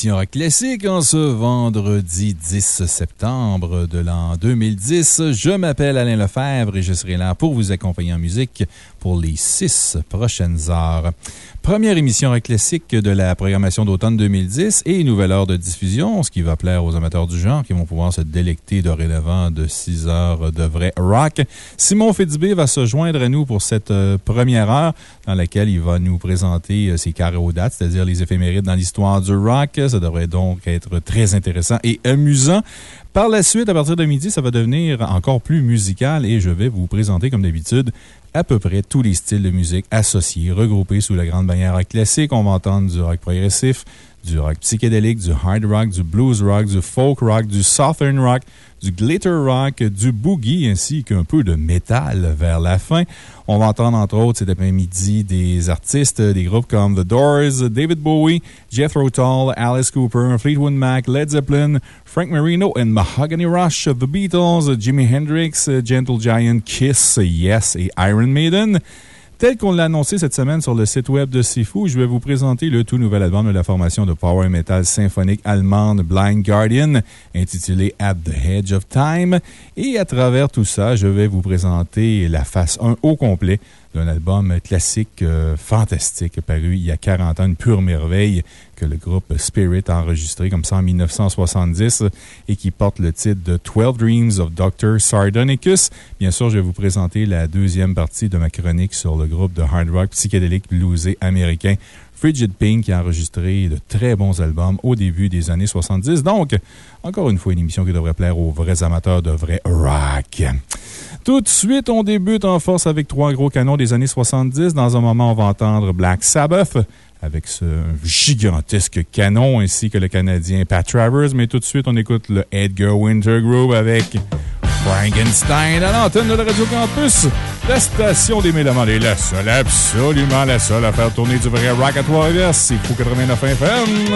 émission Rock Classique en ce vendredi 10 septembre de l'an 2010. Je m'appelle Alain Lefebvre et je serai là pour vous accompagner en musique pour les six prochaines heures. Première émission Classique de la programmation d'automne 2010 et nouvelle heure de diffusion, ce qui va plaire aux amateurs du genre qui vont pouvoir se délecter dorénavant de 6 heures de vrai rock. Simon Fitzbé va se joindre à nous pour cette euh, première heure dans laquelle il va nous présenter euh, ses dates, c'est-à-dire les éphémérides dans l'histoire du rock. Ça devrait donc être très intéressant et amusant. Par la suite, à partir de midi, ça va devenir encore plus musical et je vais vous présenter, comme d'habitude, à peu près tous les styles de musique associés, regroupés sous la grande bannière rock classique. On va entendre du rock progressif, du rock psychédélique, du hard rock, du blues rock, du folk rock, du southern rock, du glitter rock, du boogie ainsi qu'un peu de métal vers la fin. On va entendre entre autres cet après-midi des artistes, des groupes comme The Doors, David Bowie, Jethro Tull, Alice Cooper, Fleetwood Mac, Led Zeppelin, Frank Marino and Mahogany Rush, The Beatles, Jimi Hendrix, Gentle Giant, Kiss, Yes et Iron Maiden. Tel qu'on l'a annoncé cette semaine sur le site web de Sifu, je vais vous présenter le tout nouvel album de la formation de power metal symphonique allemande Blind Guardian, intitulé At the Edge of Time. Et à travers tout ça, je vais vous présenter la face 1 au complet d'un album classique euh, fantastique paru il y a 40 ans, une pure merveille que le groupe Spirit a enregistré comme ça en 1970 et qui porte le titre de 12 Dreams of Dr. Sardonicus. Bien sûr, je vais vous présenter la deuxième partie de ma chronique sur le groupe de hard rock psychédélique bluesé américain Frigid Pink qui a enregistré de très bons albums au début des années 70. Donc, encore une fois, une émission qui devrait plaire aux vrais amateurs de vrai rock. Tout de suite, on débute en force avec trois gros canons des années 70. Dans un moment, on va entendre Black Sabbath avec ce gigantesque canon ainsi que le Canadien Pat Travers. Mais tout de suite, on écoute le Edgar Winter Group avec Frankenstein à l'antenne de la Radio Campus. La station des Mélomanes est la seule, absolument la seule à faire tourner du vrai rock à Trois-Rivières. C'est Fou 89 FM.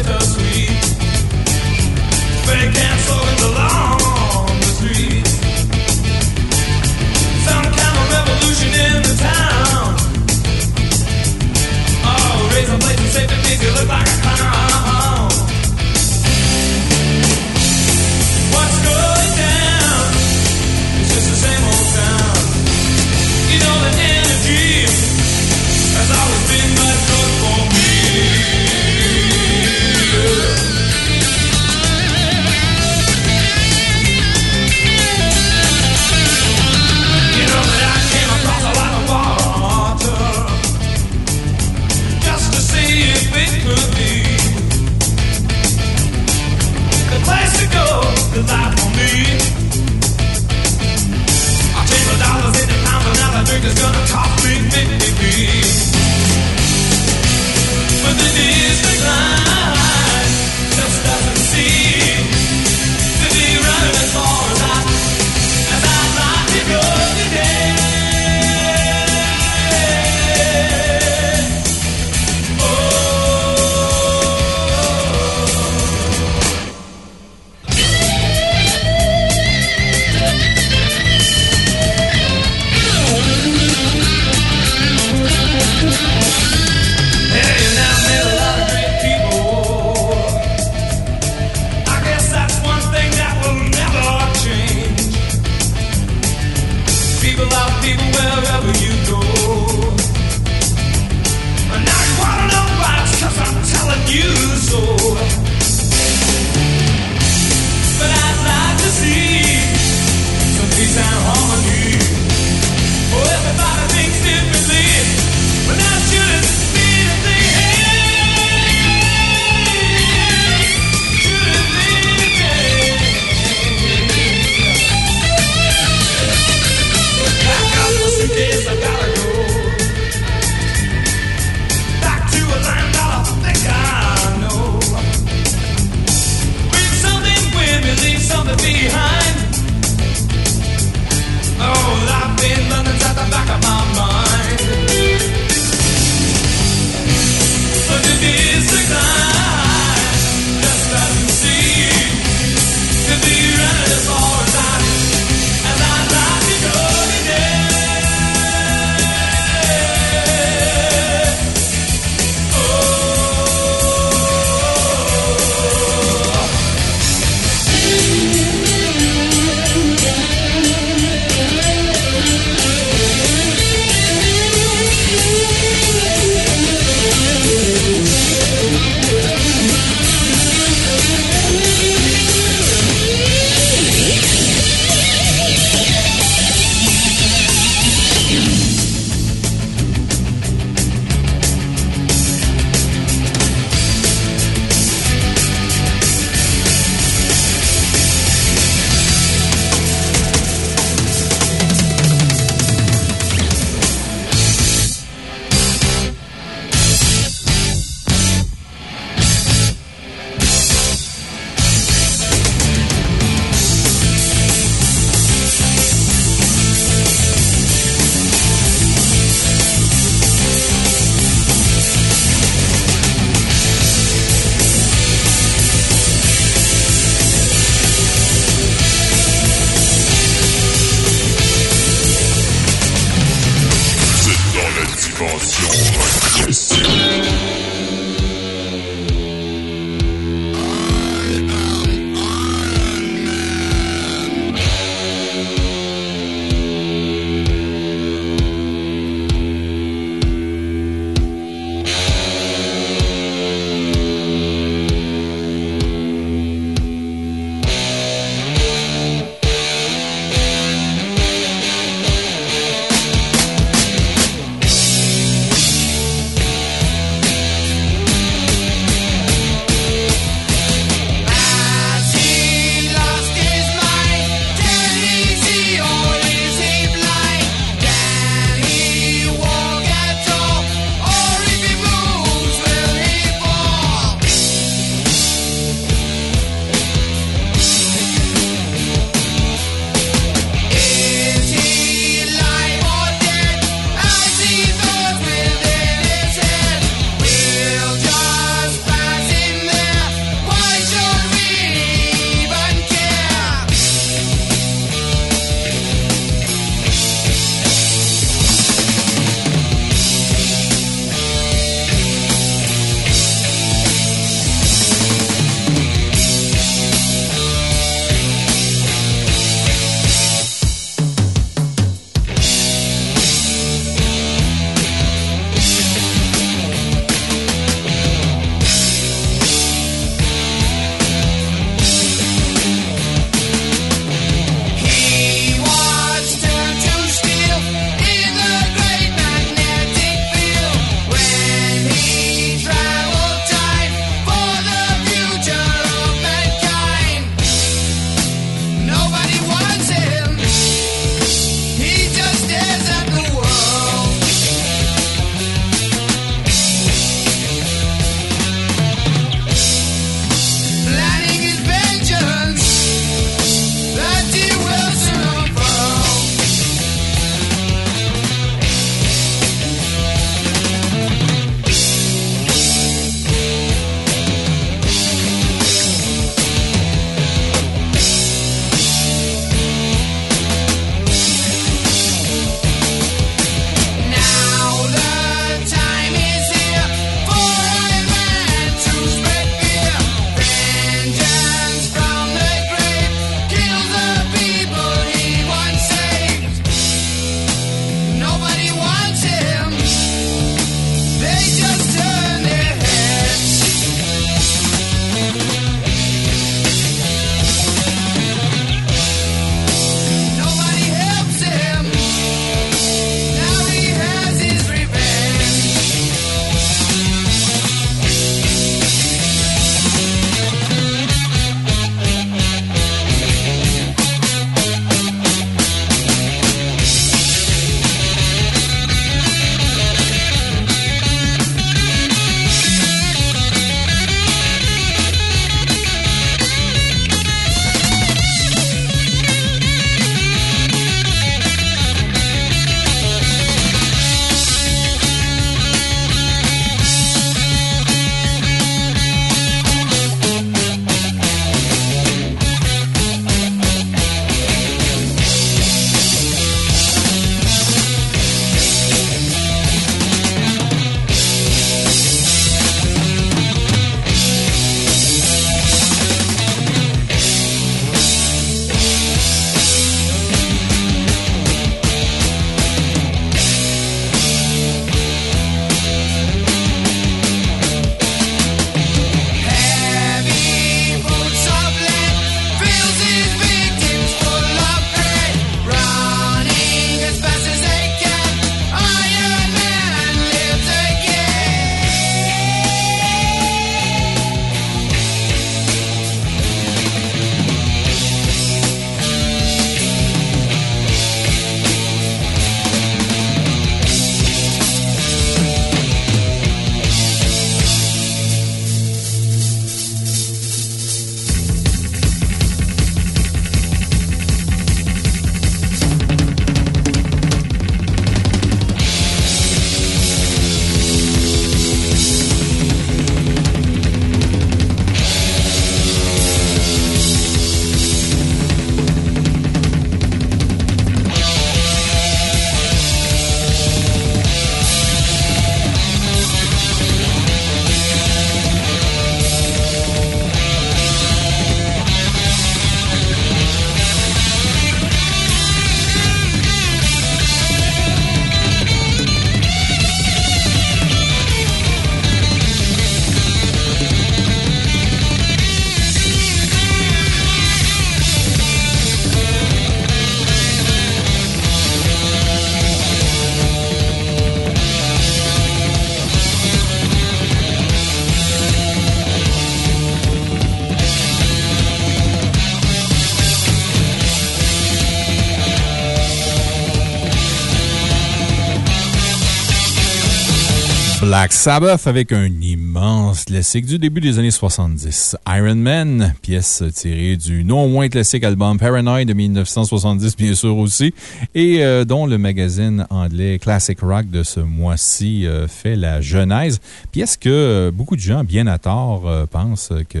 Sabbath avec un immense classique du début des années 70. Iron Man, pièce tirée du non moins classique album Paranoid de 1970, bien sûr aussi, et euh, dont le magazine anglais Classic Rock de ce mois-ci euh, fait la genèse. Pièce que euh, beaucoup de gens, bien à tort, pensent que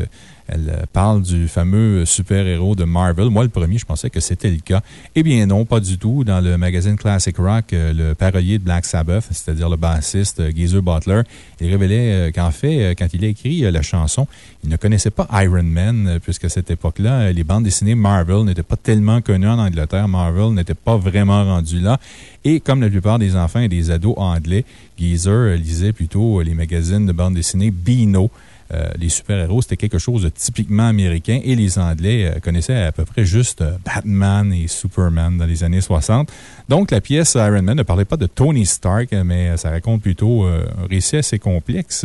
elle parle du fameux super-héros de Marvel. Moi, le premier, je pensais que c'était le cas. Eh bien, non, pas du tout. Dans le magazine Classic Rock, le parolier de Black Sabbath, c'est-à-dire le bassiste Geezer Butler, il révélait qu'en fait, quand il a écrit la chanson, il ne connaissait pas Iron Man, puisqu'à cette époque-là, les bandes dessinées Marvel n'étaient pas tellement connues en Angleterre. Marvel n'était pas vraiment rendu là. Et comme la plupart des enfants et des ados anglais, Geezer lisait plutôt les magazines de bandes dessinées Beano. Euh, les super-héros, c'était quelque chose de typiquement américain et les Anglais euh, connaissaient à peu près juste euh, Batman et Superman dans les années 60. Donc, la pièce Iron Man ne parlait pas de Tony Stark, mais ça raconte plutôt un récit assez complexe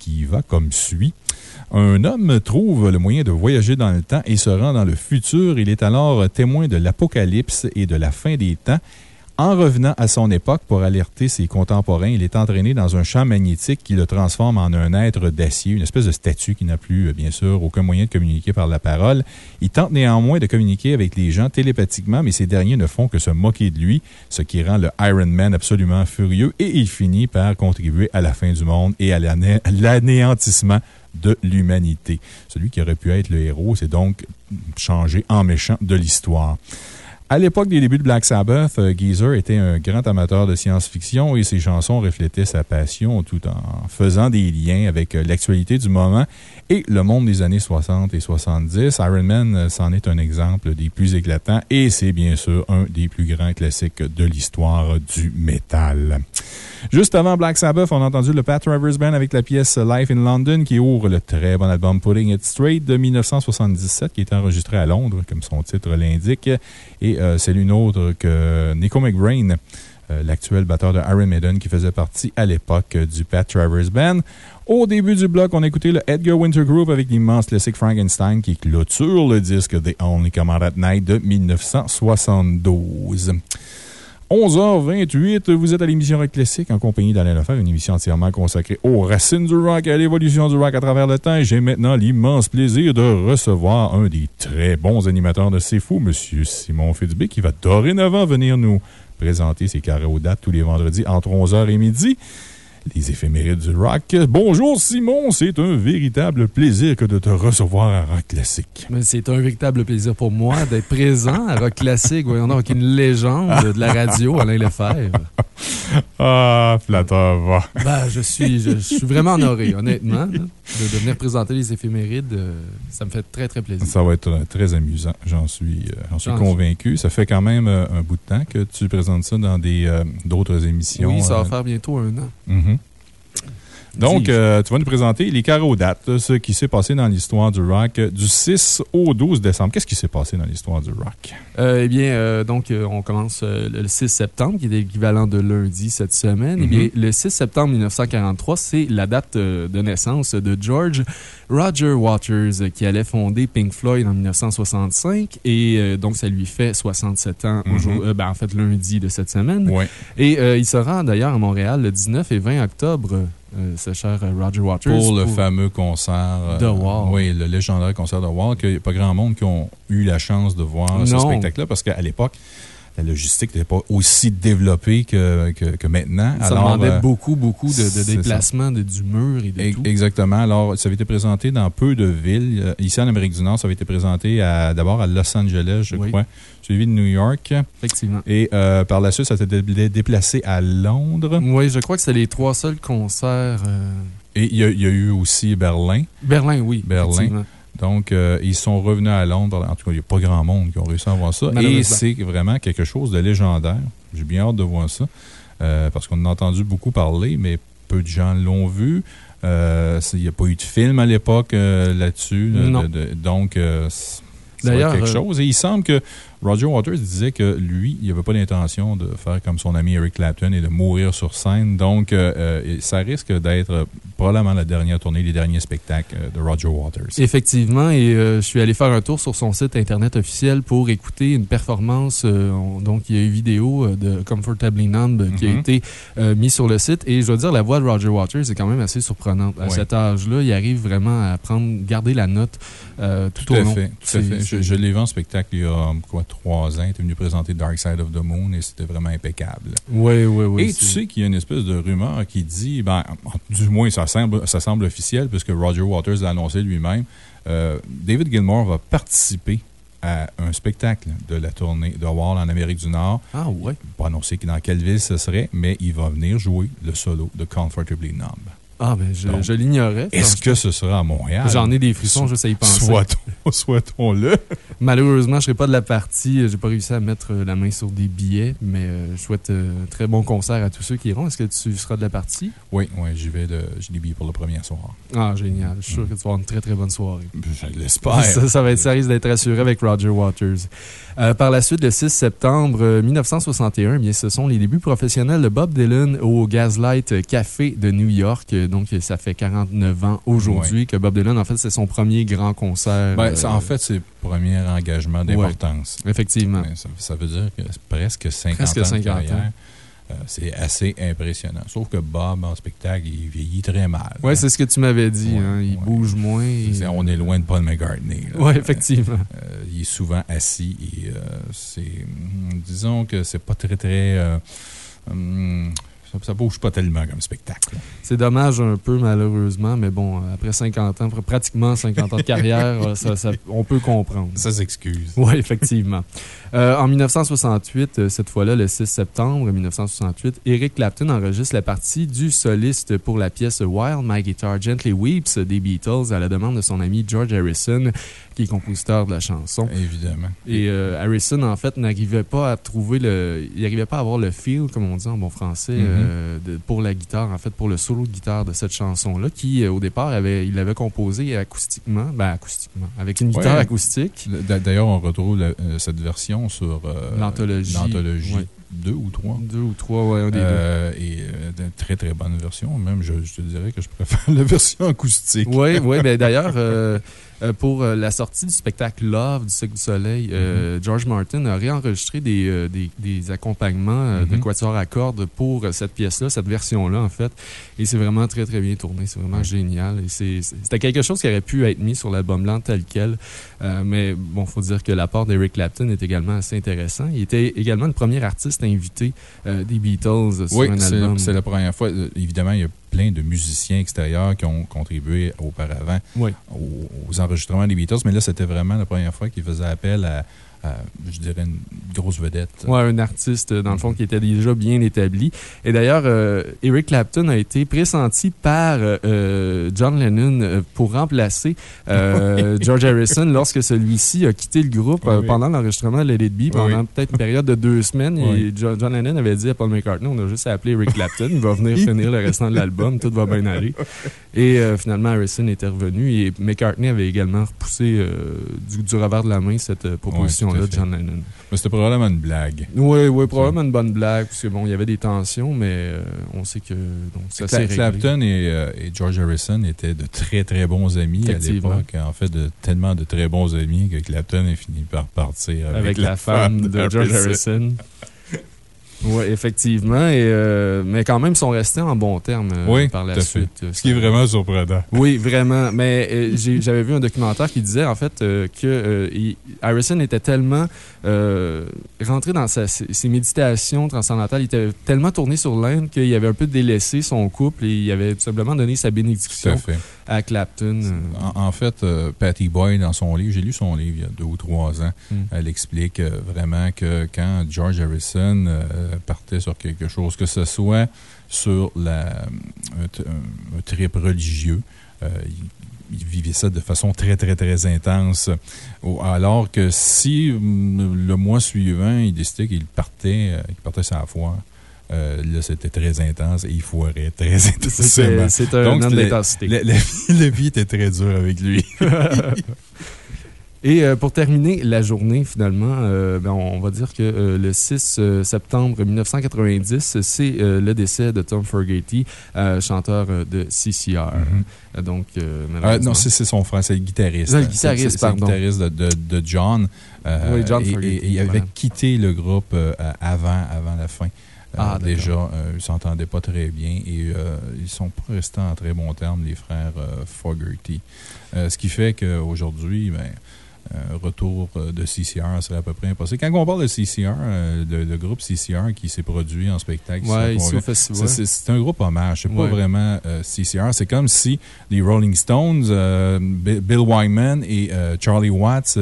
qui va comme suit. Un homme trouve le moyen de voyager dans le temps et se rend dans le futur. Il est alors témoin de l'apocalypse et de la fin des temps. En revenant à son époque pour alerter ses contemporains, il est entraîné dans un champ magnétique qui le transforme en un être d'acier, une espèce de statue qui n'a plus, euh, bien sûr, aucun moyen de communiquer par la parole. Il tente néanmoins de communiquer avec les gens télépathiquement, mais ces derniers ne font que se moquer de lui, ce qui rend le Iron Man absolument furieux et il finit par contribuer à la fin du monde et à l'anéantissement de l'humanité. Celui qui aurait pu être le héros s'est donc changé en méchant de l'histoire. À l'époque des débuts de Black Sabbath, euh, Geezer était un grand amateur de science-fiction et ses chansons reflétaient sa passion tout en faisant des liens avec euh, l'actualité du moment et le monde des années 60 et 70. Iron Man euh, c'en est un exemple des plus éclatants et c'est bien sûr un des plus grands classiques de l'histoire du métal. Juste avant Black Sabbath, on a entendu le Pat Travers Band avec la pièce Life in London qui ouvre le très bon album Putting It Straight de 1977 qui est enregistré à Londres, comme son titre l'indique. Et euh, c'est l'une autre que Nico McBrain. Euh, l'actuel batteur de Iron Maiden qui faisait partie à l'époque du Pat Travers Band. Au début du bloc, on a écouté le Edgar Winter Group avec l'immense classique Frankenstein qui clôture le disque The Only at Night de 1972. 11h28, vous êtes à l'émission Rock Classique en compagnie d'Alain Lefebvre, une émission entièrement consacrée aux racines du rock et à l'évolution du rock à travers le temps. J'ai maintenant l'immense plaisir de recevoir un des très bons animateurs de C'est Fou, M. Simon Fitzbé, qui va dorénavant venir nous présenter ses carrés aux dates tous les vendredis entre 11h et midi les éphémérides du rock. Bonjour Simon, c'est un véritable plaisir que de te recevoir à Rock Classique. C'est un véritable plaisir pour moi d'être présent à Rock Classique. Voyons donc, une légende de la radio, Alain Lefebvre. Ah, flatteur, va. Ben, je suis, je, suis vraiment honoré, honnêtement, de, venir présenter les éphémérides. Euh, ça me fait très, très plaisir. Ça va être euh, très amusant, j'en suis, euh, suis convaincu. Ça fait quand même un bout de temps que tu présentes ça dans d'autres émissions. Oui, ça va faire bientôt un an. Mm-hmm. Donc, euh, tu vas nous présenter les carreaux dates, ce qui s'est passé dans l'histoire du rock du 6 au 12 décembre. Qu'est-ce qui s'est passé dans l'histoire du rock? Euh, eh bien, euh, donc, on commence le 6 septembre, qui est l'équivalent de lundi cette semaine. Eh bien, mhm. le 6 septembre 1943, c'est la date de naissance de George Roger Waters, qui allait fonder Pink Floyd en 1965. Et donc, ça lui fait 67 ans, mhm. ben, en fait, lundi de cette semaine. Et il se rend d'ailleurs à Montréal le 19 et 20 octobre euh, ce cher euh, Roger Waters. Pour le fameux concert. de euh, Wall. Oui, le légendaire concert de Wall, qu'il n'y a pas grand monde qui ont eu la chance de voir ce spectacle-là, parce qu'à l'époque, la logistique n'était pas aussi développée que, que, maintenant. Ça demandait beaucoup, beaucoup de, déplacements de, du mur et de tout. Exactement. Alors, ça avait été présenté dans peu de villes. Ici, en Amérique du Nord, ça avait été présenté d'abord à Los Angeles, je crois suivi de New York. Effectivement. Et euh, par la suite, ça s'est déplacé à Londres. Oui, je crois que c'est les trois seuls concerts. Euh, Et il y, a eu aussi Berlin. Berlin, oui. Berlin. Donc, euh, ils sont revenus à Londres. En tout cas, il n'y a pas grand monde qui ont réussi à voir ça. Et c'est vraiment quelque chose de légendaire. J'ai bien hâte de voir ça. parce qu'on en a entendu beaucoup parler, mais peu de gens l'ont vu. il n'y a pas eu de film à l'époque là-dessus. donc, c'est quelque chose. Et il semble que Roger Waters disait que lui, il n'avait pas l'intention de faire comme son ami Eric Clapton et de mourir sur scène. Donc, ça risque d'être probablement la dernière tournée, les derniers spectacles de Roger Waters. Effectivement, et je suis allé faire un tour sur son site Internet officiel pour écouter une performance. donc, il y a une vidéo de Comfortably Numb qui a mm-hmm. été mise sur le site. Et je dois dire, la voix de Roger Waters est quand même assez surprenante. À cet âge-là, il arrive vraiment à prendre, garder la note euh, tout, tout, au long. Fait, tout à fait. Je, je l'ai vu en spectacle il y a quoi, trois ans. Il était venu présenter Dark Side of the Moon et c'était vraiment impeccable. Oui, oui, oui. Et tu sais qu'il y a une espèce de rumeur qui dit, ben, du moins, ça semble, ça semble officiel puisque Roger Waters l'a annoncé lui-même. Euh, David Gilmour va participer à un spectacle de la tournée de Wall en Amérique du Nord. Ah, ouais. Pas annoncé dans quelle ville ce serait, mais il va venir jouer le solo de Comfortably Numb. Ah, ben, je, je l'ignorais. Est-ce que ce sera à Montréal? J'en ai des frissons, je sais y penser. Souhaitons-le. Malheureusement, je ne serai pas de la partie. Je n'ai pas réussi à mettre euh, la main sur des billets, mais euh, je souhaite un euh, très bon concert à tous ceux qui iront. Est-ce que tu seras de la partie? Oui, oui, j'y vais. J'ai des billets pour le premier soir. Ah, génial. Je suis sûr que tu vas avoir une très, très bonne soirée. Je l'espère. Ça, ça, va être, ça risque d'être assuré avec Roger Waters. par la suite, le 6 septembre 1961, bien, ce sont les débuts professionnels de Bob Dylan au Gaslight Café de New York. Donc, ça fait 49 ans aujourd'hui que Bob Dylan, en fait, c'est son premier grand concert. Ben, en fait, c'est premier engagement d'importance. effectivement. Ça, veut dire que presque 50 presque ans 50 Ans. Euh, c'est assez impressionnant. Sauf que Bob, en spectacle, il vieillit très mal. Oui, c'est ce que tu m'avais dit. Hein. il bouge moins. on est loin de Paul McCartney. Oui, effectivement. Euh, il est souvent assis et euh, c'est. Disons que c'est pas très, très. Hum, ça, ne bouge pas tellement comme spectacle. C'est dommage un peu, malheureusement, mais bon, après 50 ans, pratiquement 50 ans de carrière, ça, on peut comprendre. Ça s'excuse. Oui, effectivement. Euh, en 1968, euh, cette fois-là, le 6 septembre 1968, Eric Clapton enregistre la partie du soliste pour la pièce While My Guitar Gently Weeps des Beatles à la demande de son ami George Harrison, qui est compositeur de la chanson. Évidemment. Et euh, Harrison, en fait, n'arrivait pas à trouver le. Il n'arrivait pas à avoir le feel, comme on dit en bon français, mm-hmm. pour la guitare, en fait, pour le solo de guitare de cette chanson-là, qui, au départ, avait, il l'avait composé acoustiquement. Ben, acoustiquement. Avec une guitare acoustique. D'ailleurs, on retrouve cette version sur euh, l'anthologie. L'anthologie. Deux ou trois. Deux ou trois, oui, au début. Euh, et euh, très, très bonne version. Même, je, te dirais que je préfère la version acoustique. Oui, oui. Ben, D'ailleurs, euh, pour euh, la sortie du spectacle Love du Cirque du Soleil, euh, mm-hmm. George Martin a réenregistré des, des, accompagnements de mm-hmm. quatuor à cordes pour cette pièce-là, cette version-là, en fait. Et c'est vraiment très, très bien tourné. C'est vraiment génial. C'était quelque chose qui aurait pu être mis sur l'album blanc tel quel. mais bon, il faut dire que l'apport d'Eric Clapton est également assez intéressant. Il était également le premier artiste invité des Beatles sur un album. c'est la première fois. Évidemment, il y a plein de musiciens extérieurs qui ont contribué auparavant aux, enregistrements des Beatles, mais là, c'était vraiment la première fois qu'ils faisaient appel à, je dirais, une grosse vedette. Oui, un artiste, dans le fond, qui était déjà bien établi. Et d'ailleurs, euh, Eric Clapton a été pressenti par euh, John Lennon euh, pour remplacer George Harrison lorsque celui-ci a quitté le groupe pendant l'enregistrement de Let It Be, pendant peut-être une période de deux semaines. Et John, Lennon avait dit à Paul McCartney on a juste à appeler Eric Clapton, il va venir finir le restant de l'album, tout va bien aller. Et finalement, Harrison était revenu et McCartney avait également repoussé du, du, revers de la main cette proposition de John Lennon. Mais c'était probablement une blague. Oui, oui, probablement une bonne blague, parce que bon, il y avait des tensions, mais euh, on sait que ça s'est Clapton et, euh, et, George Harrison étaient de très, très bons amis à l'époque. En fait, de, tellement de très bons amis que Clapton a fini par partir avec, la, femme de, George Harrison. Oui, effectivement. Et, euh, mais quand même, ils sont restés en bons termes euh, par la suite. Ce qui est vraiment surprenant. Oui, vraiment. Mais euh, j'avais vu un documentaire qui disait, en fait, que Harrison était tellement rentré dans ses méditations transcendantales, il était tellement tourné sur l'Inde qu'il avait un peu délaissé son couple et il avait tout simplement donné sa bénédiction à Clapton. En, fait, Patty Boyd, dans son livre, j'ai lu son livre il y a deux ou trois ans, hmm. elle explique vraiment que quand George Harrison partait sur quelque chose, que ce soit sur la, un, trip religieux. Euh, il, vivait ça de façon très, très, très intense. Alors que si mm, le mois suivant, il décidait qu'il partait, euh, il partait sa foi, euh, là, c'était très intense et il foirait très intensément. C'est un homme d'intensité. La, vie était très dure avec lui. Et pour terminer la journée, finalement, ben, on va dire que le 6 septembre 1990, c'est le décès de Tom Fogerty, chanteur de CCR. Mm-hmm. Donc, non, c'est son frère, c'est le guitariste. Le guitariste, pardon. le guitariste de, de, John. oui, John et, il avait quitté le groupe avant, avant la fin. Ah, déjà, euh, ils ne s'entendaient pas très bien et euh, ils sont pas restés en très bons termes, les frères euh, Fogerty. ce qui fait qu'aujourd'hui, ben, retour de CCR serait à peu près impossible. Quand on parle de CCR, le, groupe CCR qui s'est produit en spectacle, c'est un groupe hommage. C'est pas vraiment CCR. C'est comme si les Rolling Stones, Bill Wyman et Charlie Watts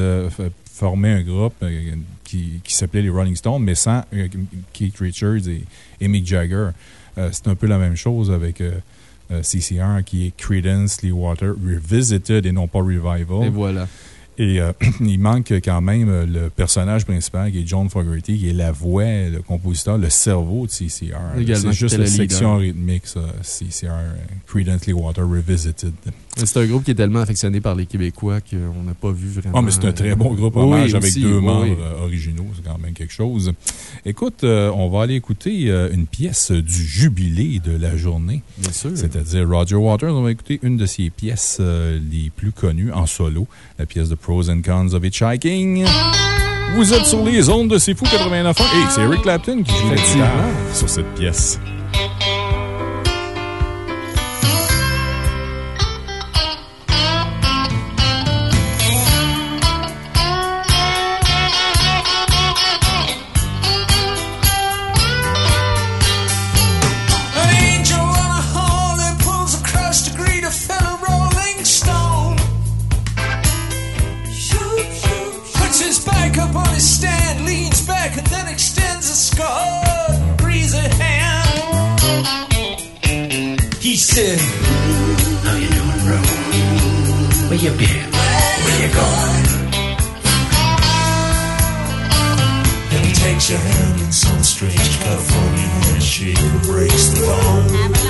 formaient un groupe qui, s'appelait les Rolling Stones, mais sans euh, Keith Richards et, Mick Jagger. Euh, c'est un peu la même chose avec euh, CCR qui est Credence Clearwater Revisited et non pas Revival. Et voilà. Et euh, il manque quand même euh, le personnage principal qui est John Fogerty, qui est la voix, le compositeur, le cerveau de CCR. C'est juste la section rythmique, ça. CCR, euh, Creedence Clearwater Revisited. C'est un groupe qui est tellement affectionné par les Québécois qu'on n'a pas vu vraiment. Ah, mais c'est un très bon groupe hommage avec deux membres originaux. C'est quand même quelque chose. Écoute, on va aller écouter une pièce du jubilé de la journée. Bien sûr. C'est-à-dire Roger Waters. On va écouter une de ses pièces les plus connues en solo, la pièce de Pros and Cons of Hitchhiking. Vous êtes sur les ondes de C'est Fou 89 Et c'est Eric Clapton qui joue la guitare sur cette pièce. Said, How you doing, bro? Where you been? Where you going? And he takes your hand in some strange California handshake and breaks the bone.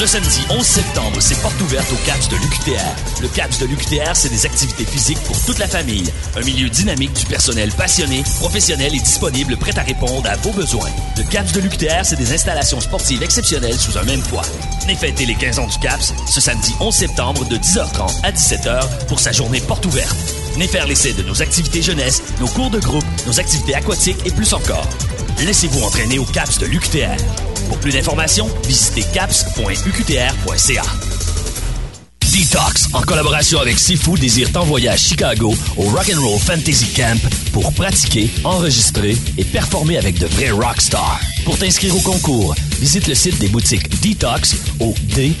Ce samedi 11 septembre, c'est porte ouverte au CAPS de l'UQTR. Le CAPS de l'UQTR, c'est des activités physiques pour toute la famille. Un milieu dynamique du personnel passionné, professionnel et disponible, prêt à répondre à vos besoins. Le CAPS de l'UQTR, c'est des installations sportives exceptionnelles sous un même toit. Venez les 15 ans du CAPS ce samedi 11 septembre de 10h30 à 17h pour sa journée porte ouverte. Venez faire l'essai de nos activités jeunesse, nos cours de groupe, nos activités aquatiques et plus encore. Laissez-vous entraîner au CAPS de l'UQTR. Pour plus d'informations, visitez caps.uqtr.ca. Detox, en collaboration avec Sifu, désire t'envoyer à Chicago au Rock'n'Roll Fantasy Camp pour pratiquer, enregistrer et performer avec de vrais rockstars. Pour t'inscrire au concours, visite le site des boutiques Detox au d-tox.com.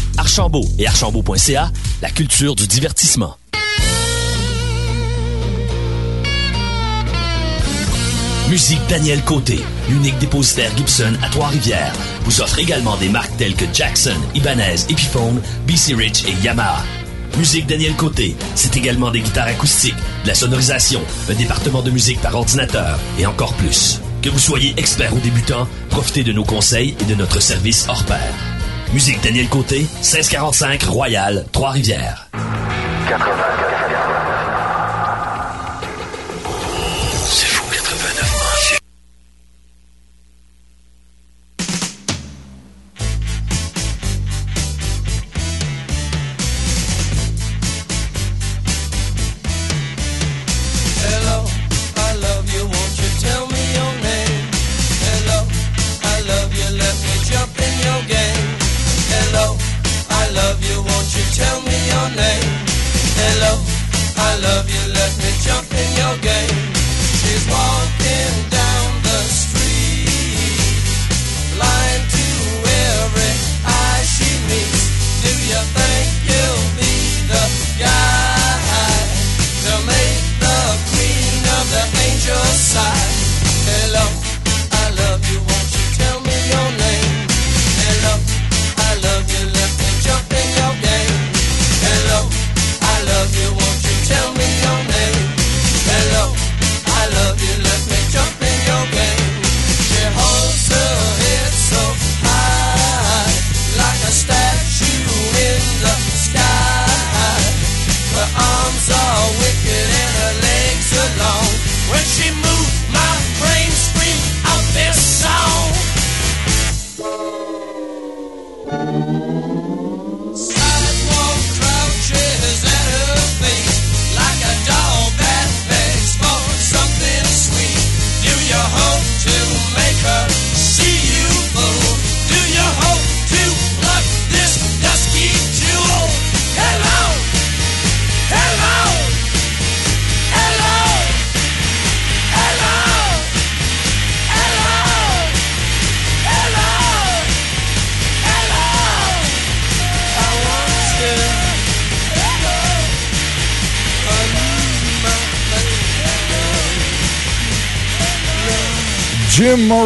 Archambault et archambault.ca, la culture du divertissement. Musique Daniel Côté, l'unique dépositaire Gibson à Trois-Rivières, vous offre également des marques telles que Jackson, Ibanez, Epiphone, BC Rich et Yamaha. Musique Daniel Côté, c'est également des guitares acoustiques, de la sonorisation, un département de musique par ordinateur et encore plus. Que vous soyez expert ou débutant, profitez de nos conseils et de notre service hors pair. Musique Daniel Côté, 1645 Royal, Trois-Rivières.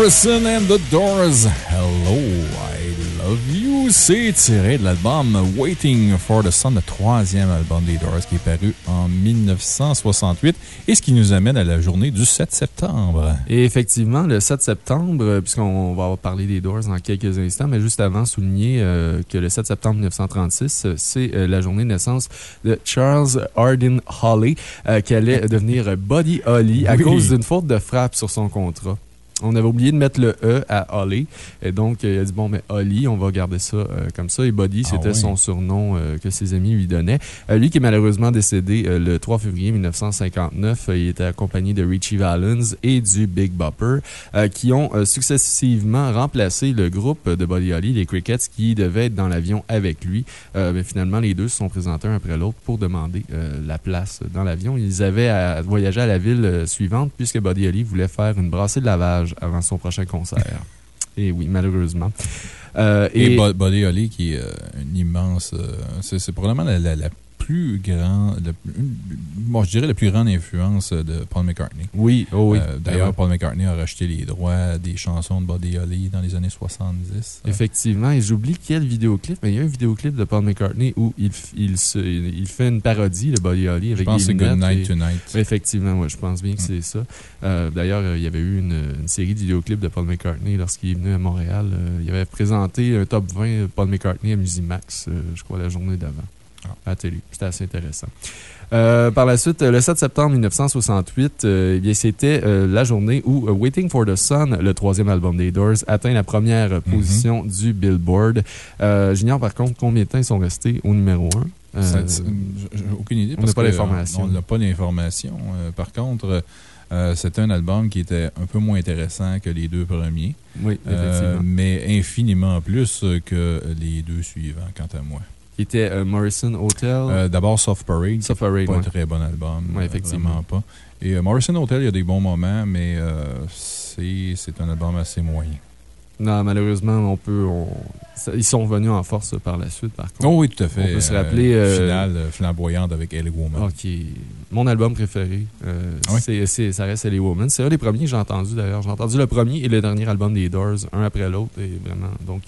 Morrison and the Doors. Hello, I love you. C'est tiré de l'album Waiting for the Sun, le troisième album des Doors qui est paru en 1968 et ce qui nous amène à la journée du 7 septembre. Et effectivement, le 7 septembre, euh, puisqu'on va parler des Doors dans quelques instants, mais juste avant, souligner euh, que le 7 septembre 1936, euh, c'est euh, la journée de naissance de Charles Hardin Holly, euh, qui allait devenir Buddy Holly à Oui. cause d'une faute de frappe sur son contrat. On avait oublié de mettre le E à Holly. Et donc, il a dit, bon, mais Holly, on va garder ça euh, comme ça. Et Buddy, Ah c'était son surnom euh, que ses amis lui donnaient. Euh, lui qui est malheureusement décédé le 3 février 1959, euh, il était accompagné de Richie Valens et du Big Bopper, qui ont successivement remplacé le groupe de Buddy Holly, les Crickets, qui devaient être dans l'avion avec lui. Mais finalement, les deux se sont présentés un après l'autre pour demander la place dans l'avion. Ils avaient à voyager à la ville suivante puisque Buddy Holly voulait faire une brassée de lavage avant son prochain concert. Et oui, malheureusement. Euh, et, et Buddy Holly, qui est une immense. c'est probablement la, la plus grand, moi je dirais la plus grande influence de Paul McCartney. Oui, oh oui. Euh, d'ailleurs, Paul McCartney a racheté les droits des chansons de Buddy Holly dans les années 70. Effectivement, et j'oublie quel vidéoclip, mais il y a un vidéoclip de Paul McCartney où il, il, il fait une parodie de Buddy Holly avec Je pense que c'est Good Night Tonight. Effectivement, je pense bien que c'est ça. Euh, d'ailleurs, il y avait eu une, série de vidéoclips de Paul McCartney lorsqu'il est venu à Montréal. Euh, il avait présenté un top 20 de Paul McCartney à Musimax, je crois, la journée d'avant à la télé. C'était assez intéressant. Euh, par la suite, le 7 septembre 1968, euh, eh c'était euh, la journée où Waiting for the Sun, le troisième album des Doors, atteint la première mhm. position du Billboard. J'ignore par contre combien de temps ils sont restés au numéro 1. J'ai aucune idée. On n'a pas l'information. On n'a pas l'information. par contre, c'était un album qui était un peu moins intéressant que les deux premiers. Oui, effectivement. mais infiniment plus que les deux suivants, quant à moi qui était euh, Morrison Hotel. Euh, d'abord Soft Parade. Soft Parade, Pas un très bon album. Oui, effectivement. pas. Et euh, Morrison Hotel, il y a des bons moments, mais c'est un album assez moyen. Non, malheureusement, on peut. ils sont revenus en force par la suite, par contre. Oh oui, tout à fait. On peut se rappeler. Euh, finale flamboyante avec Ellie Woman. OK. Mon album préféré, ah c'est ça reste Ellie Woman. C'est un des premiers que j'ai entendu d'ailleurs. J'ai entendu le premier et le dernier album des Doors, un après l'autre. Et vraiment. Donc,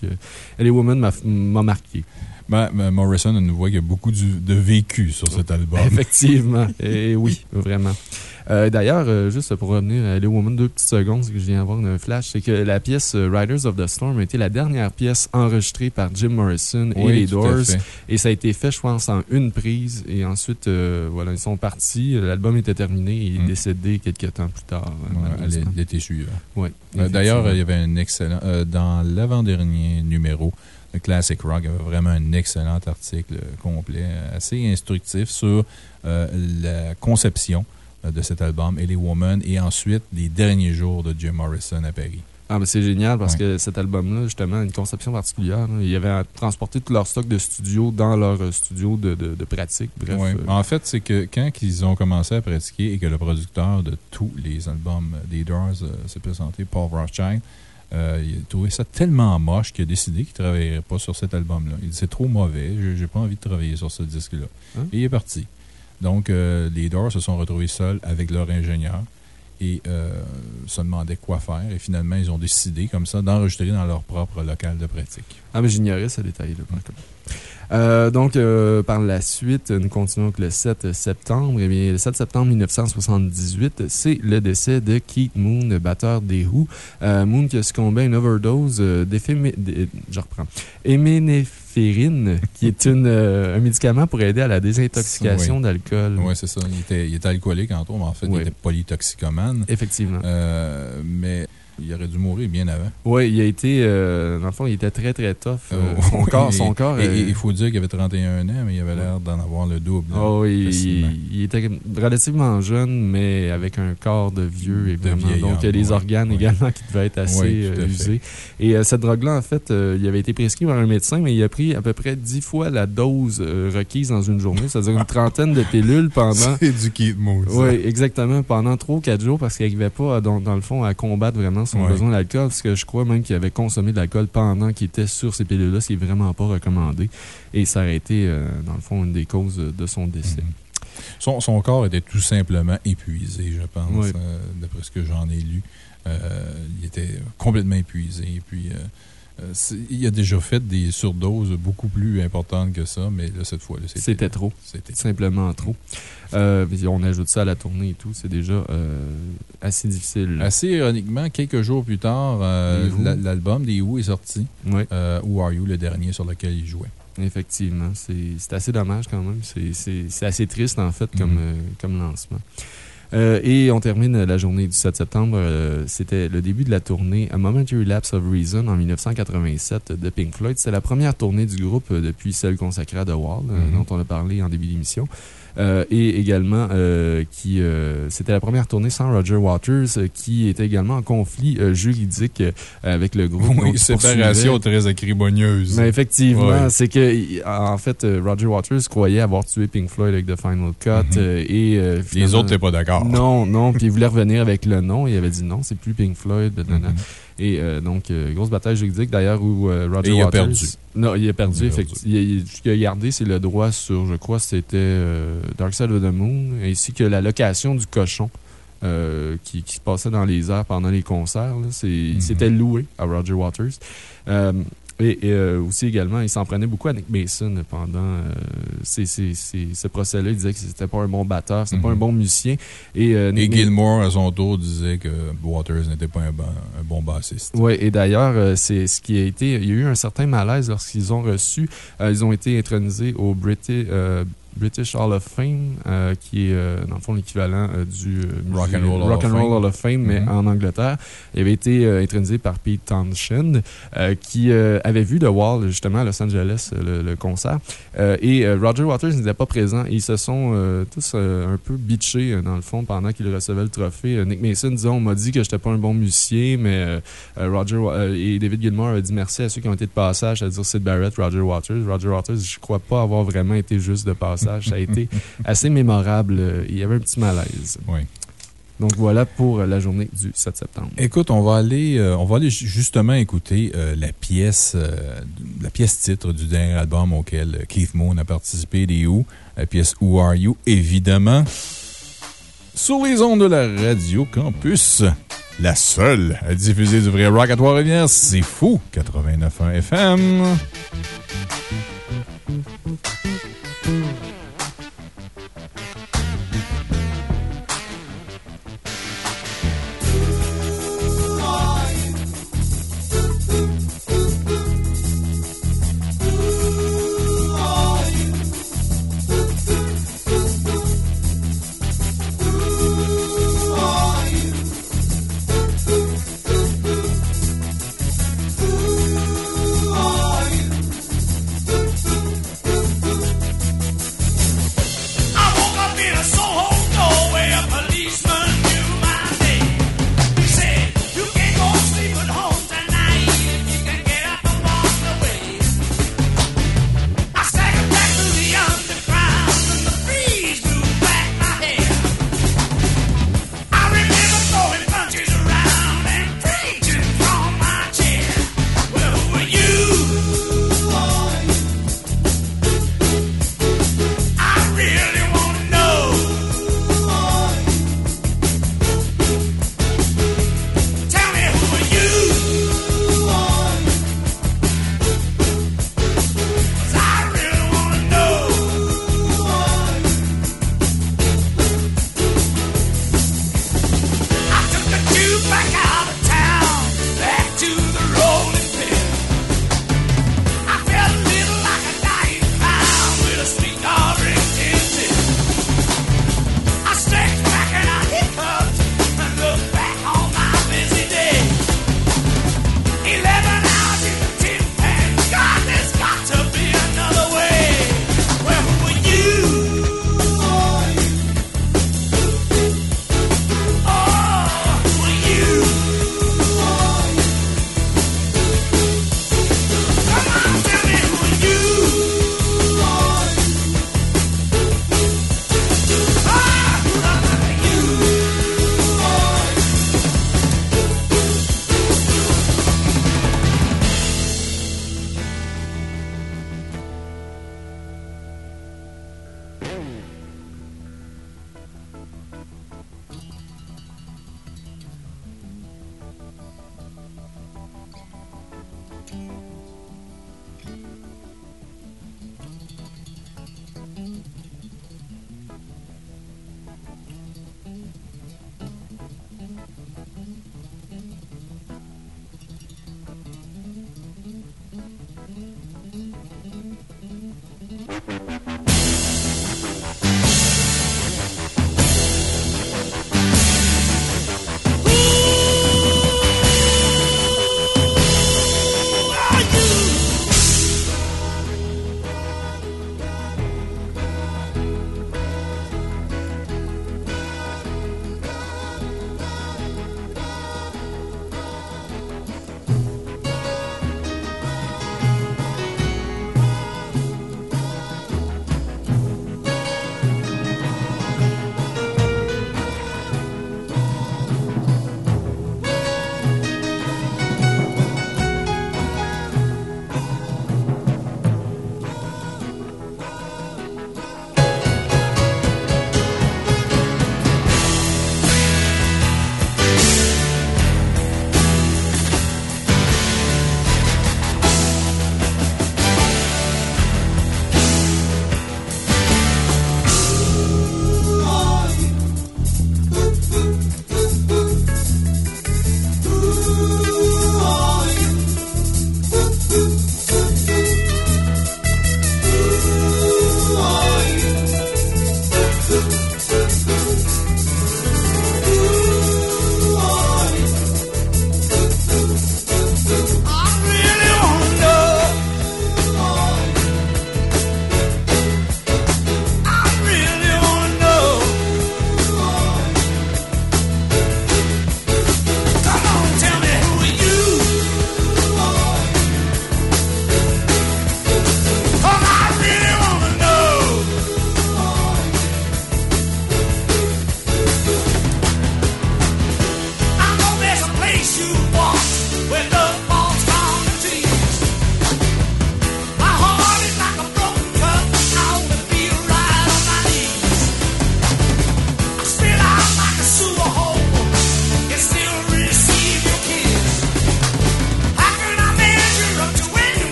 Ellie Woman m'a marqué. Ben, ben, Morrison, on nous voit qu'il y a beaucoup de vécu sur cet album. Effectivement. Et oui, vraiment. Euh, d'ailleurs, euh, juste pour revenir à Les Woman, deux petites secondes, que je viens d'avoir un flash, c'est que la pièce euh, Riders of the Storm a été la dernière pièce enregistrée par Jim Morrison et les Doors. Et ça a été fait, je pense, en une prise. Et ensuite, voilà, ils sont partis. L'album était terminé et il est mm. décédé quelques temps plus tard. L'été suivant. Oui. D'ailleurs, il y avait un excellent. dans l'avant-dernier numéro, Classic Rock avait vraiment un excellent article complet, assez instructif sur euh, la conception euh, de cet album, Ellie Woman, et ensuite les derniers jours de Jim Morrison à Paris. Ah, c'est génial parce que cet album-là, justement, a une conception particulière. Il y avait transporté tout leur stock de studio dans leur euh, studio de, de, pratique. Bref. En fait, c'est que quand ils ont commencé à pratiquer et que le producteur de tous les albums des Doors s'est présenté, Paul Rothschild, euh, il a trouvé ça tellement moche qu'il a décidé qu'il ne travaillerait pas sur cet album-là. Il dit c'est trop mauvais, j'ai pas envie de travailler sur ce disque-là. Hein? Et il est parti. Donc, euh, les Doors se sont retrouvés seuls avec leur ingénieur et euh, se demandaient quoi faire. Et finalement, ils ont décidé, comme ça, d'enregistrer dans leur propre local de pratique. Ah, mais j'ignorais ce détail-là. Euh, donc, euh, par la suite, nous continuons avec le 7 septembre. Eh bien, le 7 septembre 1978, c'est le décès de Keith Moon, batteur des Who. Euh, Moon qui a succombé à une overdose. Je reprends. Héménéphérine, qui est une, un médicament pour aider à la désintoxication d'alcool. Oui, c'est ça. Il était, il était, alcoolique, entre autres, mais en fait, il était polytoxicomane. Effectivement. mais il aurait dû mourir bien avant. Oui, il a été. Euh, dans le fond, il était très, très tough. Euh, euh, son, corps, son corps. il faut dire qu'il avait 31 ans, mais il avait l'air d'en avoir le double. Oh, il, il, était relativement jeune, mais avec un corps de vieux. Évidemment. Donc, il y a des organes également qui devaient être assez usés. Et cette drogue-là, en fait, il avait été prescrit par un médecin, mais il a pris à peu près 10 fois la dose requise dans une journée, c'est-à-dire une trentaine de pilules pendant. C'est du kit Oui, exactement. Pendant 3 ou 4 jours, parce qu'il n'arrivait pas, dans, dans le fond, à combattre vraiment son besoin d'alcool, parce que je crois même qu'il avait consommé de l'alcool pendant qu'il était sur ces pilules-là, ce qui n'est vraiment pas recommandé. Et ça a été, euh, dans le fond, une des causes de son décès. Mhm. son, corps était tout simplement épuisé, je pense, euh, d'après ce que j'en ai lu. Euh, il était complètement épuisé. Et puis. Il a déjà fait des surdoses beaucoup plus importantes que ça, mais là, cette fois-là, c'était trop. C'était simplement trop. Euh, on ajoute ça à la tournée et tout, c'est déjà euh, assez difficile. Assez ironiquement, quelques jours plus tard, euh, l'album des Who est sorti. Oui. Who Are You, le dernier sur lequel il jouait. Effectivement. C'est assez dommage quand même. C'est assez triste, en fait, comme, mm-hmm. comme lancement. Et on termine la journée du 7 septembre. C'était le début de la tournée A Momentary Lapse of Reason en 1987 de Pink Floyd. C'est la première tournée du groupe depuis celle consacrée à The Wall, mm-hmm. dont on a parlé en début d'émission. Euh, et également euh, qui euh, c'était la première tournée sans Roger Waters, qui était également en conflit juridique avec le groupe. Oui, une séparation très acrimonieuse. Mais effectivement, c'est que, en fait, Roger Waters croyait avoir tué Pink Floyd avec The Final Cut. Mhm. et Les autres n'étaient pas d'accord. Non, non, puis il voulait revenir avec le nom. Il avait dit non, c'est plus Pink Floyd. Et donc, grosse bataille juridique d'ailleurs où Roger Et il Waters. a perdu. Non, il a perdu, effectivement. Ce qu'il a gardé, c'est le droit sur, je crois, c'était Dark Side of the Moon, ainsi que la location du cochon. qui, qui, se passait dans les airs pendant les concerts. Mhm. C'était loué à Roger Waters. Et, euh, aussi également, il s'en prenait beaucoup à Nick Mason pendant euh, ce procès-là. Il disait que c'était pas un bon batteur, c'était pas un Mhm. bon musicien. Et, euh, et Gilmore, à son tour, disait que Waters n'était pas un bon, un bon bassiste. Oui, et d'ailleurs, euh, c'est ce qui a été. Il y a eu un certain malaise lorsqu'ils ont reçu. Ils ont été intronisés au British. British Hall of Fame, euh, qui est, euh, dans le fond, l'équivalent euh, du Rock and Roll, Rock Hall, and of Roll Hall of Fame, mais Mhm. en Angleterre. Il avait été intronisé par Pete Townshend, qui avait vu The Wall, justement, à Los Angeles, le, le concert. et Roger Waters n'était pas présent. Et ils se sont tous un peu bitchés, dans le fond, pendant qu'il recevait le trophée. Nick Mason disait On m'a dit que j'étais pas un bon musicien, mais Roger et David Gilmour a dit merci à ceux qui ont été de passage, c'est-à-dire Sid Barrett, Roger Waters. Roger Waters, je crois pas avoir vraiment été juste de passage. Ça a été assez mémorable. Il y avait un petit malaise. Oui. Donc voilà pour la journée du 7 septembre. Écoute, on va aller, euh, on va aller justement écouter euh, la pièce euh, la pièce titre du dernier album auquel Keith Moon a participé, les Who, la pièce Who Are You, évidemment. Sur les ondes de la Radio Campus, la seule à diffuser du vrai rock à Trois-Rivières, c'est fou, 89.1 FM.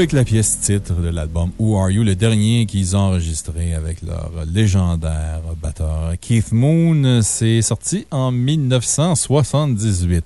Avec la pièce titre de l'album Who Are You, le dernier qu'ils ont enregistré avec leur légendaire batteur Keith Moon. C'est sorti en 1978.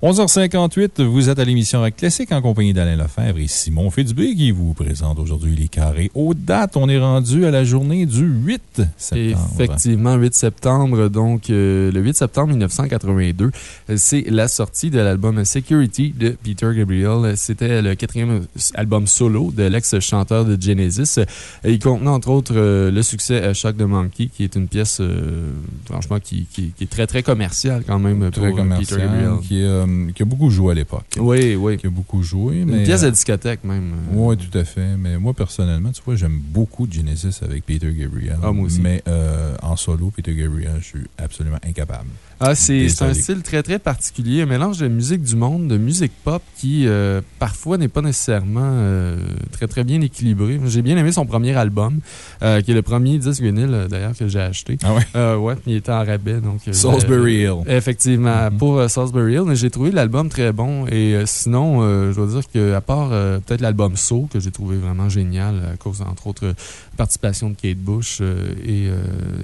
11h58, vous êtes à l'émission Rock Classique en compagnie d'Alain Lefebvre et Simon Fitzbé qui vous présente aujourd'hui les carrés. Aux dates, on est rendu à la journée du 8 septembre. Effectivement, 8 septembre. Donc, euh, le 8 septembre 1982, c'est la sortie de l'album Security de Peter Gabriel. C'était le quatrième album solo de l'ex-chanteur de Genesis. Il contenait entre autres euh, le succès Shock the Monkey, qui est une pièce, euh, franchement, qui, est très, très commerciale quand même pour Peter Gabriel. Qui euh, qui a beaucoup joué à l'époque. Oui, oui. Qui a beaucoup joué. Une pièce de discothèque, même. Euh. Oui, tout à fait. Mais moi, personnellement, tu vois, j'aime beaucoup Genesis avec Peter Gabriel. Ah, moi aussi. Mais euh, en solo, Peter Gabriel, je suis absolument incapable. Ah, c'est un style très, très particulier. Un mélange de musique du monde, de musique pop qui, euh, parfois, n'est pas nécessairement euh, très, très bien équilibré. J'ai bien aimé son premier album, euh, qui est le premier disque vinyle, d'ailleurs, que j'ai acheté. Ah ouais? ouais, il était en rabais. Donc, Salisbury Hill. Effectivement, mm-hmm. pour Salisbury Hill. J'ai trouvé l'album très bon. Et sinon, je dois dire qu'à part peut-être l'album So, que j'ai trouvé vraiment génial, à cause, entre autres, participation de Kate Bush et,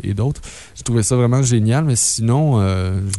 et d'autres, j'ai trouvé ça vraiment génial. Mais sinon,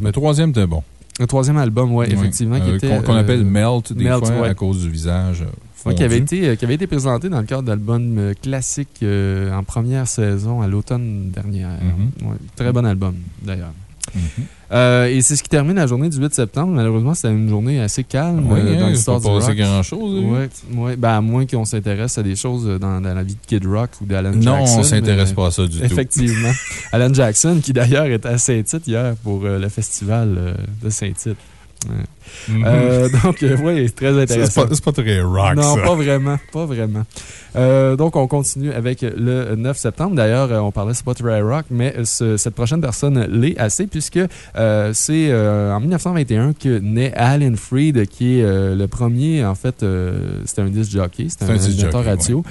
le troisième était bon. Le troisième album, oui, effectivement. Euh, qu'on appelle euh, Melt, des fois, à cause du visage. Euh, qui, avait été, qui avait été présenté dans le cadre d'album classique en première saison à l'automne dernier. Mm-hmm. très bon album, d'ailleurs. Mm-hmm. Euh, et c'est ce qui termine la journée du 8 septembre. Malheureusement, c'était une journée assez calme euh, dans l'histoire du rock. grand-chose. Oui, ouais, ben, à moins qu'on s'intéresse à des choses dans, dans, la vie de Kid Rock ou d'Alan Jackson. Non, on s'intéresse pas à ça du tout. Effectivement. Alan Jackson, qui d'ailleurs était à Saint-Tite hier pour euh, le festival de Saint-Tite. Mhm. Euh, donc, euh, oui, très intéressant. C'est pas, pas, très rock, Non, pas vraiment. Pas vraiment. Euh, donc, on continue avec le 9 septembre. D'ailleurs, on parlait, c'est pas très rock, mais cette prochaine personne l'est assez, puisque c'est en 1921 que naît Alan Freed, qui est le premier, en fait, c'était un disc jockey, c'était un, animateur radio,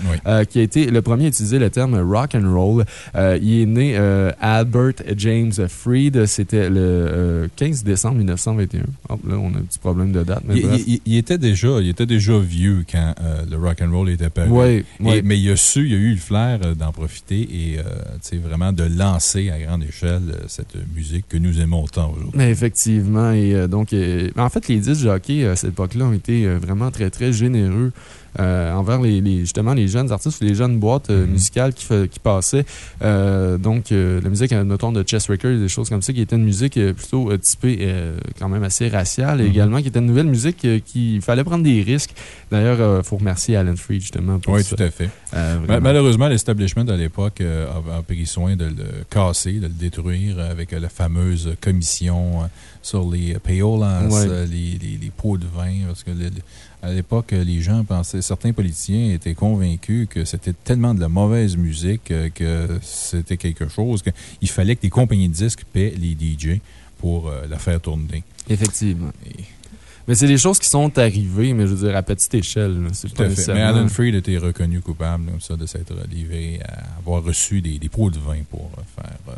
qui a été le premier à utiliser le terme rock and roll. il est né Albert James Freed, c'était le 15 décembre 1921. là, on a petit problème de date. Mais il, était déjà, il était déjà vieux quand euh, le rock and roll était paru. Oui, Mais il a su, il a eu le flair euh, d'en profiter et euh, vraiment de lancer à grande échelle cette musique que nous aimons tant aujourd'hui. Effectivement. Et donc, en fait, les disques jockey à cette époque-là ont été vraiment très, très généreux. Euh, envers les, justement les jeunes artistes ou les jeunes boîtes euh, mhm. musicales qui, qui passaient. Euh, donc, la musique, notamment de Chess Records, des choses comme ça, qui était une musique plutôt typée quand même assez raciale mhm. également qui était une nouvelle musique qu'il fallait prendre des risques. D'ailleurs, il faut remercier Alan Freed justement pour oui, tout à fait. Malheureusement, l'establishment à l'époque a, pris soin de le casser, de le détruire avec la fameuse commission sur les payolas, les, les, pots de vin, parce que à l'époque, les gens pensaient, certains politiciens étaient convaincus que c'était tellement de la mauvaise musique euh, que c'était quelque chose qu'il fallait que les compagnies de disques paient les DJ pour euh, la faire tourner. Effectivement. Mais c'est des choses qui sont arrivées, mais je veux dire, à petite échelle. Tout à fait. Mais Alan Freed était reconnu coupable comme ça, de s'être livré à avoir reçu des, des pots de vin pour euh,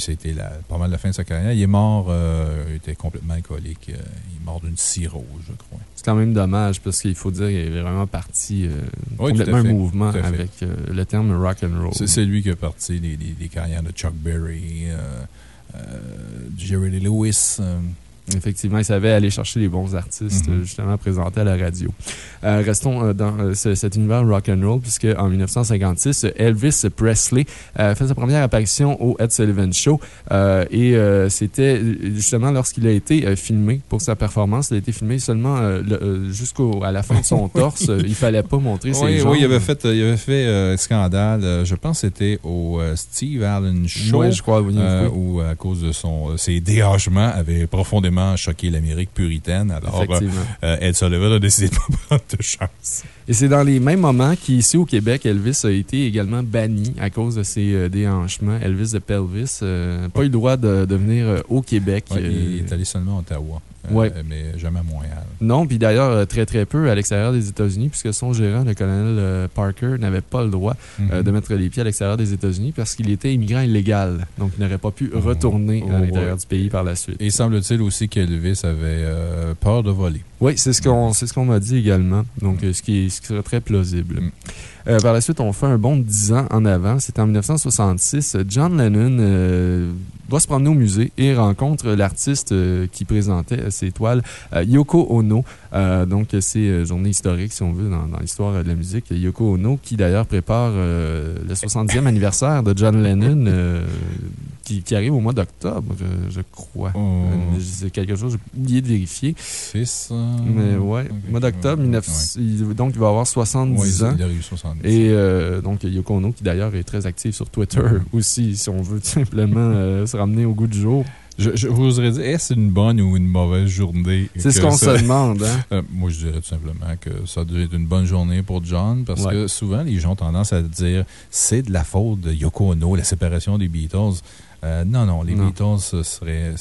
c'était pas mal la fin de sa carrière. Il est mort, euh, il était complètement alcoolique. Euh, il est mort d'une cirrhose, je crois. C'est quand même dommage parce qu'il faut dire qu'il est vraiment parti euh, complètement un mouvement avec le terme rock and roll. C'est lui qui est parti des, des, carrières de Chuck Berry, Jerry Lee Lewis. Effectivement, il savait aller chercher les bons artistes, mm-hmm. justement, présentés à la radio. Euh, restons euh, dans euh, cet univers rock and roll, puisque en 1956, Elvis Presley fait sa première apparition au Ed Sullivan Show. et c'était justement lorsqu'il a été filmé pour sa performance. Il a été filmé seulement jusqu'à la fin de son torse. il fallait pas montrer ses oui, jambes. Oui, il avait fait, il avait fait un scandale. je pense que c'était au Steve Allen Show. Oui, je crois. Oui, où, à cause de son, ses déhagements, avait profondément choqué l'Amérique puritaine. Alors, Ed Sullivan a décidé de ne pas prendre de chance. Et c'est dans les mêmes moments qu'ici au Québec, Elvis a été également banni à cause de ses euh, déhanchements. Elvis de Pelvis n'a pas eu le droit de, venir au Québec. il est allé seulement à Ottawa. Ouais. mais jamais à Montréal. Non, puis d'ailleurs, très très peu à l'extérieur des États-Unis, puisque son gérant, le colonel Parker, n'avait pas le droit mhm. de mettre les pieds à l'extérieur des États-Unis parce qu'il était immigrant illégal. Donc, il n'aurait pas pu oh. retourner à oh, l'intérieur du pays par la suite. Et semble-t-il aussi qu'Elvis avait peur de voler. Oui, c'est ce qu'on ce qu'on m'a dit également. Donc, ce, qui ce qui serait très plausible. Euh, par la suite, on fait un bond de 10 ans en avant. C'est en 1966. John Lennon euh, va se promener au musée et rencontre l'artiste euh, qui présentait ses toiles, Yoko Ono. donc, c'est journée historique, si on veut, dans, l'histoire de la musique. Yoko Ono, qui d'ailleurs prépare le 70e anniversaire de John Lennon, qui, arrive au mois d'octobre, je, crois. Oh. C'est quelque chose, j'ai oublié de vérifier. C'est ça. Mais ouais, mois d'octobre, donc il va avoir 70 ans. Il arrive 70. Et euh, donc, Yoko Ono, qui d'ailleurs est très active sur Twitter aussi, si on veut simplement euh, se ramener au goût du jour. Je, vous oserais dire, est-ce une bonne ou une mauvaise journée? C'est ce qu'on se demande. Hein? Euh, moi, je dirais tout simplement que ça doit être une bonne journée pour John parce que souvent, les gens ont tendance à dire c'est de la faute de Yoko Ono, la séparation des Beatles. non, non, les Beatles seraient,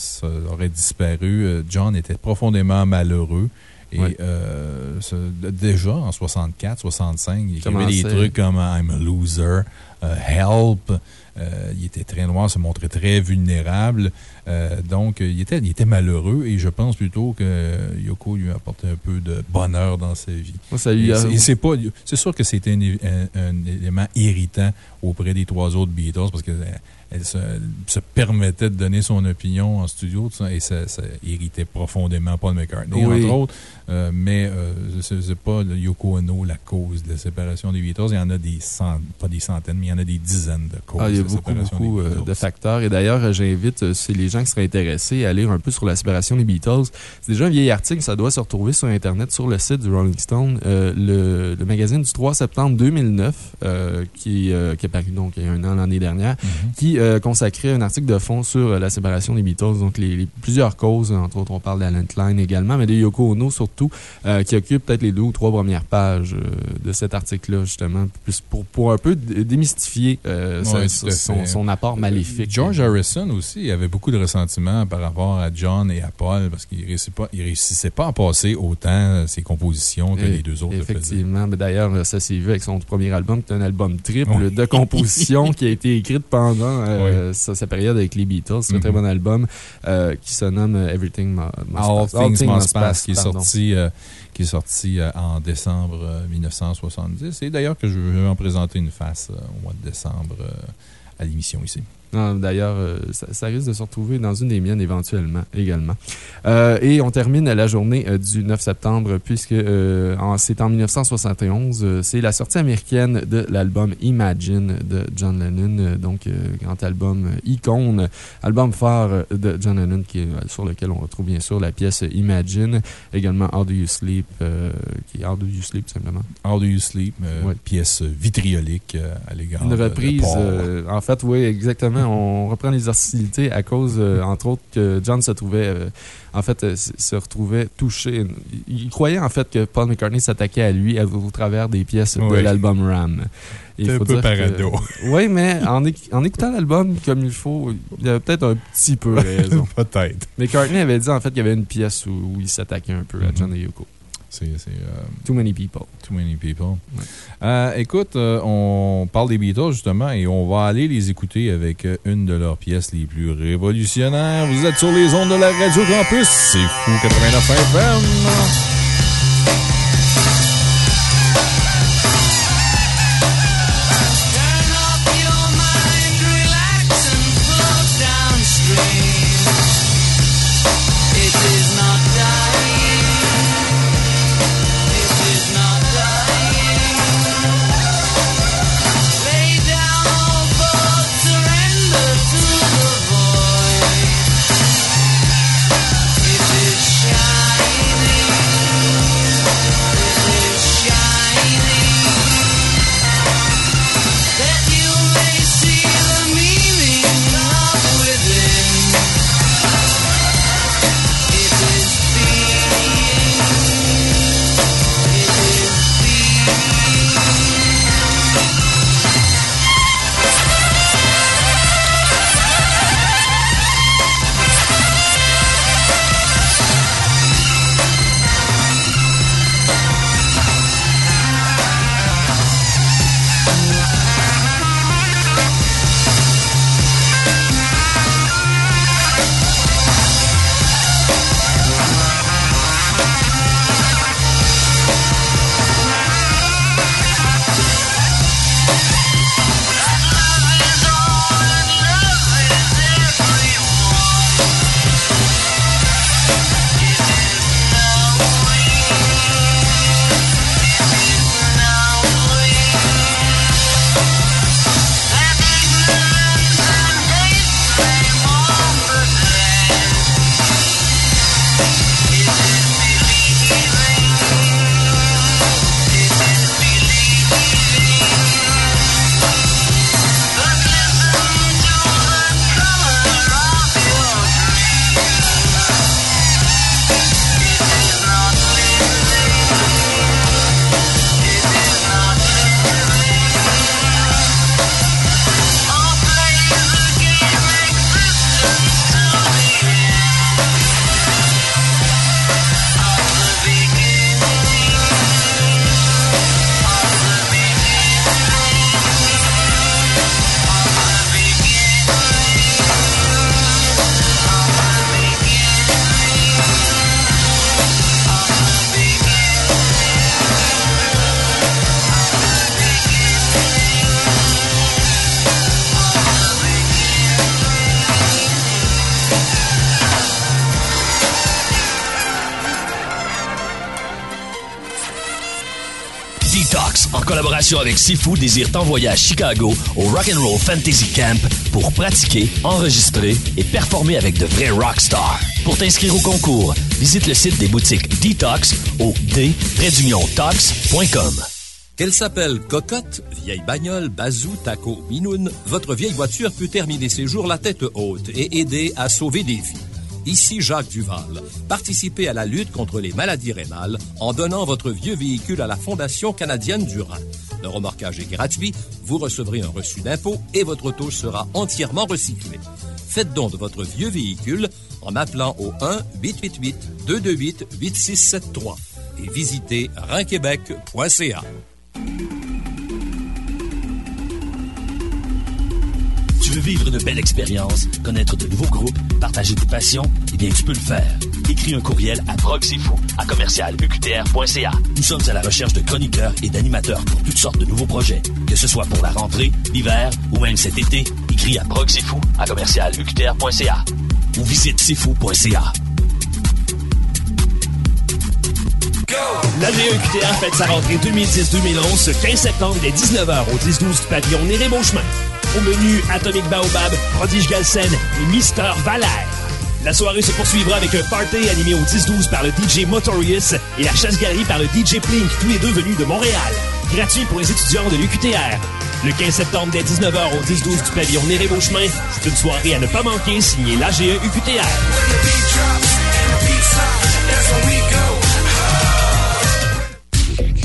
auraient disparu. John était profondément malheureux. Et euh, déjà, en 64, 65, il y avait des trucs comme I'm a loser, euh, Help. Euh, il était très noir, se montrait très vulnérable. donc, il était, il était malheureux et je pense plutôt que Yoko lui a apporté un peu de bonheur dans sa vie. c'est sûr que c'était un, élément irritant auprès des trois autres Beatles parce que elle se, permettait de donner son opinion en studio, et ça, irritait profondément Paul McCartney, entre autres. Euh, mais euh, ce n'est pas le Yoko Ono la cause de la séparation des Beatles. Il y en a des centaines, pas des centaines, mais il y en a des dizaines de causes. Ah, il y a beaucoup, beaucoup euh, de facteurs. Et d'ailleurs, j'invite les gens qui seraient intéressés à lire un peu sur la séparation des Beatles. C'est déjà un vieil article, ça doit se retrouver sur Internet, sur le site du Rolling Stone. le, magazine du 3 septembre 2009, qui, qui est paru donc il y a un an l'année dernière, mm-hmm. qui consacré un article de fond sur la séparation des Beatles. Donc, les, plusieurs causes, entre autres, on parle d'Alan Klein également, mais de Yoko Ono surtout euh, qui occupe peut-être les deux ou trois premières pages euh, de cet article-là, justement, pour, pour un peu démystifier euh, son, apport maléfique. George Harrison aussi avait beaucoup de ressentiment par rapport à John et à Paul parce qu'il ne réussissait, pas, réussissait pas à passer autant ses compositions que les deux autres. Effectivement. D'ailleurs, ça s'est vu avec son premier album, qui est un album triple de compositions qui a été écrite pendant sa, période avec les Beatles. C'est un très mm-hmm. bon album qui se nomme Everything Must, All, Things, Must Pass, qui est sorti euh, qui est sorti euh, en décembre 1970. Euh, Et d'ailleurs, que je vais en présenter une face au mois de décembre à l'émission ici. D'ailleurs, euh, ça, risque de se retrouver dans une des miennes éventuellement également. Euh, et on termine la journée euh, du 9 septembre puisque c'est en 1971. c'est la sortie américaine de l'album Imagine de John Lennon. Donc, grand album icône, album phare de John Lennon qui sur lequel on retrouve bien sûr la pièce Imagine. Également How Do You Sleep, qui est How Do You Sleep simplement. How Do You Sleep, pièce vitriolique à l'égard Une reprise, en fait, oui, exactement on reprend les hostilités à cause, euh, entre autres, que John se trouvait, euh, en fait, euh, se retrouvait touché. Il croyait, en fait, que Paul McCartney s'attaquait à lui au travers des pièces de l'album Ram. C'est un peu parado. oui, mais en, écoutant l'album comme il faut, il y avait peut-être un petit peu raison. peut-être. McCartney avait dit, en fait, qu'il y avait une pièce où, il s'attaquait un peu à mm-hmm. John et Yoko. C'est. Euh, too many people. Too many people. Euh, écoute, euh, on parle des Beatles justement et on va aller les écouter avec une de leurs pièces les plus révolutionnaires. Vous êtes sur les ondes de la Radio Campus. C'est fou 89 FM. Avec Sifu désire t'envoyer à Chicago au Rock'n'Roll Fantasy Camp pour pratiquer, enregistrer et performer avec de vrais rockstars. Pour t'inscrire au concours, visite le site des boutiques Detox au d-tox.com. Qu'elle s'appelle Cocotte, vieille bagnole, bazou, taco, minoune, votre vieille voiture peut terminer ses jours la tête haute et aider à sauver des vies. Ici Jacques Duval. Participez à la lutte contre les maladies rénales en donnant votre vieux véhicule à la Fondation canadienne du Rhin. Le remorquage est gratuit, vous recevrez un reçu d'impôt et votre auto sera entièrement recyclée. Faites don de votre vieux véhicule en appelant au 1-888-228-8673 et visitez rhinquebec.ca. Tu veux vivre une belle expérience, connaître de nouveaux groupes, partager tes passions? Eh bien, tu peux le faire. Écris un courriel à proxifou à commercialuqtr.ca. Nous sommes à la recherche de chroniqueurs et d'animateurs pour toutes sortes de nouveaux projets. Que ce soit pour la rentrée, l'hiver ou même cet été, écris à proxifou à commercialuqtr.ca ou visite sifou.ca. La VEQTR fête sa rentrée 2010-2011 ce 15 septembre dès 19h au 10-12 du pavillon Néré Beauchemin. Au menu Atomic Baobab, Prodige Galsen et Mister Valère. La soirée se poursuivra avec un party animé au 10-12 par le DJ Motorius et la chasse-galerie par le DJ Plink, tous les deux venus de Montréal. Gratuit pour les étudiants de l'UQTR. Le 15 septembre dès 19h au 10-12 du pavillon Néré Beauchemin, c'est une soirée à ne pas manquer signée l'AGE UQTR.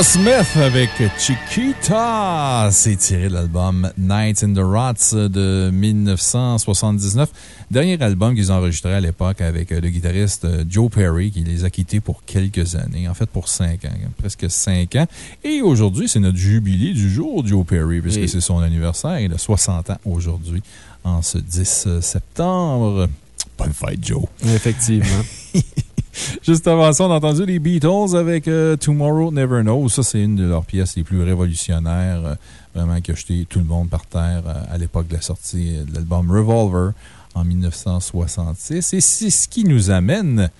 Aerosmith avec Chiquita. C'est tiré de l'album Nights in the Rots de 1979. Dernier album qu'ils ont enregistré à l'époque avec le guitariste Joe Perry qui les a quittés pour quelques années. En fait, pour cinq ans. Presque cinq ans. Et aujourd'hui, c'est notre jubilé du jour, Joe Perry, puisque c'est son anniversaire. Il a 60 ans aujourd'hui, en ce 10 septembre. Bonne fête, Joe. Effectivement. Juste avant ça, on a entendu les Beatles avec euh, Tomorrow Never Knows. Ça, c'est une de leurs pièces les plus révolutionnaires, euh, vraiment, qui a jeté tout le monde par terre euh, à l'époque de la sortie de l'album Revolver en 1966. Et c'est ce qui nous amène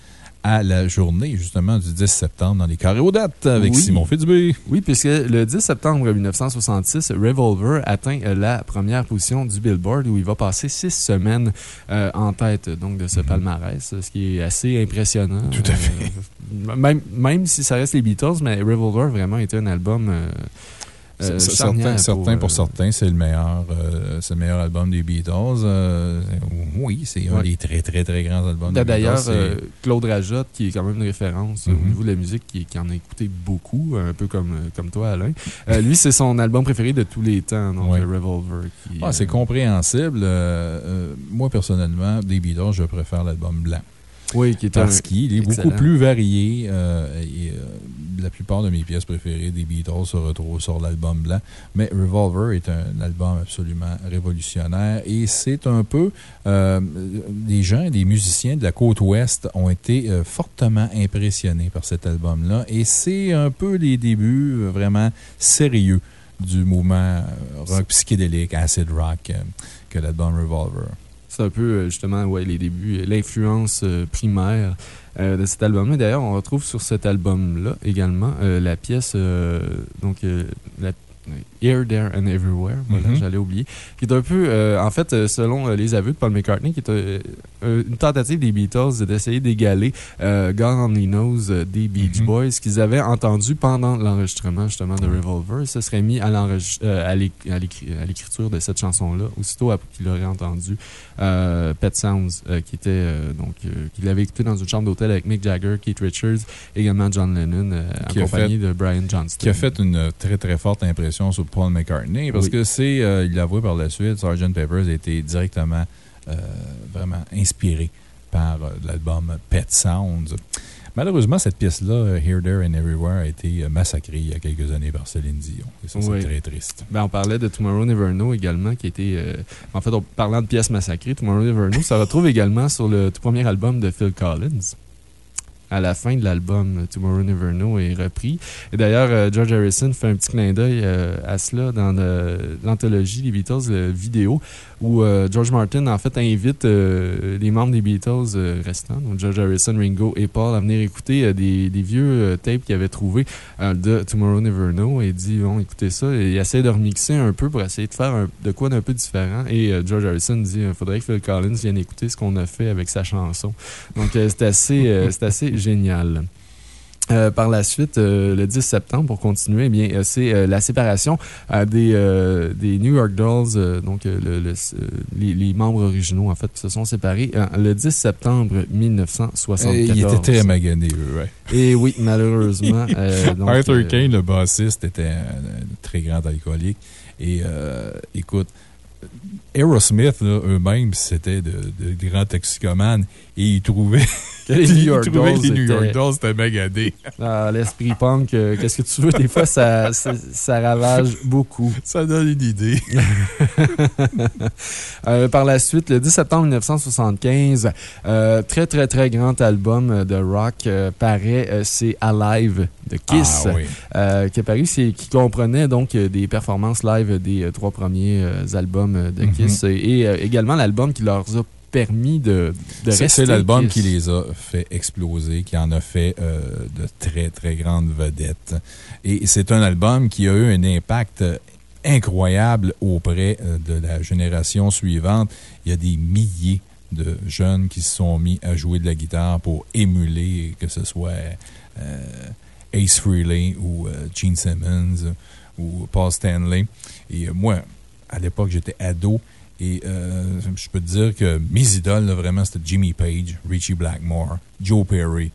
à la journée, justement, du 10 septembre dans les carrés aux dates avec Simon Fitzbé. Oui, puisque le 10 septembre 1966, Revolver atteint la première position du Billboard où il va passer six semaines euh, en tête donc, de ce mhm. palmarès, ce qui est assez impressionnant. Tout à fait. Euh, même, même si ça reste les Beatles, mais Revolver vraiment était un album. Euh, euh, certains, certains, pour, euh, certains, c'est le meilleur, euh, le meilleur album des Beatles. oui, c'est un des très, très, très grands albums des Beatles. D'ailleurs, Claude Rajotte, qui est quand même une référence au mhm. niveau de la musique, qui, en a écouté beaucoup, un peu comme, comme toi, Alain. lui, c'est son album préféré de tous les temps, donc Revolver. Ah, c'est compréhensible. moi, personnellement, des Beatles, je préfère l'album blanc. Oui, qui est Parce qu'il est beaucoup plus varié. Euh, et, euh, la plupart de mes pièces préférées des Beatles se retrouvent sur l'album blanc. Mais Revolver est un album absolument révolutionnaire. Et c'est un peu. Euh, des gens, des musiciens de la côte ouest ont été fortement impressionnés par cet album-là. Et c'est un peu les débuts vraiment sérieux du mouvement rock psychédélique, acid rock, que l'album Revolver. C'est un peu, euh, justement, ouais, les débuts, l'influence euh, primaire euh, de cet album-là. D'ailleurs, on retrouve sur cet album-là également la pièce, donc, la Here, There and Everywhere, voilà, mm-hmm. j'allais oublier, qui est un peu, euh, en fait, euh, selon euh, les aveux de Paul McCartney, qui est une tentative des Beatles d'essayer d'égaler God Only Knows des Beach mm-hmm. Boys, qu'ils avaient entendu pendant l'enregistrement, justement, de Revolver. Ça serait mis à l'écriture de cette chanson-là, aussitôt après qu'il aurait entendu Pet Sounds, qui était, donc, qu'il avait écouté dans une chambre d'hôtel avec Mick Jagger, Keith Richards, également John Lennon, en compagnie de Brian Johnston. Qui a fait une très, très forte impression sur Paul McCartney, parce que c'est, euh, il l'a avoué par la suite, Sgt. Peppers a été directement euh, vraiment inspiré par euh, l'album Pet Sounds. Malheureusement, cette pièce-là, Here, There and Everywhere, a été massacrée il y a quelques années par Céline Dion. Et ça, c'est très triste. Ben, on parlait de Tomorrow Never Know également, qui a été. en fait, en parlant de pièces massacrées, Tomorrow Never Know, ça retrouve également sur le tout premier album de Phil Collins à la fin de l'album Tomorrow Never Know est repris. Et d'ailleurs, euh, George Harrison fait un petit clin d'œil euh, à cela dans l'anthologie des Beatles vidéo où euh, George Martin, en fait, invite les membres des Beatles restants, donc George Harrison, Ringo et Paul, à venir écouter des, vieux tapes qu'il avait trouvés de Tomorrow Never Know et dit Bon, écoutez ça. Et il essaie de remixer un peu pour essayer de faire de quoi d'un peu différent. Et George Harrison dit faudrait que Phil Collins vienne écouter ce qu'on a fait avec sa chanson. Donc, c'est assez, c'est assez génial. Euh, par la suite, euh, le 10 septembre, pour continuer, eh bien, euh, c'est la séparation des, des New York Dolls. donc, les, membres originaux, en fait, se sont séparés le 10 septembre 1974. Ils étaient très maganés, eux, ouais. Et oui, malheureusement. Arthur Kane, le bassiste, était un, très grand alcoolique. Et écoute, Aerosmith, eux-mêmes, c'était de, de, grands toxicomanes et ils trouvaient les New York Dolls. Les New York Dolls étaient magadés. Ah, L'esprit punk, euh, qu'est-ce que tu veux? Des fois, ça, ça, ravage beaucoup. Ça donne une idée. Euh, par la suite, le 10 septembre 1975, euh, très, très, très grand album de rock paraît, c'est Alive de Kiss, ah, qui est paru, qui comprenait donc des performances live des trois premiers albums de Kiss mm-hmm. et également l'album qui leur a permis de, de rester. C'est l'album qui les a fait exploser, qui en a fait euh, de très, très grandes vedettes. Et c'est un album qui a eu un impact incroyable auprès euh, de la génération suivante. Il y a des milliers de jeunes qui se sont mis à jouer de la guitare pour émuler, que ce soit euh, Ace Frehley ou Gene Simmons ou Paul Stanley. Et moi, à l'époque, j'étais ado et euh, je peux te dire que mes idoles, vraiment, c'était Jimmy Page, Richie Blackmore, Joe Perry,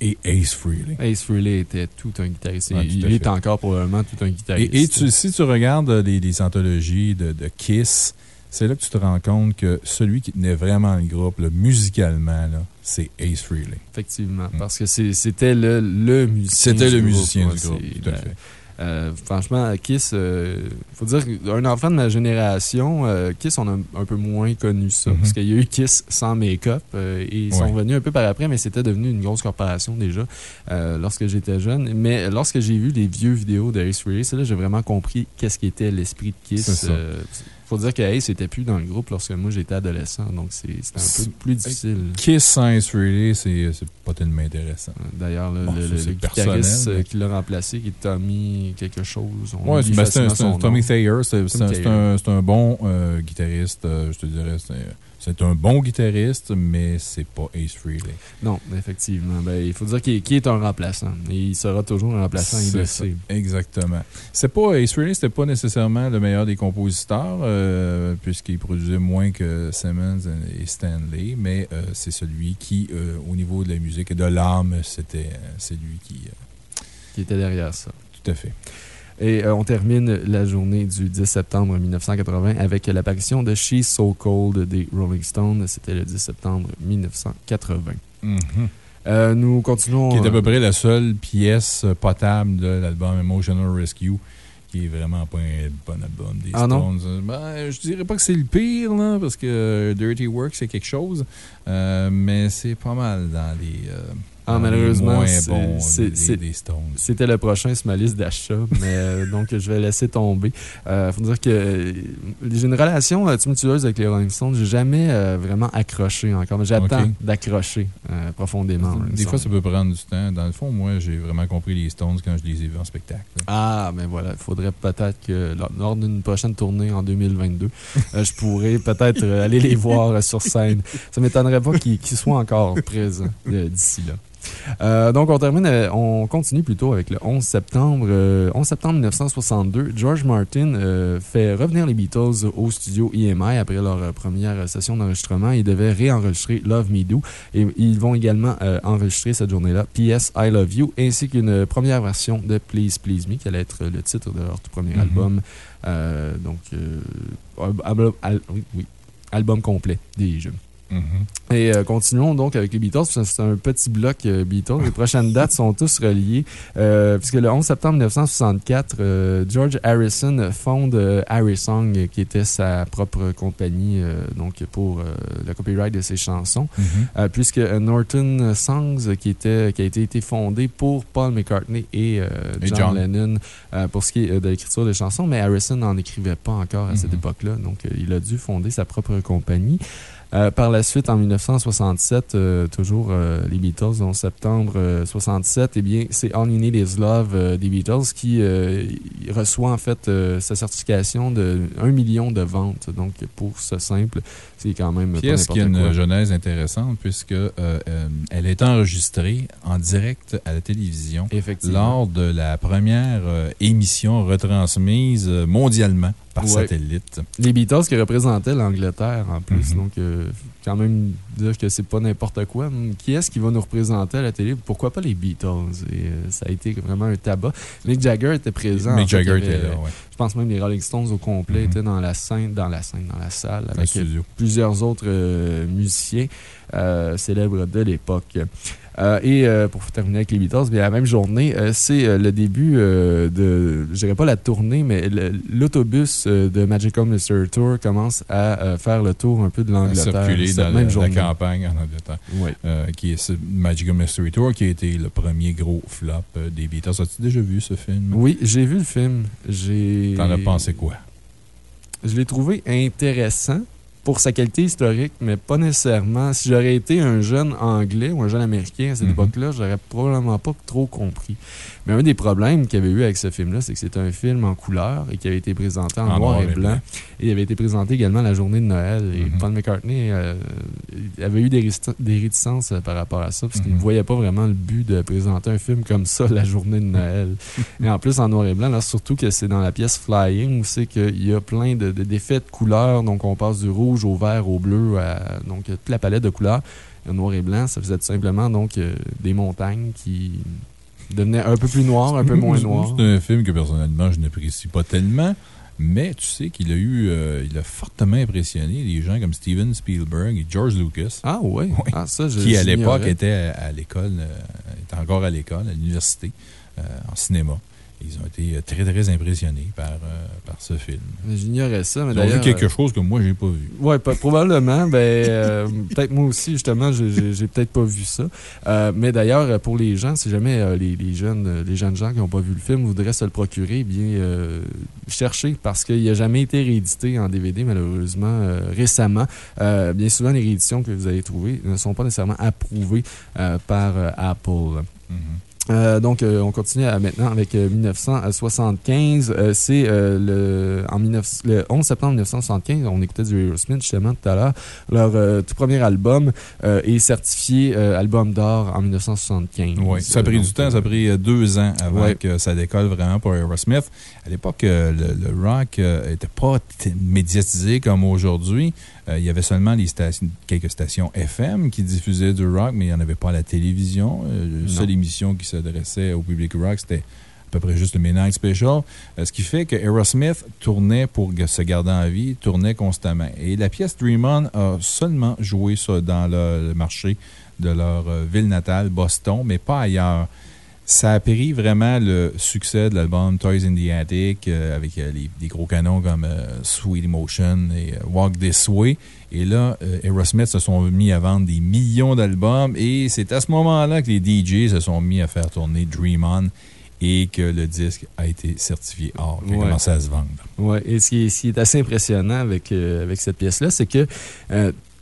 Et Ace Frehley. Ace Frehley était tout un guitariste. Ouais, il tout est encore probablement tout un guitariste. Et, et tu- si tu regardes euh, les, les anthologies de, de Kiss, c'est là que tu te rends compte que celui qui tenait vraiment le groupe, là, musicalement, c'est Ace Frehley. Effectivement, parce que c'était le, le musicien. Mm. C'était le du musicien du groupe, tout à fait. Euh, franchement, Kiss, euh, faut dire qu'un enfant de ma génération, euh, Kiss, on a un peu moins connu ça. Mhm. Parce qu'il y a eu Kiss sans make-up euh, et ils sont venus un peu par après, mais c'était devenu une grosse corporation déjà lorsque j'étais jeune. Mais lorsque j'ai vu les vieux vidéos de Ace Frehley, c'est là que j'ai vraiment compris qu'est-ce qui était l'esprit de Kiss. Faut dire que Ace n'était plus dans le groupe lorsque moi j'étais adolescent, donc c'est- c'était un peu plus difficile. Kiss sans Ace Frehley, c'est pas tellement intéressant. D'ailleurs, le, Bon, le- le guitariste mais- qui l'a remplacé, qui est Tommy quelque chose. on Ouais, c'est ben, c'est Tommy. Thayer. C'est un, un- bon euh, guitariste, euh, je te dirais. c'est- C'est un bon guitariste, mais c'est pas Ace Frehley. Non, effectivement. Ben, il faut dire qu'il est un remplaçant. Et il sera toujours un remplaçant, Exactement. C'est pas, Ace Frehley, c'était pas nécessairement le meilleur des compositeurs, euh, puisqu'il produisait moins que Simmons et Stanley, mais euh, c'est celui qui, euh, au niveau de la musique et de l'âme, c'était c'est lui qui. Qui était derrière ça. tout à fait. Et euh, on termine la journée du 10 septembre 1980 avec l'apparition de She's So Cold des Rolling Stones. C'était le 10 septembre 1980. Euh, nous continuons. Qui est à euh, peu près la seule pièce euh, potable de l'album Emotional Rescue, qui est vraiment pas un bon album des Ah non? Stones. Ben, je dirais pas que c'est le pire, là, parce que euh, Dirty Work, c'est quelque chose, euh, mais c'est pas mal dans les. euh, Ah, malheureusement. C'était le prochain sur ma liste d'achats, mais euh, donc je vais laisser tomber. Il faut dire que euh, j'ai une relation euh, tumultueuse avec les Rolling Stones. J'ai jamais euh, vraiment accroché encore, mais j'attends d'accrocher euh, profondément. Des fois, ça peut prendre du temps. Dans le fond, moi, j'ai vraiment compris les Stones quand je les ai vus en spectacle. Ah, mais voilà, il faudrait peut-être que lors, d'une prochaine tournée en 2022, euh, je pourrais peut-être euh, aller les voir euh, sur scène. Ça m'étonnerait pas qu'ils soient encore présents euh, d'ici là. Euh, donc, on termine, euh, on continue plutôt avec le 11 septembre. euh, 11 septembre 1962, George Martin euh, fait revenir les Beatles au studio EMI après leur euh, première session d'enregistrement. Ils devaient réenregistrer Love Me Do et ils vont également euh, enregistrer cette journée-là P.S. I Love You ainsi qu'une première version de Please Please Me qui allait être le titre de leur tout premier Mhm. album. Euh, donc, euh, al- oui, oui, album complet des jeux. Mhm. Et euh, continuons donc avec les Beatles. C'est un petit bloc euh, Beatles. Les prochaines dates sont tous reliées. Euh, puisque le 11 septembre 1964, euh, George Harrison fonde Harrisong, qui était sa propre compagnie euh, donc pour le copyright de ses chansons. Mhm. Euh, puisque Norton Songs, qui, était, qui a été, été fondé pour Paul McCartney et, euh, Et John, John. Lennon euh, pour ce qui est de l'écriture des chansons, mais Harrison n'en écrivait pas encore à cette Mhm. époque-là, donc il a dû fonder sa propre compagnie. Euh, par la suite, en 1967, euh, toujours euh, les Beatles, en septembre euh, 67, eh bien, c'est All You Need Is Love euh, des Beatles qui euh, reçoit en fait euh, sa certification de 1 million de ventes. Donc, pour ce simple, c'est quand même Pièce qui a une quoi. genèse intéressante, puisque euh, euh, elle est enregistrée en direct à la télévision lors de la première euh, émission retransmise mondialement par Ouais. satellite. Les Beatles qui représentaient l'Angleterre en plus. Mhm. Donc, quand même dire que c'est pas n'importe quoi. Hum, Qui est-ce qui va nous représenter à la télé? Pourquoi pas les Beatles? Et ça a été vraiment un tabac. Mick Jagger était présent. Mick fait, Jagger avait- était là, ouais. Je pense même que les Rolling Stones au complet Mhm. étaient dans la scène, dans la scène, dans la salle, avec studio. Plusieurs autres euh, musiciens euh, célèbres de l'époque. Euh, et euh, pour terminer avec les Beatles, bien, la même journée, euh, c'est le début de, je dirais pas la tournée, mais l'autobus de Magical Mystery Tour commence à faire le tour un peu de l'Angleterre. circuler dans la, même la journée. campagne en Angleterre. Euh, qui est ce Magical Mystery Tour, qui a été le premier gros flop des Beatles. As-tu déjà vu ce film? Oui, j'ai vu le film. T'en as pensé quoi? Je l'ai trouvé intéressant pour sa qualité historique, mais pas nécessairement. Si j'aurais été un jeune anglais ou un jeune américain à cette Mhm. époque-là, j'aurais probablement pas trop compris. Mais un des problèmes qu'il y avait eu avec ce film-là, c'est que c'était un film en couleur et qui avait été présenté en, noir, et blanc. Et il avait été présenté également la journée de Noël. Et Mhm. Paul McCartney euh, avait eu des, des réticences euh, par rapport à ça, parce qu'il Mhm. ne voyait pas vraiment le but de présenter un film comme ça la journée de Noël. et en plus, en noir et blanc, là, surtout que c'est dans la pièce Flying, où c'est qu'il y a plein de, de- d'effets de couleurs. Donc, on passe du rouge au vert au bleu, à, donc toute la palette de couleurs. en noir et blanc. Ça faisait tout simplement donc des montagnes qui devenaient un peu plus noires, un peu moins noires. C'est un film que personnellement je n'apprécie pas tellement. Mais tu sais qu'il a eu, euh, il a fortement impressionné des gens comme Steven Spielberg et George Lucas. Ah oui? Ah, ça, je, qui à l'époque était à, l'école, euh, était encore à l'école, à l'université, euh, en cinéma. Ils ont été euh, très, très impressionnés par, euh, par ce film. J'ignorais ça, mais. Ils ont vu quelque euh, chose que moi, j'ai pas vu. Oui, probablement. ben, peut-être moi aussi, justement, j'ai peut-être pas vu ça. mais d'ailleurs, pour les gens, si jamais les, les, jeunes, les jeunes gens qui n'ont pas vu le film voudraient se le procurer, bien, chercher parce qu'il n'a jamais été réédité en DVD, malheureusement, récemment. bien souvent, les rééditions que vous allez trouver ne sont pas nécessairement approuvées par Apple. Mm-hmm. Euh, donc, euh, on continue maintenant avec 1975. Euh, c'est le, en le 11 septembre 1975, on écoutait du Aerosmith justement tout à l'heure. Leur tout premier album est certifié album d'or en 1975. Oui, ça a pris du temps, ça a pris deux ans avant que ça décolle vraiment pour Aerosmith. À l'époque, le, le, rock n'était pas médiatisé comme aujourd'hui. Euh, il y avait seulement les stations, quelques stations FM qui diffusaient du rock, mais il n'y en avait pas à la télévision. Euh, la seule émission qui s'adressait au public rock, c'était à peu près juste le Midnight Special. Euh, ce qui fait que Aerosmith tournait pour se garder en vie, tournait constamment. Et la pièce Dream On a seulement joué ça dans le marché de leur ville natale, Boston, mais pas ailleurs ça a pris vraiment le succès de l'album Toys in the Attic euh, avec euh, des gros canons comme euh, Sweet Emotion et Walk This Way. Et là, Aerosmith se sont mis à vendre des millions d'albums et c'est à ce moment-là que les DJ se sont mis à faire tourner Dream On et que le disque a été certifié or, qui a commencé à se vendre. Oui, et ce qui, est, assez impressionnant avec, avec cette pièce-là, c'est que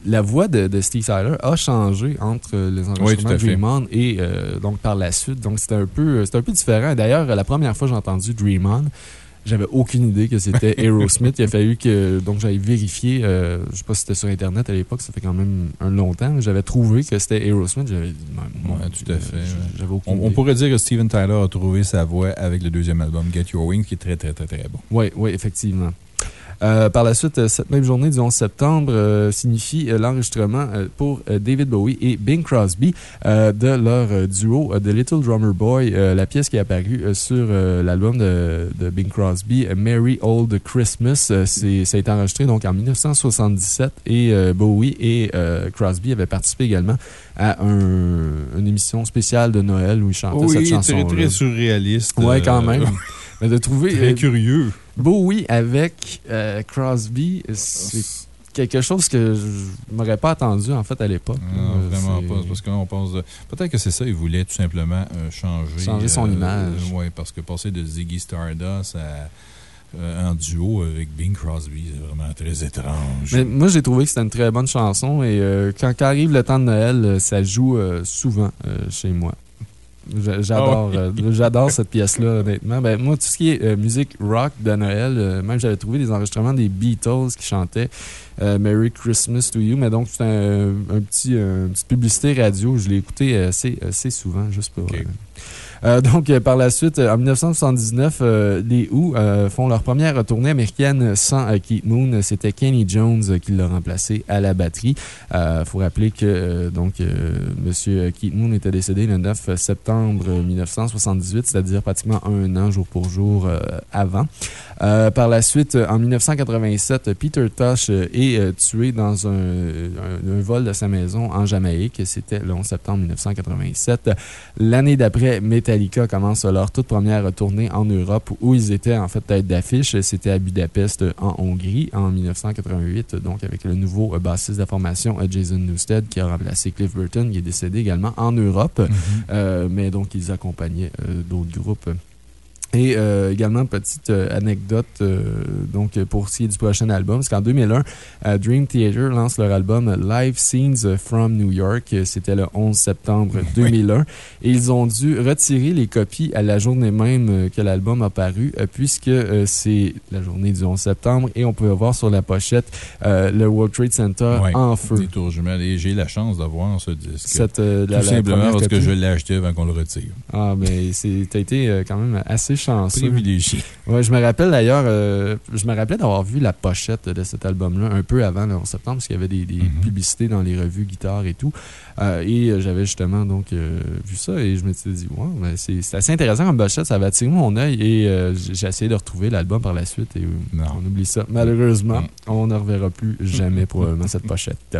la voix de, Steve Tyler a changé entre les enregistrements de Dream On et euh, donc par la suite. Donc c'était un, peu, un peu différent. D'ailleurs, la première fois que j'ai entendu Dream On, j'avais aucune idée que c'était Aerosmith. Il a fallu que donc j'aille vérifier. Euh, je ne sais pas si c'était sur Internet à l'époque, ça fait quand même un long temps. J'avais trouvé que c'était Aerosmith. J'avais tout à fait. on, on, pourrait dire que Steven Tyler a trouvé sa voix avec le deuxième album Get Your Wings, qui est très, très, très, très bon. Oui, oui, effectivement. Euh, par la suite, euh, cette même journée du 11 septembre euh, signifie l'enregistrement pour David Bowie et Bing Crosby de leur duo The Little Drummer Boy, la pièce qui est apparue sur l'album de, de, Bing Crosby, Merry Old Christmas. ça a été enregistré donc en 1977 et Bowie et Crosby avaient participé également à une émission spéciale de Noël où ils chantaient cette chanson. Oui, très, très surréaliste. Oui, quand même. Mais de trouver. Très curieux. Bowie avec euh, Crosby, c'est quelque chose que je m'aurais pas attendu, en fait, à l'époque. Non, euh, vraiment pas. Parce qu'on pense. Peut-être que c'est ça, il voulait tout simplement euh, changer. Changer son image. oui, parce que passer de Ziggy Stardust à. un duo avec Bing Crosby. C'est vraiment très étrange. Mais moi, j'ai trouvé que c'était une très bonne chanson et quand, quand, arrive le temps de Noël, ça joue souvent chez moi. J'adore ah euh, j'adore cette pièce-là, honnêtement. Ben, moi, tout ce qui est euh, musique rock de Noël, euh, même j'avais trouvé des enregistrements des Beatles qui chantaient Merry Christmas to You, mais donc c'est un, petit, une petite publicité radio. Je l'ai écouté assez, assez souvent, juste pour. Euh, donc, euh, par la suite, euh, en 1979, les Who font leur première tournée américaine sans Keith Moon. C'était Kenny Jones qui l'a remplacé à la batterie. Il faut rappeler que donc M. Keith Moon était décédé le 9 septembre 1978, c'est-à-dire pratiquement un an jour pour jour avant. par la suite, en 1987, Peter Tosh est tué dans un, un, vol de sa maison en Jamaïque. C'était le 11 septembre 1987. L'année d'après, Metallica commence leur toute première tournée en Europe où ils étaient en fait tête d'affiche. C'était à Budapest, en Hongrie, en 1988, donc avec le nouveau bassiste de la formation Jason Newsted qui a remplacé Cliff Burton, qui est décédé également en Europe. Mm-hmm. Euh, mais donc, ils accompagnaient euh, d'autres groupes et euh, également, petite euh, anecdote euh, donc pour ce qui est du prochain album, c'est qu'en 2001, Dream Theater lance leur album Live Scenes from New York. C'était le 11 septembre 2001. Et ils ont dû retirer les copies à la journée même que l'album a paru, puisque c'est la journée du 11 septembre et on peut voir sur la pochette le World Trade Center en feu. Et j'ai la chance d'avoir ce disque. Tout simplement parce que je l'ai acheté avant qu'on le retire. Ah, mais a été quand même assez chanceux. Privilégié. Ouais, je me rappelle d'ailleurs, euh, je me rappelais d'avoir vu la pochette de cet album-là un peu avant le 11 septembre, parce qu'il y avait des, des Mhm. publicités dans les revues guitare et tout. Euh, et euh, j'avais justement donc euh, vu ça et je me suis dit, wow, ben, c'est assez intéressant comme pochette, ça va attirer mon œil et j'ai essayé de retrouver l'album par la suite et Non. on oublie ça. Malheureusement, Mm. on ne reverra plus jamais probablement cette pochette.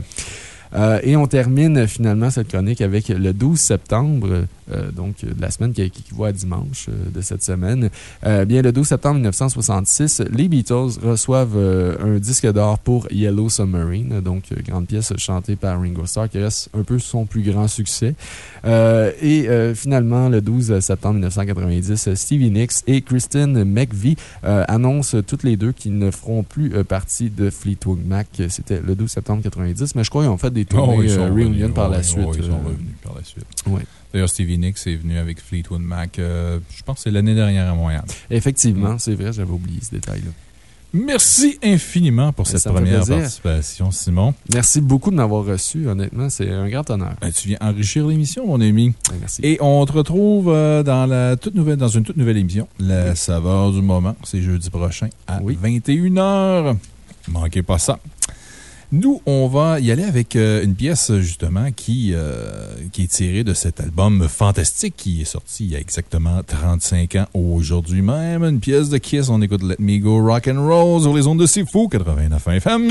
Et on termine finalement cette chronique avec le 12 septembre, euh, donc euh, de la semaine qui, qui équivaut à dimanche euh, de cette semaine. Bien, le 12 septembre 1966, les Beatles reçoivent un disque d'or pour Yellow Submarine, donc grande pièce chantée par Ringo Starr, qui reste un peu son plus grand succès. Et finalement, le 12 septembre 1990, Stevie Nicks et Kristen McVie annoncent toutes les deux qu'ils ne feront plus partie de Fleetwood Mac. C'était le 12 septembre 90, mais je crois qu'ils ont fait des tournées Oh, reunion par la suite. ils sont revenus par la suite. ouais. D'ailleurs, Stevie Nicks est venu avec Fleetwood Mac, euh, je pense que c'est l'année dernière à Montréal. Effectivement, Mm. c'est vrai, j'avais oublié ce détail-là. Merci infiniment pour cette première participation, Simon. Merci beaucoup de m'avoir reçu, honnêtement, c'est un grand honneur. Ben, tu viens enrichir l'émission, mon ami. Ben, Merci. Et on te retrouve euh, dans, la toute nouvelle, dans une toute nouvelle émission, La saveur du moment. C'est jeudi prochain à Oui. 21h. Manquez pas ça. Nous, on va y aller avec euh, une pièce, justement, qui, euh, qui est tirée de cet album fantastique qui est sorti il y a exactement 35 ans aujourd'hui même. Une pièce de Kiss. On écoute Let Me Go Rock and sur les ondes de C'est Fou 89 FM.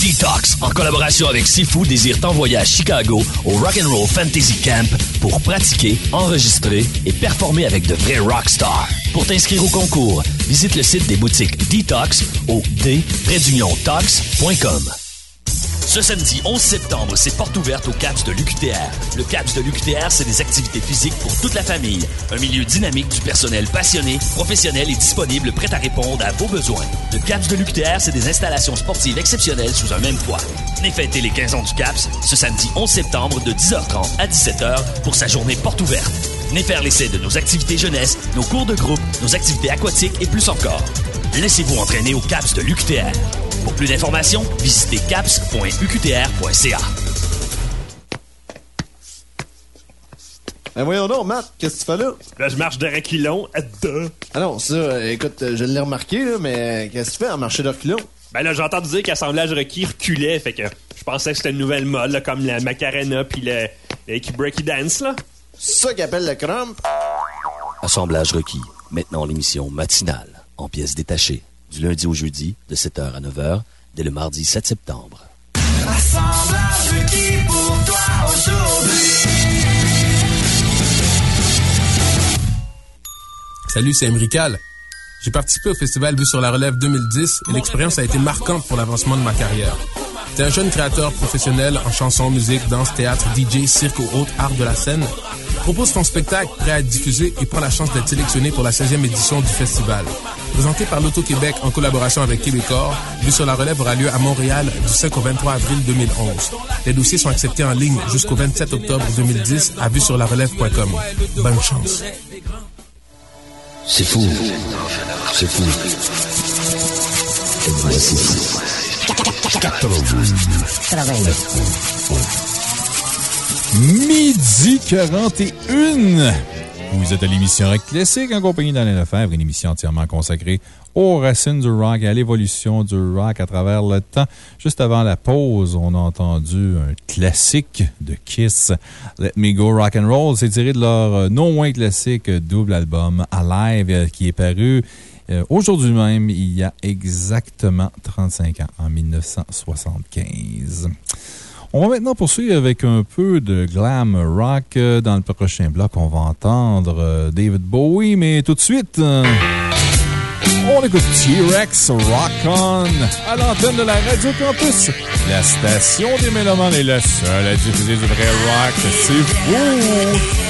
Detox, en collaboration avec Sifu, désire t'envoyer à Chicago au Rock'n'Roll Fantasy Camp pour pratiquer, enregistrer et performer avec de vrais rockstars. Pour t'inscrire au concours, visite le site des boutiques Detox au d-tox.com. Ce samedi 11 septembre, c'est porte ouverte au CAPS de l'UQTR. Le CAPS de l'UQTR, c'est des activités physiques pour toute la famille. Un milieu dynamique du personnel passionné, professionnel et disponible, prêt à répondre à vos besoins. Le CAPS de l'UQTR, c'est des installations sportives exceptionnelles sous un même toit. Venez fêter les 15 ans du CAPS ce samedi 11 septembre de 10h30 à 17h pour sa journée porte ouverte. Venez faire l'essai de nos activités jeunesse, nos cours de groupe, nos activités aquatiques et plus encore. Laissez-vous entraîner au CAPS de l'UQTR. Pour plus d'informations, visitez caps.uqtr.ca. Ben voyons donc, Matt, qu'est-ce que tu fais là? Là, je marche de reculons à deux. Ah non, ça, euh, écoute, euh, je l'ai remarqué, là, mais qu'est-ce que tu fais en marché de reculons? Ben là, j'ai entendu dire qu'Assemblage requis reculait, fait que je pensais que c'était une nouvelle mode, là, comme la Macarena puis le, le Breaky Dance, là. C'est ça qu'ils appellent le crump? Assemblage requis. Maintenant l'émission matinale, en pièces détachées, du lundi au jeudi, de 7h à 9h, dès le mardi 7 septembre. Salut, c'est Emrical. J'ai participé au festival Vue sur la Relève 2010 et l'expérience a été marquante pour l'avancement de ma carrière. T'es un jeune créateur professionnel en chanson, musique, danse, théâtre, DJ, cirque ou autres arts de la scène. Propose ton spectacle prêt à être diffusé et prends la chance d'être sélectionné pour la 16e édition du festival. Présenté par l'Auto-Québec en collaboration avec Québecor, Vue sur la Relève aura lieu à Montréal du 5 au 23 avril 2011. Les dossiers sont acceptés en ligne jusqu'au 27 octobre 2010 à vue sur la relève.com. Bonne chance. C'est fou. C'est fou. Voici fou. Midi 41. Vous êtes à l'émission Rock Classique en compagnie d'Alain Lefebvre, une émission entièrement consacrée aux racines du rock et à l'évolution du rock à travers le temps. Juste avant la pause, on a entendu un classique de Kiss, Let Me Go Rock and Roll. C'est tiré de leur euh, non moins classique double album Alive euh, qui est paru euh, aujourd'hui même, il y a exactement 35 ans, en 1975. On va maintenant poursuivre avec un peu de glam rock. Euh, Dans le prochain bloc, on va entendre euh, David Bowie, mais tout de suite, euh, on écoute T-Rex Rock On à l'antenne de la Radio Campus. La station des Mélomanes est la seule à diffuser du vrai rock. C'est fou!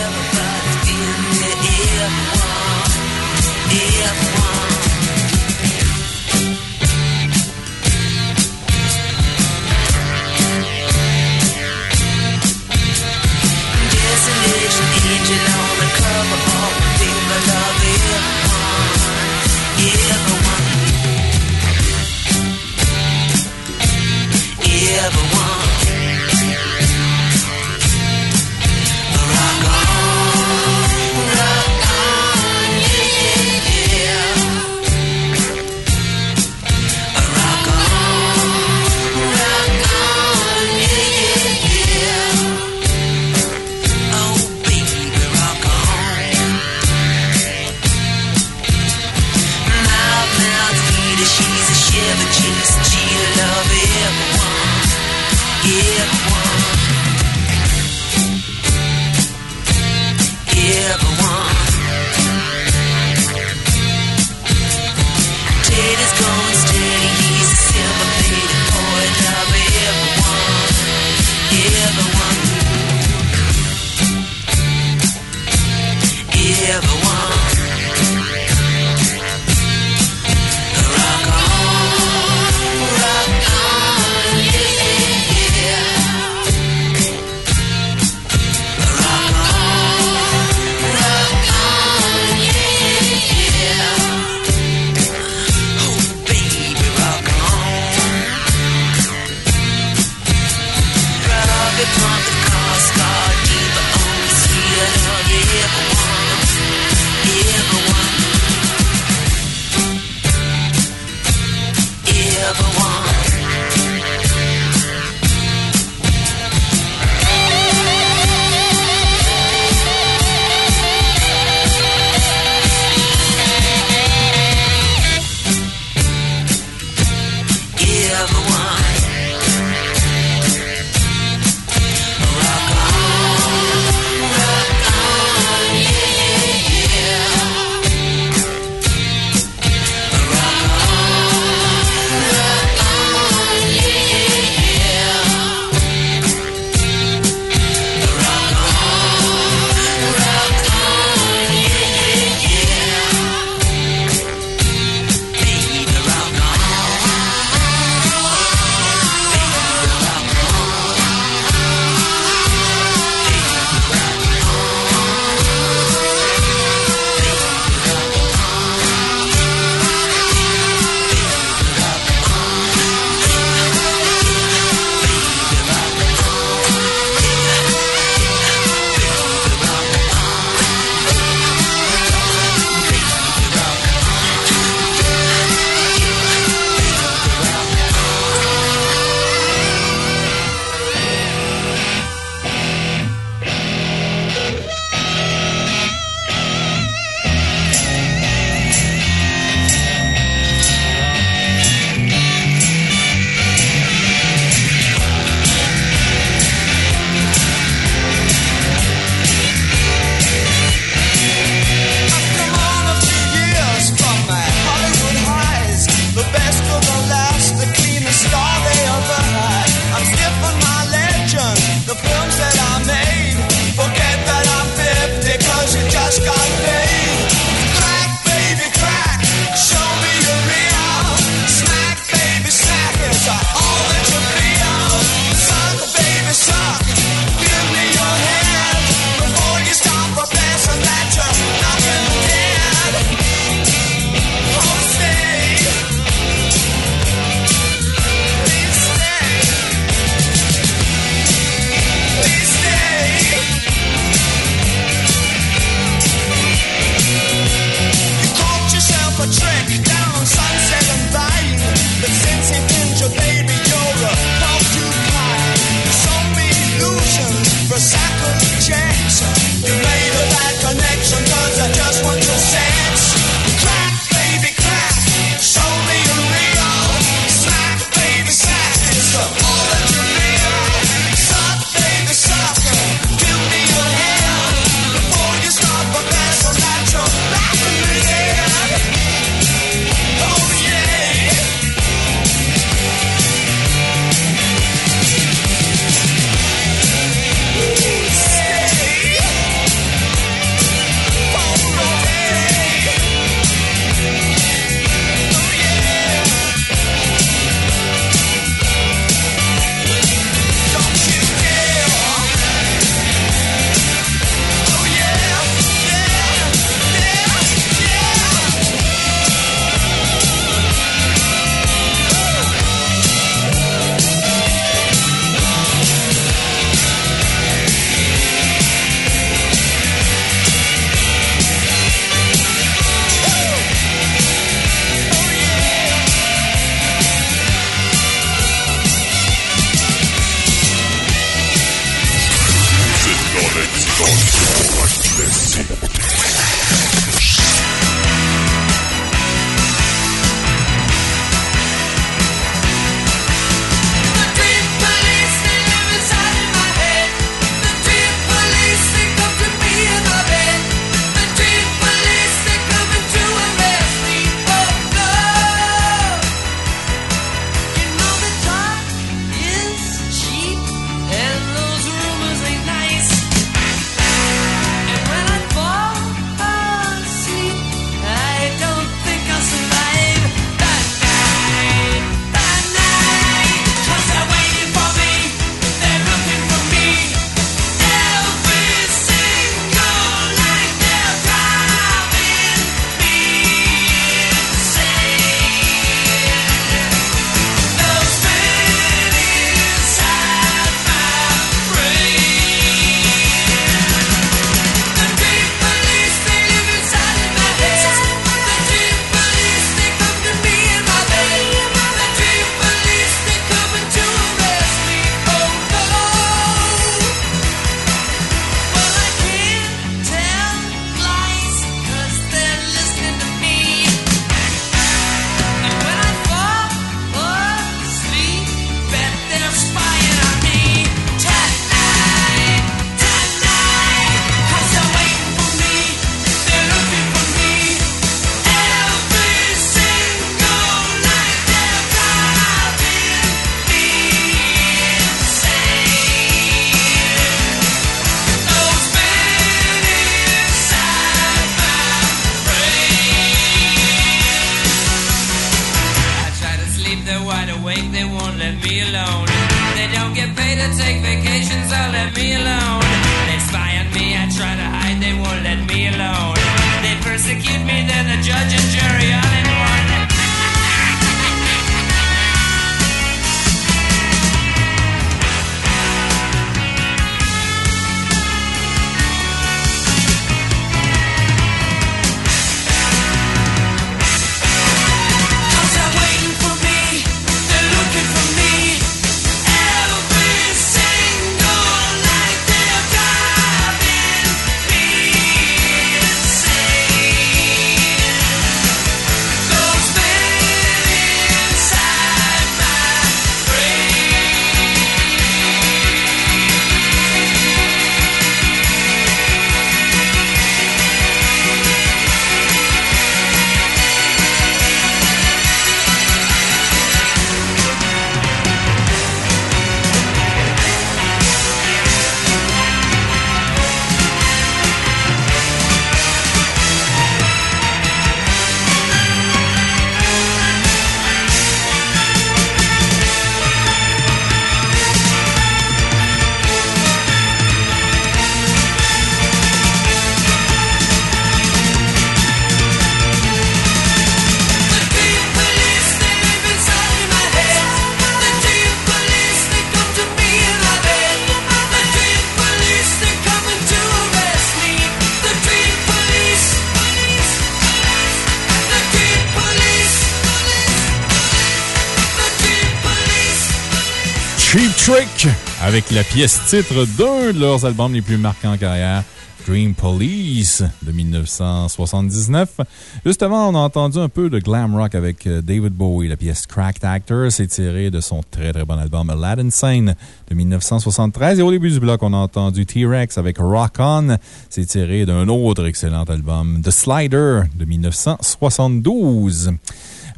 Pièce titre d'un de leurs albums les plus marquants en carrière. Dream Police de 1979. Juste avant, on a entendu un peu de glam rock avec euh, David Bowie. La pièce Cracked Actor, c'est tiré de son très très bon album Aladdin Sane de 1973. Et au début du bloc, on a entendu T-Rex avec Rock On. C'est tiré d'un autre excellent album, The Slider de 1972.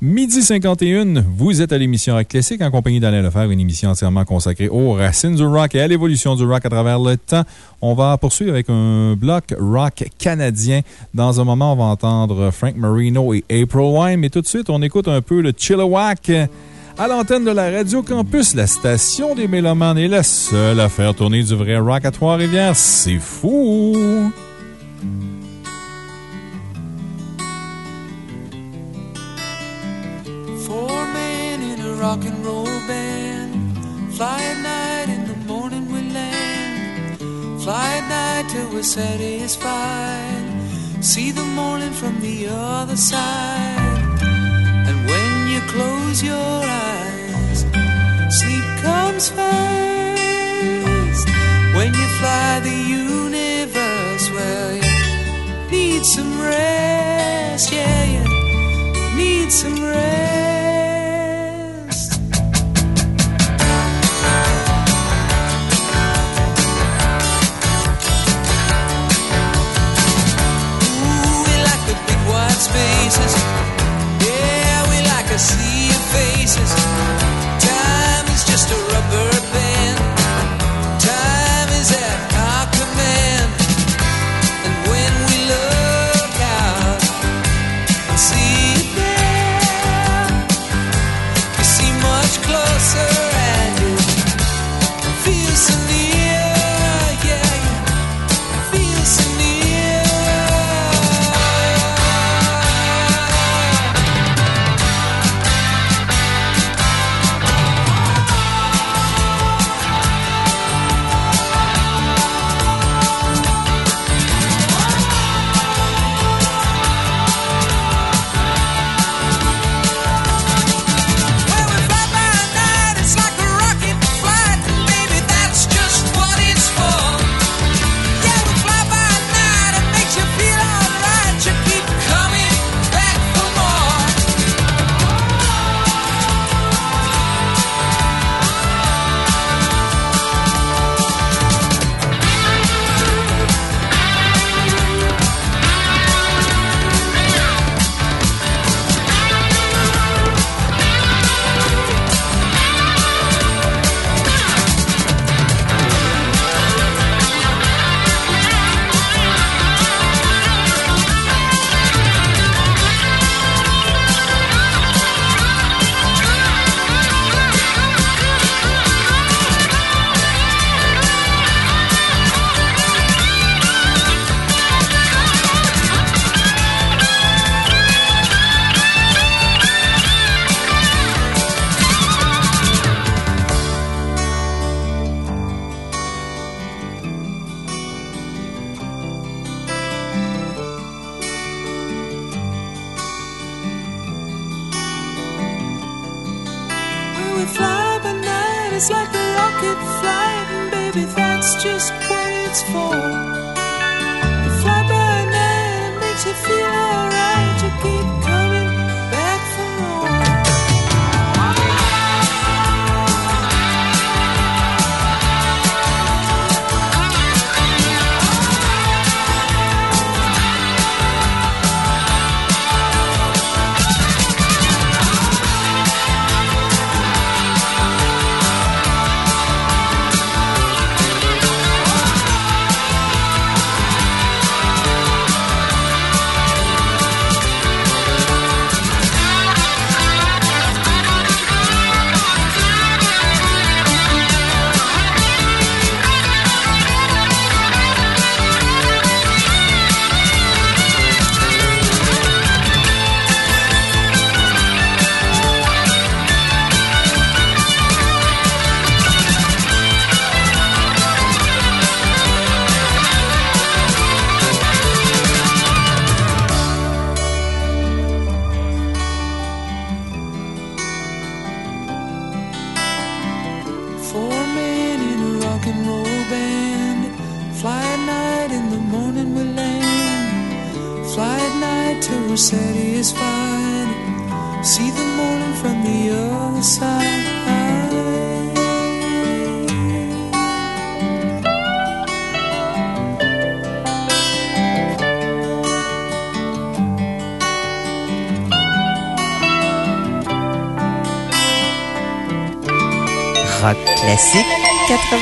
Midi 51, vous êtes à l'émission Rock Classique en compagnie d'Alain Lefebvre, une émission entièrement consacrée aux racines du rock et à l'évolution du rock à travers le temps. On va poursuivre avec un bloc rock canadien. Dans un moment, on va entendre Frank Marino et April Wine, mais tout de suite, on écoute un peu le Chilliwack. À l'antenne de la Radio Campus, la station des Mélomanes est la seule à faire tourner du vrai rock à Trois-Rivières. C'est fou! Rock and roll band. Fly at night, in the morning we land. Fly at night till we're satisfied. See the morning from the other side. And when you close your eyes, sleep comes first. When you fly the universe, well, you need some rest, yeah, you need some rest. Yeah, we like a sea of faces. Time is just a rubber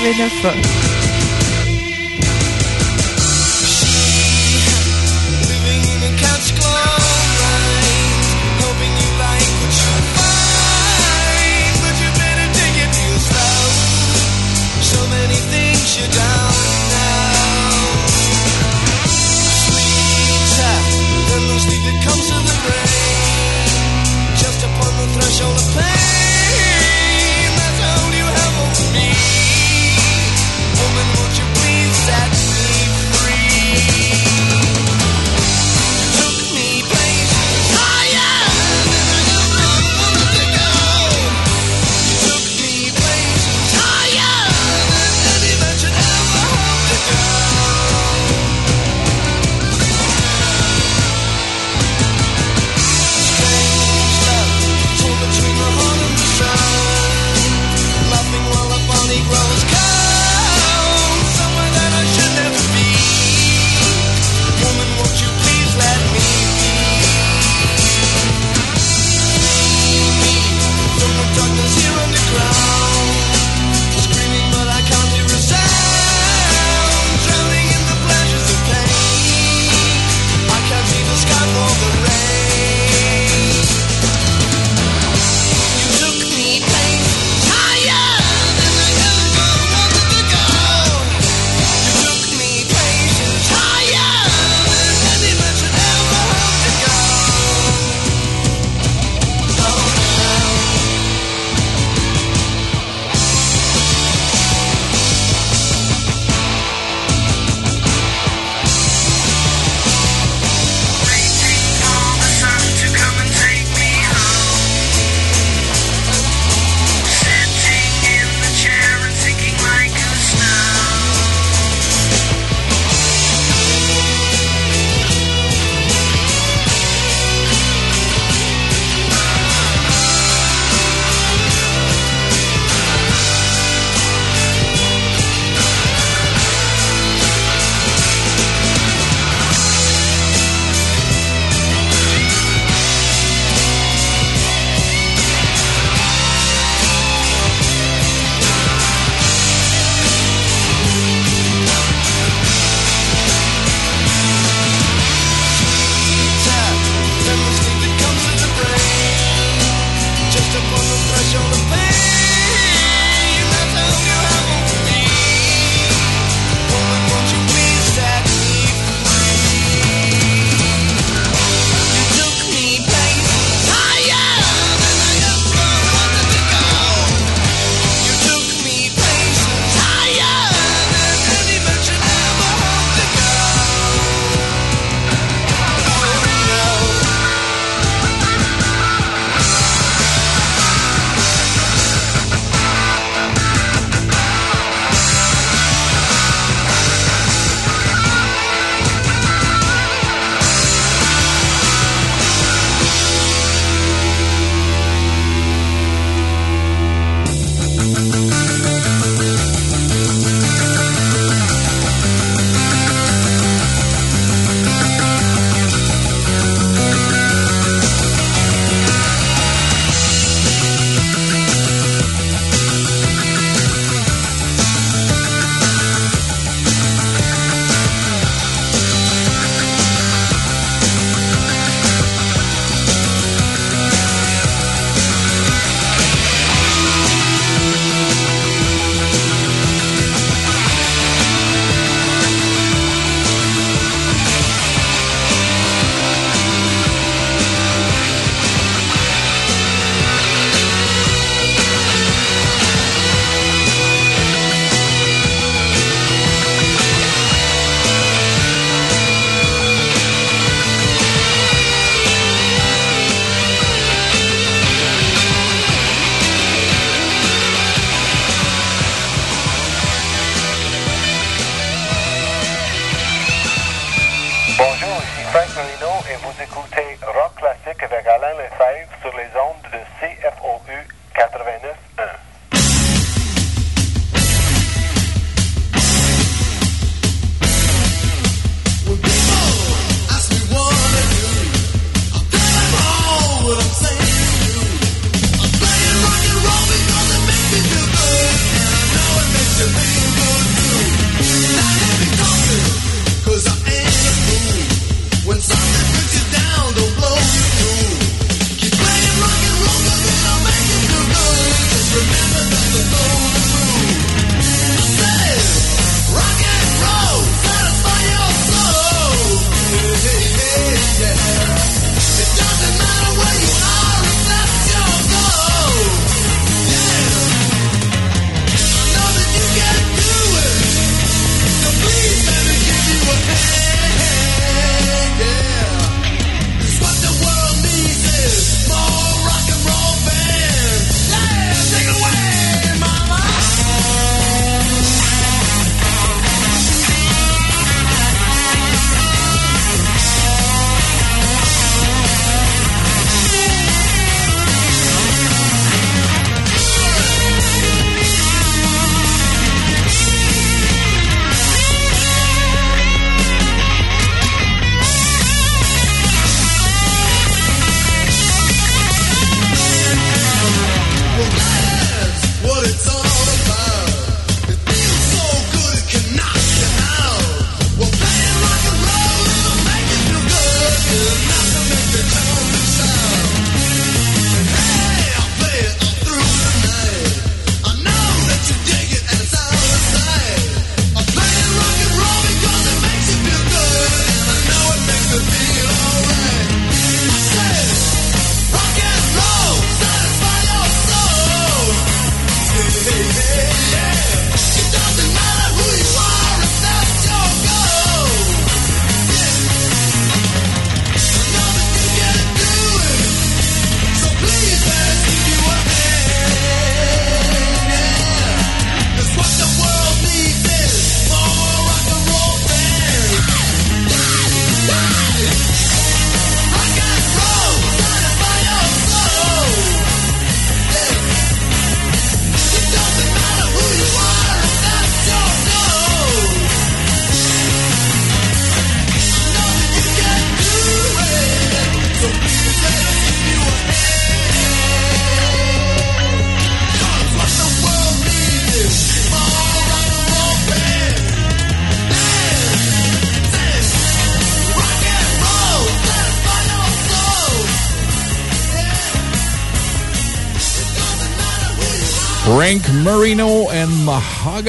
89 ans. Living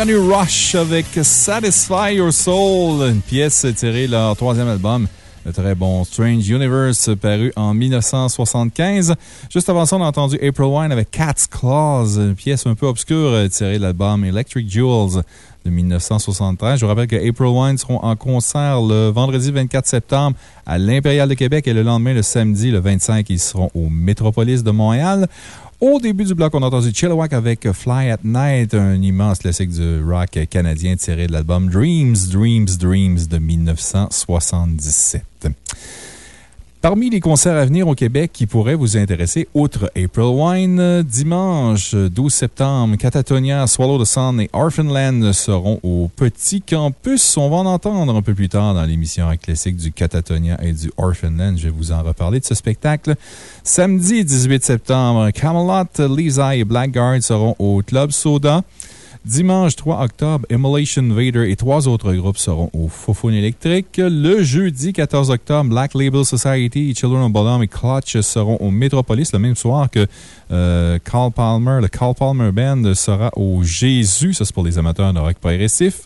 Mahogany Rush avec Satisfy Your Soul, une pièce tirée de leur troisième album. Le très bon Strange Universe, paru en 1975. Juste avant ça, on a entendu April Wine avec Cat's Claws, une pièce un peu obscure tirée de l'album Electric Jewels de 1973. Je vous rappelle que April Wine seront en concert le vendredi 24 septembre à l'Impérial de Québec et le lendemain, le samedi, le 25, ils seront au Métropolis de Montréal. Au début du bloc, on a entendu Chilliwack avec Fly at Night, un immense classique du rock canadien tiré de l'album Dreams, Dreams, Dreams de 1977. Parmi les concerts à venir au Québec qui pourraient vous intéresser, outre April Wine, dimanche 12 septembre, Catatonia, Swallow the Sun et Orphanland seront au Petit Campus. On va en entendre un peu plus tard dans l'émission classique du Catatonia et du Orphanland. Je vais vous en reparler de ce spectacle. Samedi 18 septembre, Camelot, Lisa et Blackguard seront au Club Soda. Dimanche 3 octobre, Immolation Vader et trois autres groupes seront au Fofone électrique. Le jeudi 14 octobre, Black Label Society, Children of Bodom et Clutch seront au Metropolis le même soir que euh, Carl Palmer. Le Carl Palmer Band sera au Jésus. Ça, c'est pour les amateurs de rock progressif.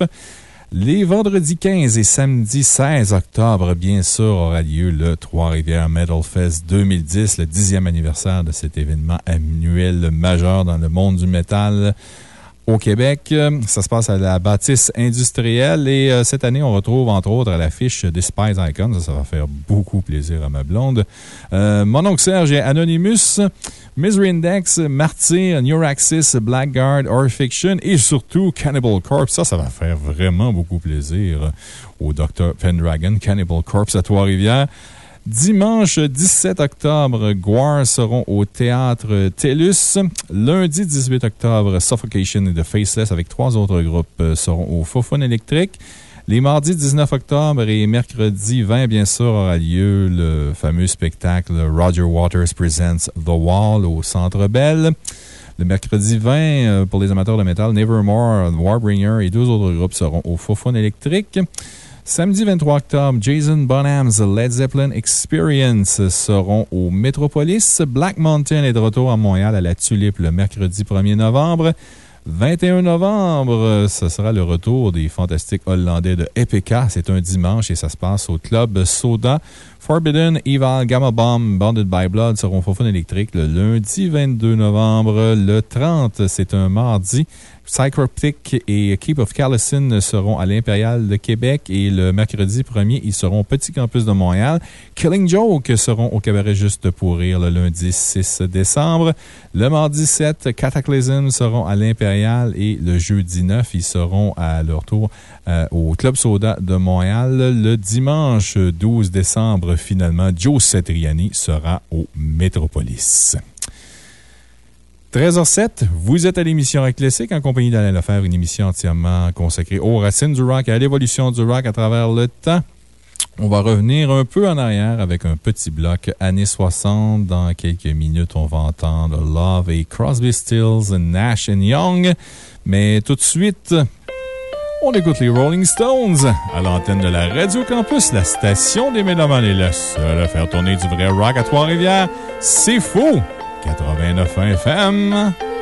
Les vendredis 15 et samedi 16 octobre, bien sûr, aura lieu le Trois-Rivières Metal Fest 2010, le dixième anniversaire de cet événement annuel majeur dans le monde du métal au Québec. Ça se passe à la bâtisse industrielle et euh, cette année, on retrouve entre autres à l'affiche des Spice Icons. Ça, va faire beaucoup plaisir à ma blonde. Euh, mon oncle Serge et Anonymous, Misery Index, Martyr, Neuraxis, Blackguard, Fiction et surtout Cannibal Corpse. Ça, ça va faire vraiment beaucoup plaisir au Dr. Pendragon, Cannibal Corpse à Trois-Rivières. Dimanche 17 octobre, Guar seront au théâtre TELUS. Lundi 18 octobre, Suffocation et The Faceless avec trois autres groupes seront au Fofone électrique. Les mardis 19 octobre et mercredi 20, bien sûr, aura lieu le fameux spectacle Roger Waters Presents The Wall au Centre Bell. Le mercredi 20, pour les amateurs de métal, Nevermore, Warbringer et deux autres groupes seront au Fofone électrique. Samedi 23 octobre, Jason Bonham's Led Zeppelin Experience seront au Metropolis. Black Mountain est de retour à Montréal à la Tulipe le mercredi 1er novembre. 21 novembre, ce sera le retour des fantastiques Hollandais de Epica. C'est un dimanche et ça se passe au Club Soda. Forbidden, Evil, Gamma Bomb, Bonded by Blood seront faux électrique le lundi 22 novembre. Le 30, c'est un mardi. Psychroptic et Keep of Callison seront à l'Impérial de Québec et le mercredi 1er, ils seront au Petit Campus de Montréal. Killing Joke seront au Cabaret Juste pour Rire le lundi 6 décembre. Le mardi 7, Cataclysm seront à l'Impérial et le jeudi 9, ils seront à leur tour euh, au Club Soda de Montréal. Le dimanche 12 décembre, finalement, Joe Satriani sera au Métropolis. 13h07, vous êtes à l'émission Rock Classique en compagnie d'Alain Lefebvre, une émission entièrement consacrée aux racines du rock et à l'évolution du rock à travers le temps. On va revenir un peu en arrière avec un petit bloc années 60. Dans quelques minutes, on va entendre Love et Crosby, Stills, Nash Young. Mais tout de suite, on écoute les Rolling Stones à l'antenne de la Radio Campus, la station des Mélomanes est la seule à faire tourner du vrai rock à Trois-Rivières. C'est faux! 89 FM.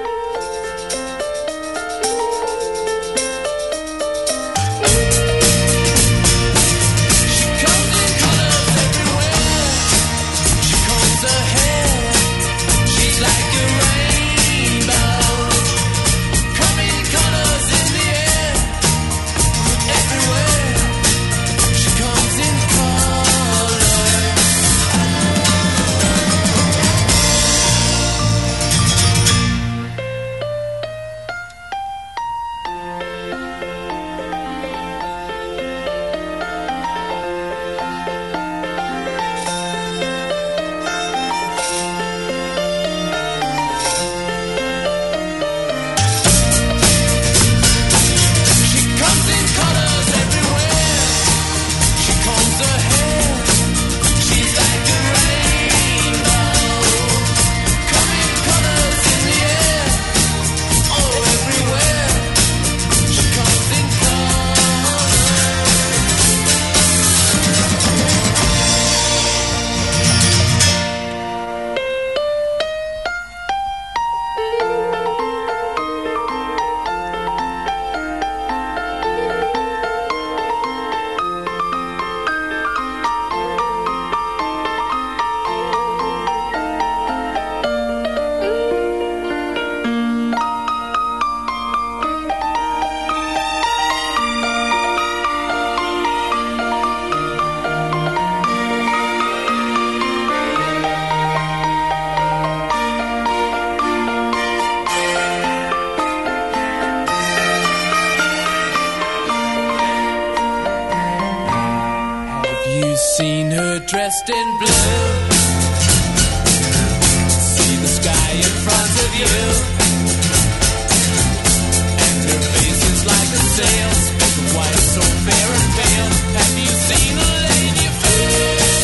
Dressed in blue? See the sky in front of you. And her face is like a sail, white, so fair and pale. Have you seen a lady fair?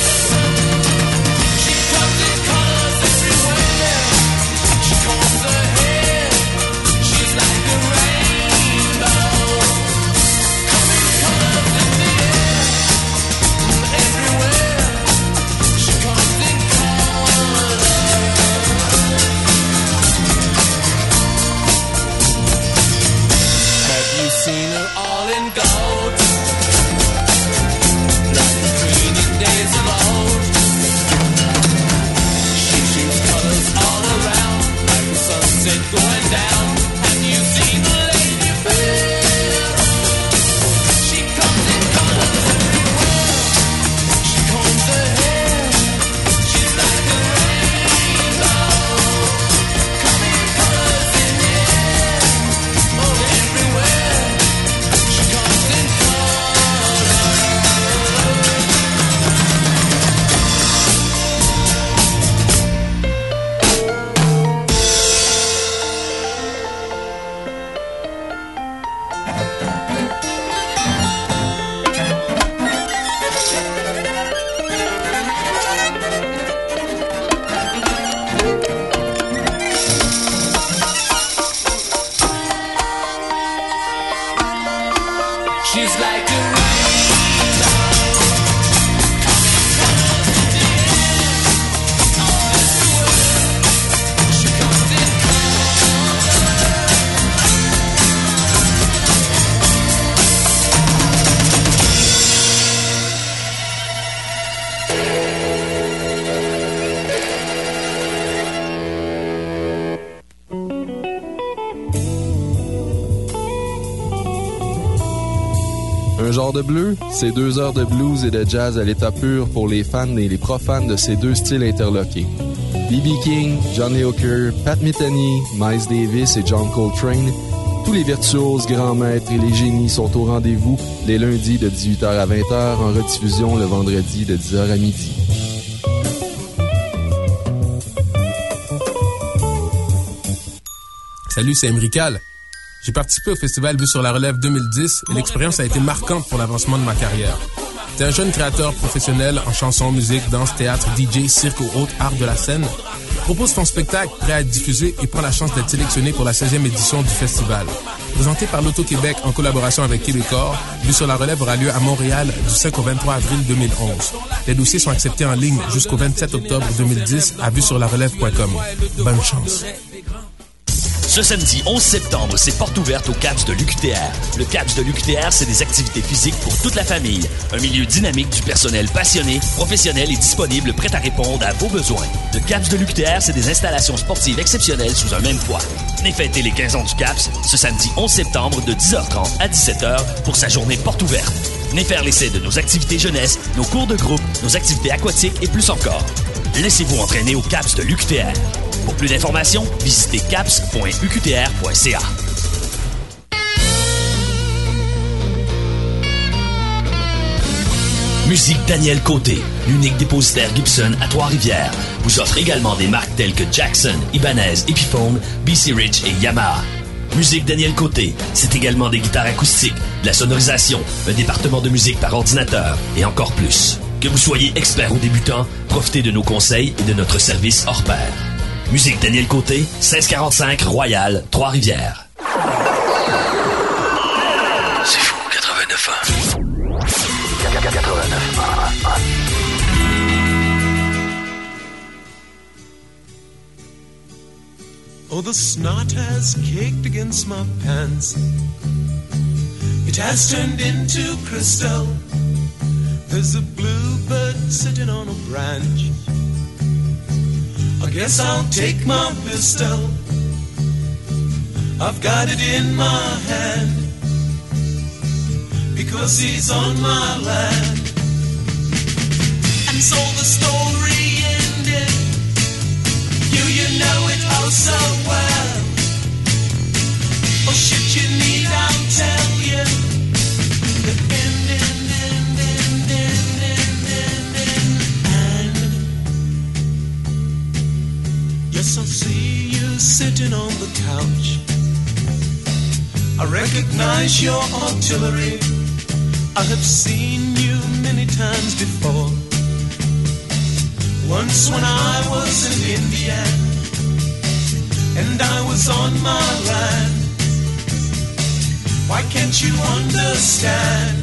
C'est deux heures de blues et de jazz à l'état pur pour les fans et les profanes de ces deux styles interloqués. B.B. King, Johnny Hooker, Pat Metheny, Miles Davis et John Coltrane, tous les virtuoses, grands maîtres et les génies sont au rendez-vous les lundis de 18h à 20h en rediffusion le vendredi de 10h à midi. Salut, c'est Emrical. J'ai participé au festival Vue sur la Relève 2010 et l'expérience a été marquante pour l'avancement de ma carrière. T'es un jeune créateur professionnel en chanson, musique, danse, théâtre, DJ, cirque ou autres arts de la scène. Propose ton spectacle prêt à être diffusé et prends la chance d'être sélectionné pour la 16e édition du festival. Présenté par l'Auto-Québec en collaboration avec Québecor, Vue sur la Relève aura lieu à Montréal du 5 au 23 avril 2011. Les dossiers sont acceptés en ligne jusqu'au 27 octobre 2010 à vue sur la relève.com. Bonne chance. Ce samedi 11 septembre, c'est porte ouverte au CAPS de l'UQTR. Le CAPS de l'UQTR, c'est des activités physiques pour toute la famille. Un milieu dynamique du personnel passionné, professionnel et disponible, prêt à répondre à vos besoins. Le CAPS de l'UQTR, c'est des installations sportives exceptionnelles sous un même toit. Venez fêter les 15 ans du CAPS ce samedi 11 septembre de 10h30 à 17h pour sa journée porte ouverte. Venez faire l'essai de nos activités jeunesse, nos cours de groupe, nos activités aquatiques et plus encore. Laissez-vous entraîner au CAPS de l'UQTR. Pour plus d'informations, visitez caps.uqtr.ca. Musique Daniel Côté, l'unique dépositaire Gibson à Trois-Rivières, vous offre également des marques telles que Jackson, Ibanez, Epiphone, BC Rich et Yamaha. Musique Daniel Côté, c'est également des guitares acoustiques, de la sonorisation, un département de musique par ordinateur et encore plus. Que vous soyez expert ou débutant, profitez de nos conseils et de notre service hors pair. Musique Daniel Côté, 1645 Royal, Trois-Rivières. C'est fou, 89 ans. 89 Oh, the snot has caked against my pants. It has turned into crystal. There's a bluebird sitting on a branch. I guess I'll take my pistol. I've got it in my hand. Because he's on my land. And so the story ended. You, you know it oh so well. Oh, shit, you need, I'll tell you. Yes, I see you sitting on the couch. I recognize your artillery. I have seen you many times before. Once when I was an Indian and I was on my land. Why can't you understand?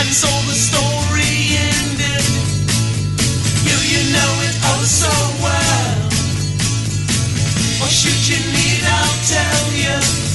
And so the story ended. You, you know it oh so well. Should you need, I'll tell you.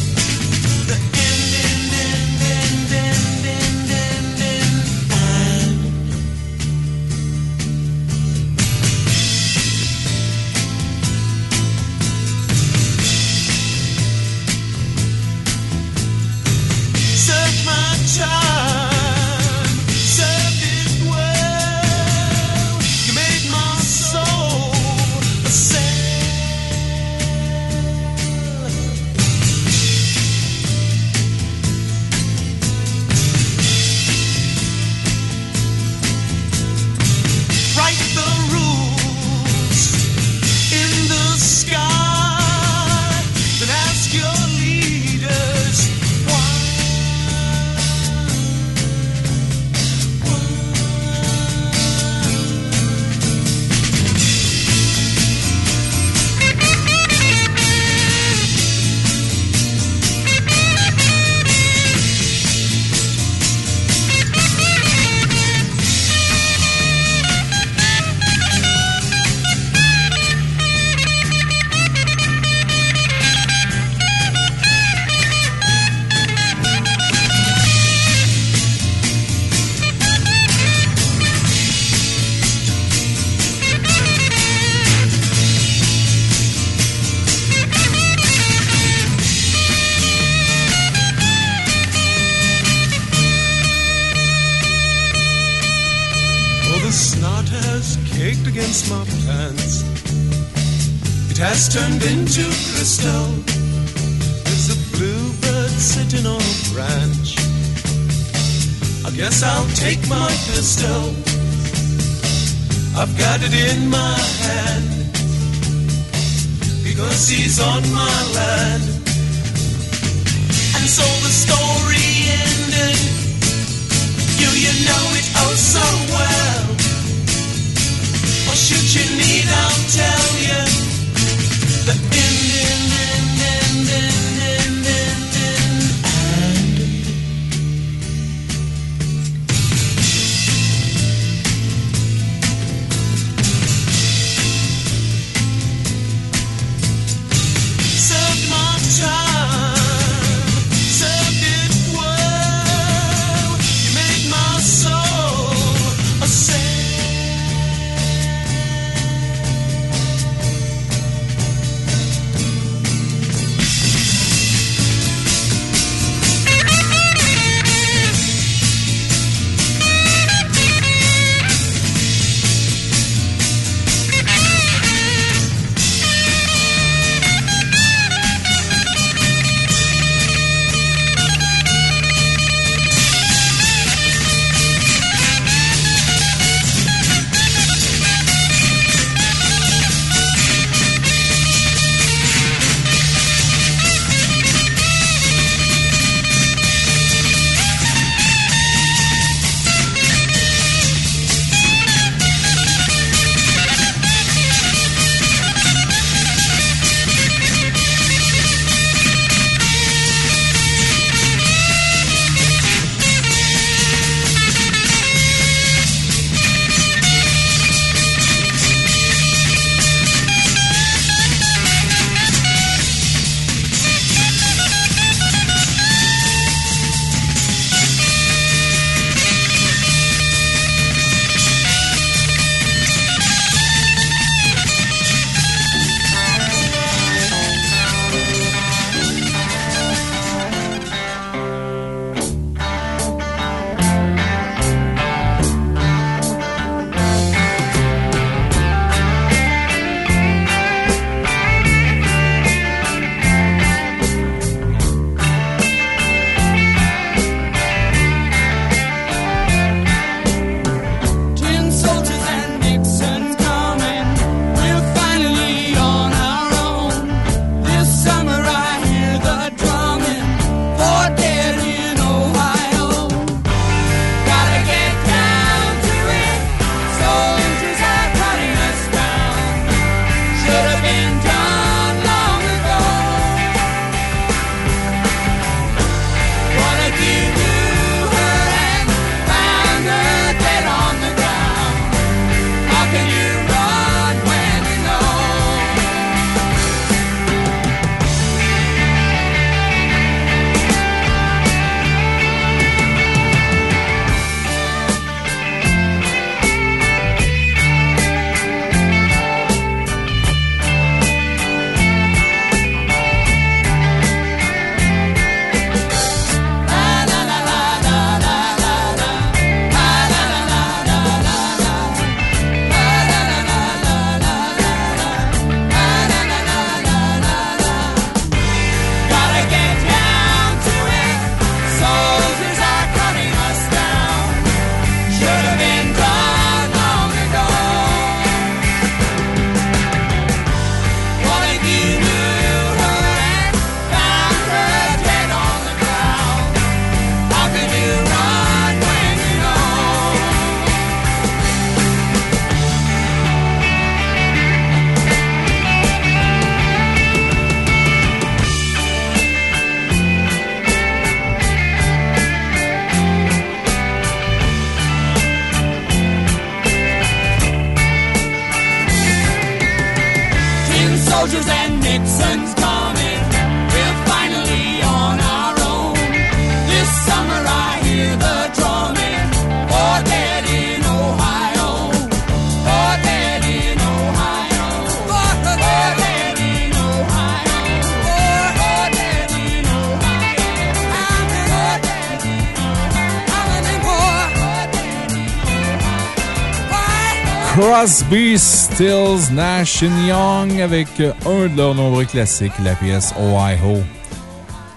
Stills, Nash Young avec un de leurs nombreux classiques, la pièce Ohio,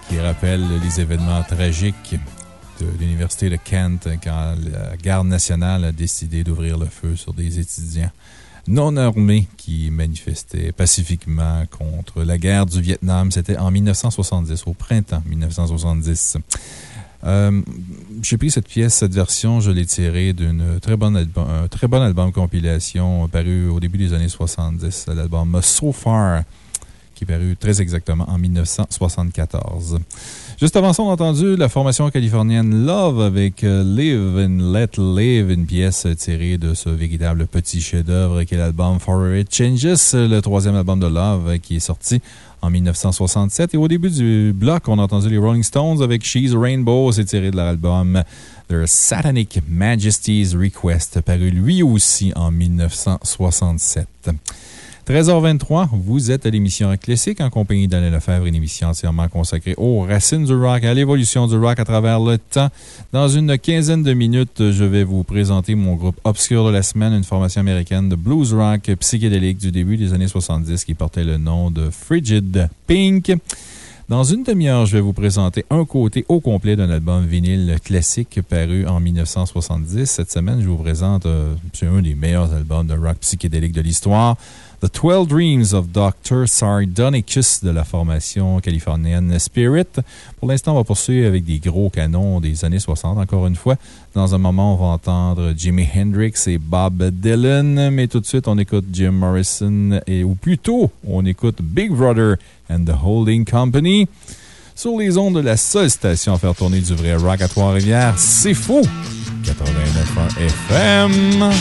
qui rappelle les événements tragiques de l'Université de Kent quand la garde nationale a décidé d'ouvrir le feu sur des étudiants non armés qui manifestaient pacifiquement contre la guerre du Vietnam. C'était en 1970, au printemps 1970. Euh, J'ai pris cette pièce, cette version, je l'ai tirée d'un très, bon album, très bon album compilation paru au début des années 70, l'album So Far, qui est paru très exactement en 1974. Juste avant ça, on a entendu la formation californienne Love avec euh, Live and Let Live, une pièce tirée de ce véritable petit chef-d'œuvre qui est l'album For It Changes, le troisième album de Love qui est sorti en 1967. Et au début du bloc, on a entendu les Rolling Stones avec She's Rainbow, c'est tiré de leur album Their Satanic Majesty's Request, paru lui aussi en 1967. 13h23, vous êtes à l'émission Classique en compagnie d'Alain Lefebvre, une émission entièrement consacrée aux racines du rock, à l'évolution du rock à travers le temps. Dans une quinzaine de minutes, je vais vous présenter mon groupe obscur de la semaine, une formation américaine de blues rock psychédélique du début des années 70 qui portait le nom de Frigid Pink. Dans une demi-heure, je vais vous présenter un côté au complet d'un album vinyle classique paru en 1970. Cette semaine, je vous présente un des meilleurs albums de rock psychédélique de l'histoire. The Twelve Dreams of Dr. Sardonicus de la formation californienne Spirit. Pour l'instant, on va poursuivre avec des gros canons des années 60, encore une fois. Dans un moment, on va entendre Jimi Hendrix et Bob Dylan, mais tout de suite, on écoute Jim Morrison, et, ou plutôt, on écoute Big Brother and the Holding Company. Sur les ondes de la seule station à faire tourner du vrai rock à Trois-Rivières, c'est fou! 89.1 FM.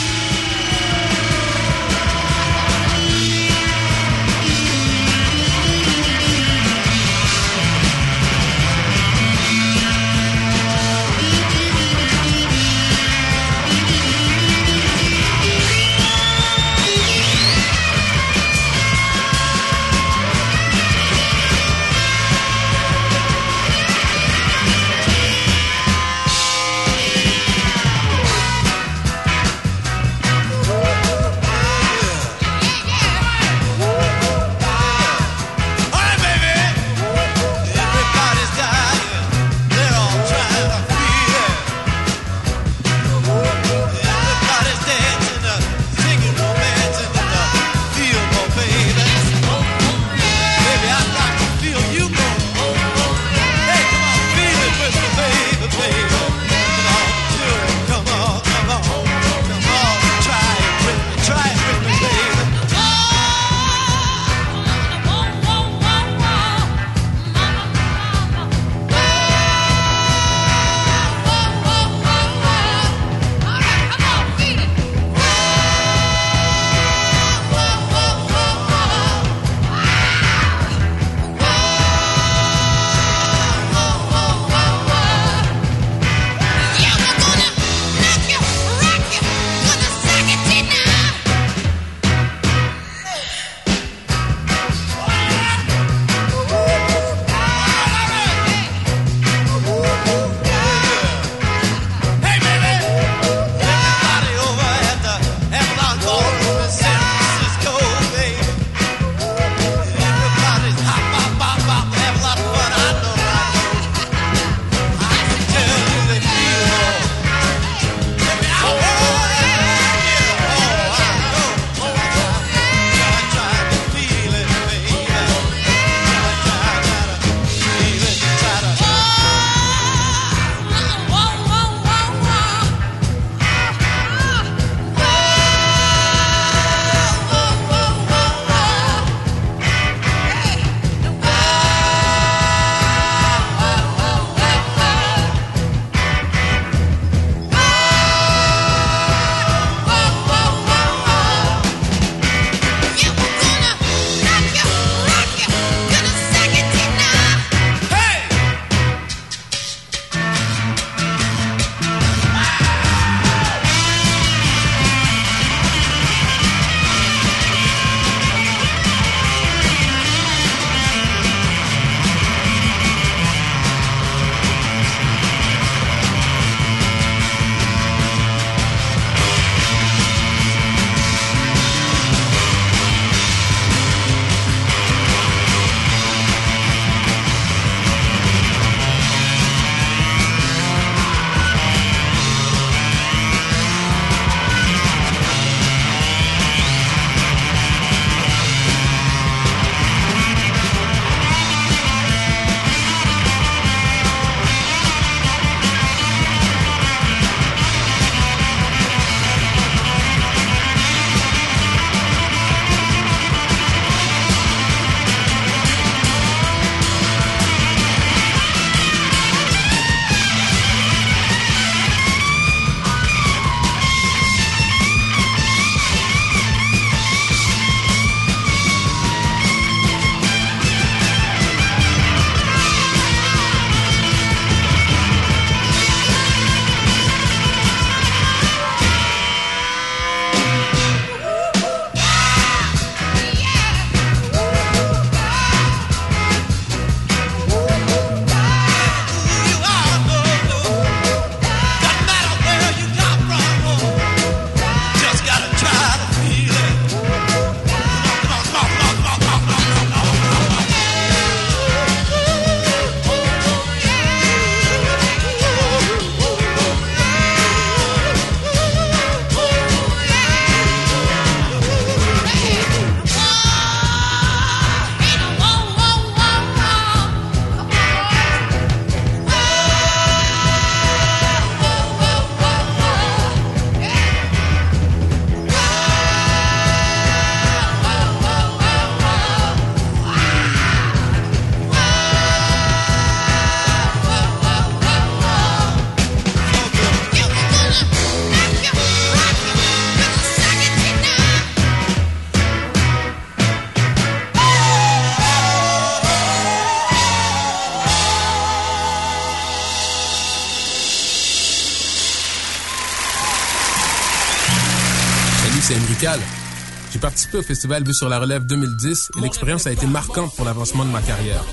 Participé au festival Vue sur la relève 2010 et l'expérience a été marquante pour l'avancement de ma carrière.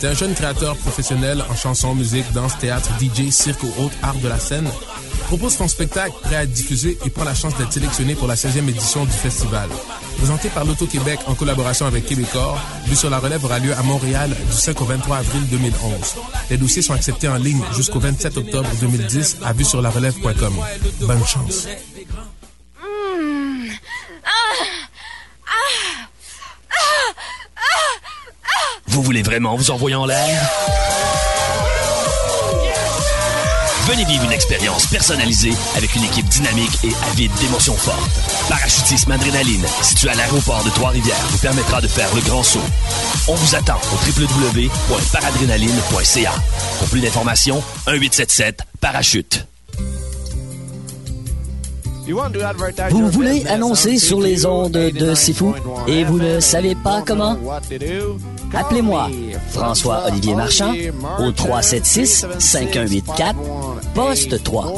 T'es un jeune créateur professionnel en chanson, musique, danse, théâtre, DJ, cirque ou autres arts de la scène. Propose ton spectacle prêt à être diffusé et prends la chance d'être sélectionné pour la 16e édition du festival. Présenté par l'Auto-Québec en collaboration avec Québecor, Vue sur la relève aura lieu à Montréal du 5 au 23 avril 2011. Les dossiers sont acceptés en ligne jusqu'au 27 octobre 2010 à vue sur la relève.com. Bonne chance. Voulez vraiment vous envoyer en l'air? Venez vivre une expérience personnalisée avec une équipe dynamique et avide d'émotions fortes. Parachutisme Adrénaline, situé à l'aéroport de Trois-Rivières, vous permettra de faire le grand saut. On vous attend au www.paradrénaline.ca. Pour plus d'informations, 1-877-Parachute. Vous voulez annoncer sur les ondes de Fou et vous ne savez pas comment? Appelez-moi François-Olivier Marchand au 376-5184, poste 3.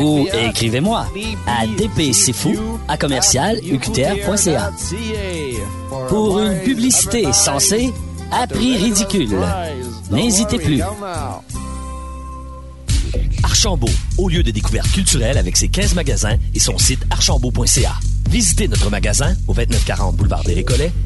Ou écrivez-moi à dpcfou à commercial uqtr.ca. Pour une publicité censée à prix ridicule. N'hésitez plus. Archambault, au lieu de découverte culturelle avec ses 15 magasins et son site archambault.ca. Visitez notre magasin au 2940 boulevard des Récollets et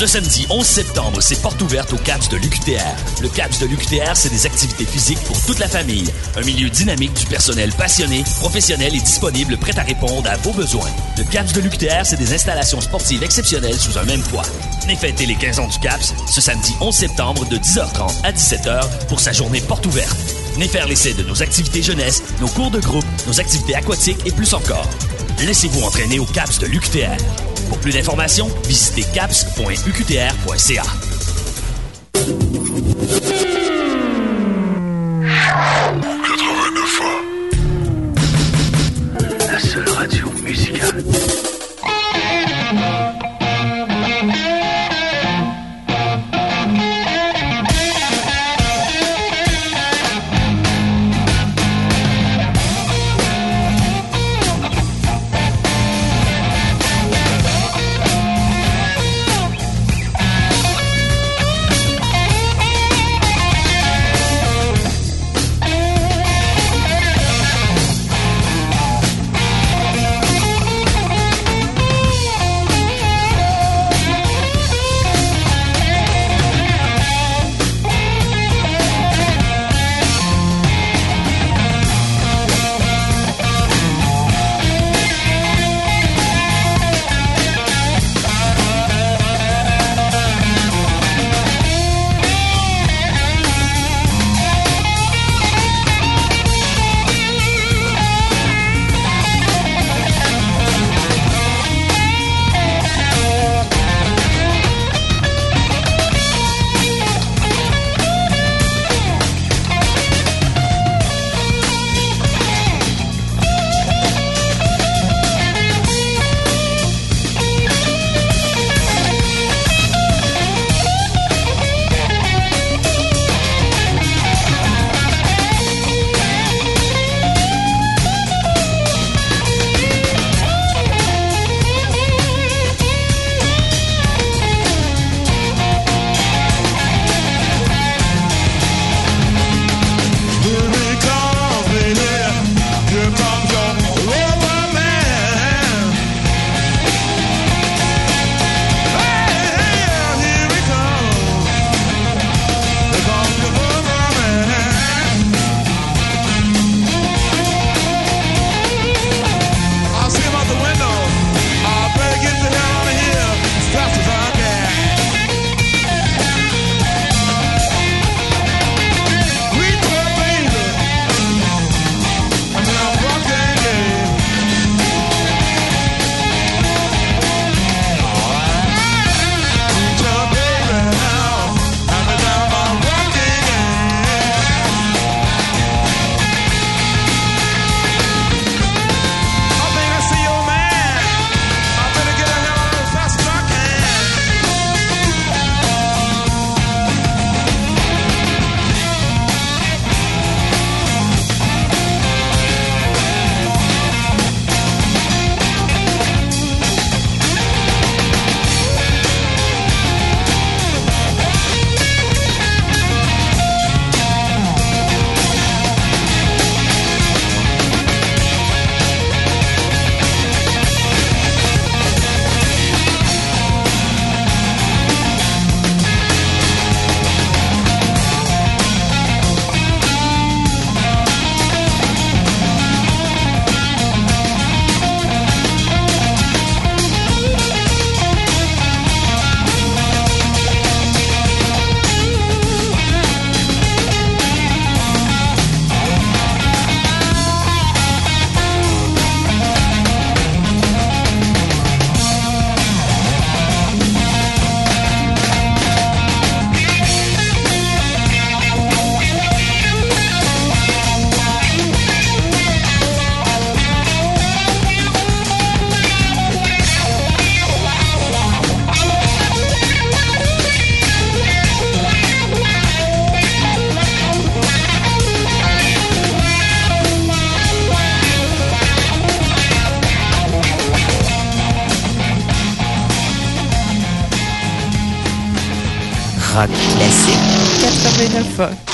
Ce samedi 11 septembre, c'est porte ouverte au CAPS de l'UQTR. Le CAPS de l'UQTR, c'est des activités physiques pour toute la famille. Un milieu dynamique du personnel passionné, professionnel et disponible, prêt à répondre à vos besoins. Le CAPS de l'UQTR, c'est des installations sportives exceptionnelles sous un même toit. Venez fêter les 15 ans du CAPS ce samedi 11 septembre de 10h30 à 17h pour sa journée porte ouverte. Venez faire l'essai de nos activités jeunesse, nos cours de groupe, nos activités aquatiques et plus encore. Laissez-vous entraîner au CAPS de l'UQTR. Pour plus d'informations, visitez caps.uqtr.ca. classique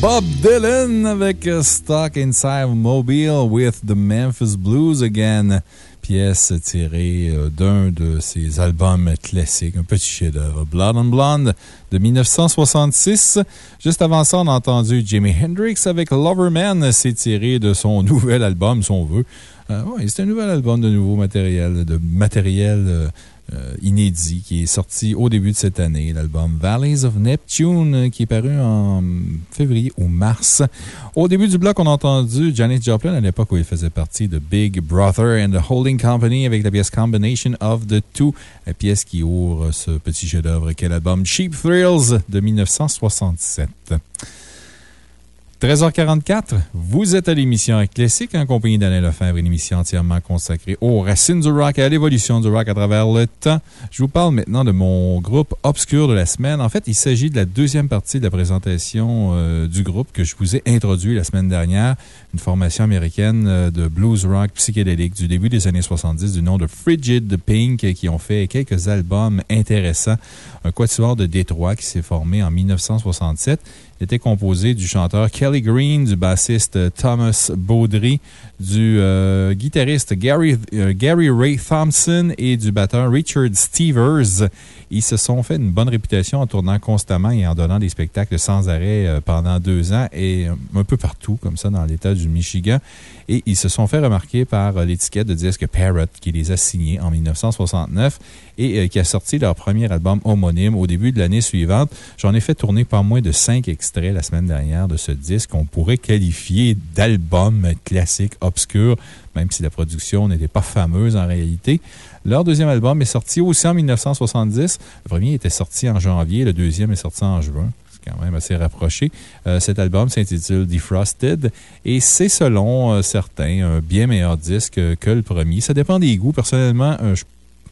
Bob Dylan avec Stuck Inside Mobile with the Memphis Blues Again. Pièce tirée euh, d'un de ses albums classiques, un petit chef-d'œuvre. Blood on Blonde de 1966. Juste avant ça, on a entendu Jimi Hendrix avec Loverman. C'est tiré de son nouvel album, si on veut. Euh, ouais, c'est un nouvel album de nouveau matériel, de matériel euh, euh, inédit qui est sorti au début de cette année, l'album Valleys of Neptune, euh, qui est paru en février ou mars. Au début du bloc, on a entendu Janis Joplin à l'époque où il faisait partie de Big Brother and the Holding Company avec la pièce Combination of the Two, la pièce qui ouvre ce petit chef-d'œuvre qu'est l'album Cheap Thrills de 1967. 13h44, vous êtes à l'émission Classique en compagnie d'Alain Lefebvre, une émission entièrement consacrée aux racines du rock et à l'évolution du rock à travers le temps. Je vous parle maintenant de mon groupe obscur de la semaine. En fait, il s'agit de la deuxième partie de la présentation euh, du groupe que je vous ai introduit la semaine dernière. Une formation américaine euh, de blues rock psychédélique du début des années 70 du nom de Frigid Pink qui ont fait quelques albums intéressants. Un quatuor de Détroit qui s'est formé en 1967 était composé du chanteur Kelly Green, du bassiste Thomas Baudry, du euh, guitariste euh, Gary Ray Thompson et du batteur Richard Stevers. Ils se sont fait une bonne réputation en tournant constamment et en donnant des spectacles sans arrêt euh, pendant deux ans et un peu partout, comme ça, dans l'État du Michigan. Et ils se sont fait remarquer par l'étiquette de disque Parrot qui les a signés en 1969 et qui a sorti leur premier album homonyme au début de l'année suivante. J'en ai fait tourner pas moins de cinq extraits la semaine dernière de ce disque qu'on pourrait qualifier d'album classique obscur, même si la production n'était pas fameuse en réalité. Leur deuxième album est sorti aussi en 1970. Le premier était sorti en janvier, le deuxième est sorti en juin C'est quand même assez rapproché. Euh, cet album s'intitule Defrosted et c'est, selon euh, certains, un bien meilleur disque que le premier. Ça dépend des goûts. Personnellement, euh, je,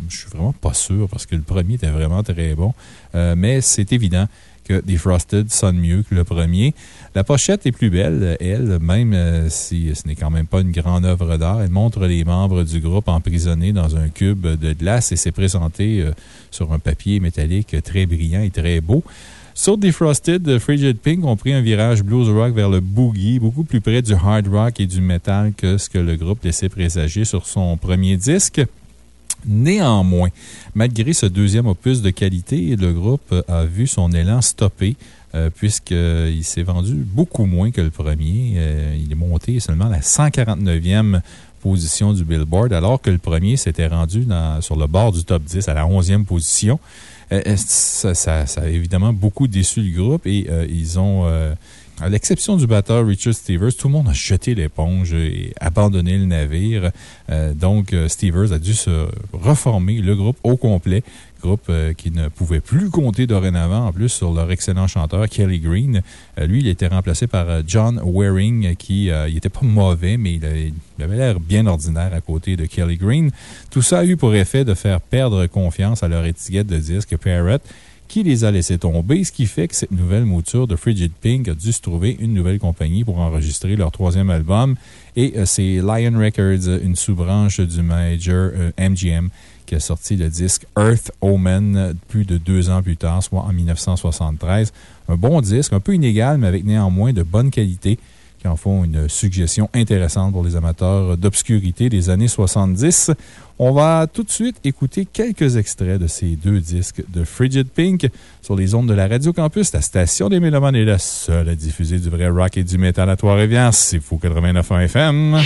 je suis vraiment pas sûr parce que le premier était vraiment très bon. mais c'est évident Defrosted sonne mieux que le premier. La pochette est plus belle, elle, même si ce n'est quand même pas une grande œuvre d'art. Elle montre les membres du groupe emprisonnés dans un cube de glace et c'est présenté sur un papier métallique très brillant et très beau. Sur Defrosted, Frigid Pink ont pris un virage blues rock vers le boogie, beaucoup plus près du hard rock et du metal que ce que le groupe laissait présager sur son premier disque. Néanmoins, malgré ce deuxième opus de qualité, le groupe a vu son élan stopper. Euh, puisqu'il s'est vendu beaucoup moins que le premier. Euh, il est monté seulement à la 149e position du Billboard, alors que le premier s'était rendu sur le bord du top 10, à la 11e position. Euh, ça, a évidemment beaucoup déçu le groupe et euh, ils ont, à l'exception du batteur Richard Stevers, tout le monde a jeté l'éponge et abandonné le navire. Euh, donc, euh, Stevers a dû se reformer le groupe au complet. Groupe euh, qui ne pouvait plus compter dorénavant, en plus, sur leur excellent chanteur Kelly Green. Lui, il été remplacé par John Waring, qui euh, était pas mauvais, mais il avait l'air bien ordinaire à côté de Kelly Green. Tout ça a eu pour effet de faire perdre confiance à leur étiquette de disque Parrot, qui les a laissés tomber, ce qui fait que cette nouvelle mouture de Frigid Pink a dû se trouver une nouvelle compagnie pour enregistrer leur troisième album. Et euh, c'est Lion Records, une sous-branche du major euh, MGM, qui a sorti le disque Earth Omen euh, plus de deux ans plus tard, soit en 1973. Un bon disque, un peu inégal, mais avec néanmoins de bonne qualité, qui en font une suggestion intéressante pour les amateurs d'obscurité des années 70. On va tout de suite écouter quelques extraits de ces deux disques de Frigid Pink sur les ondes de la Radio Campus. La station des Mélomanes est la seule à diffuser du vrai rock et du métal à Trois-Rivières. C'est Fou 89 FM.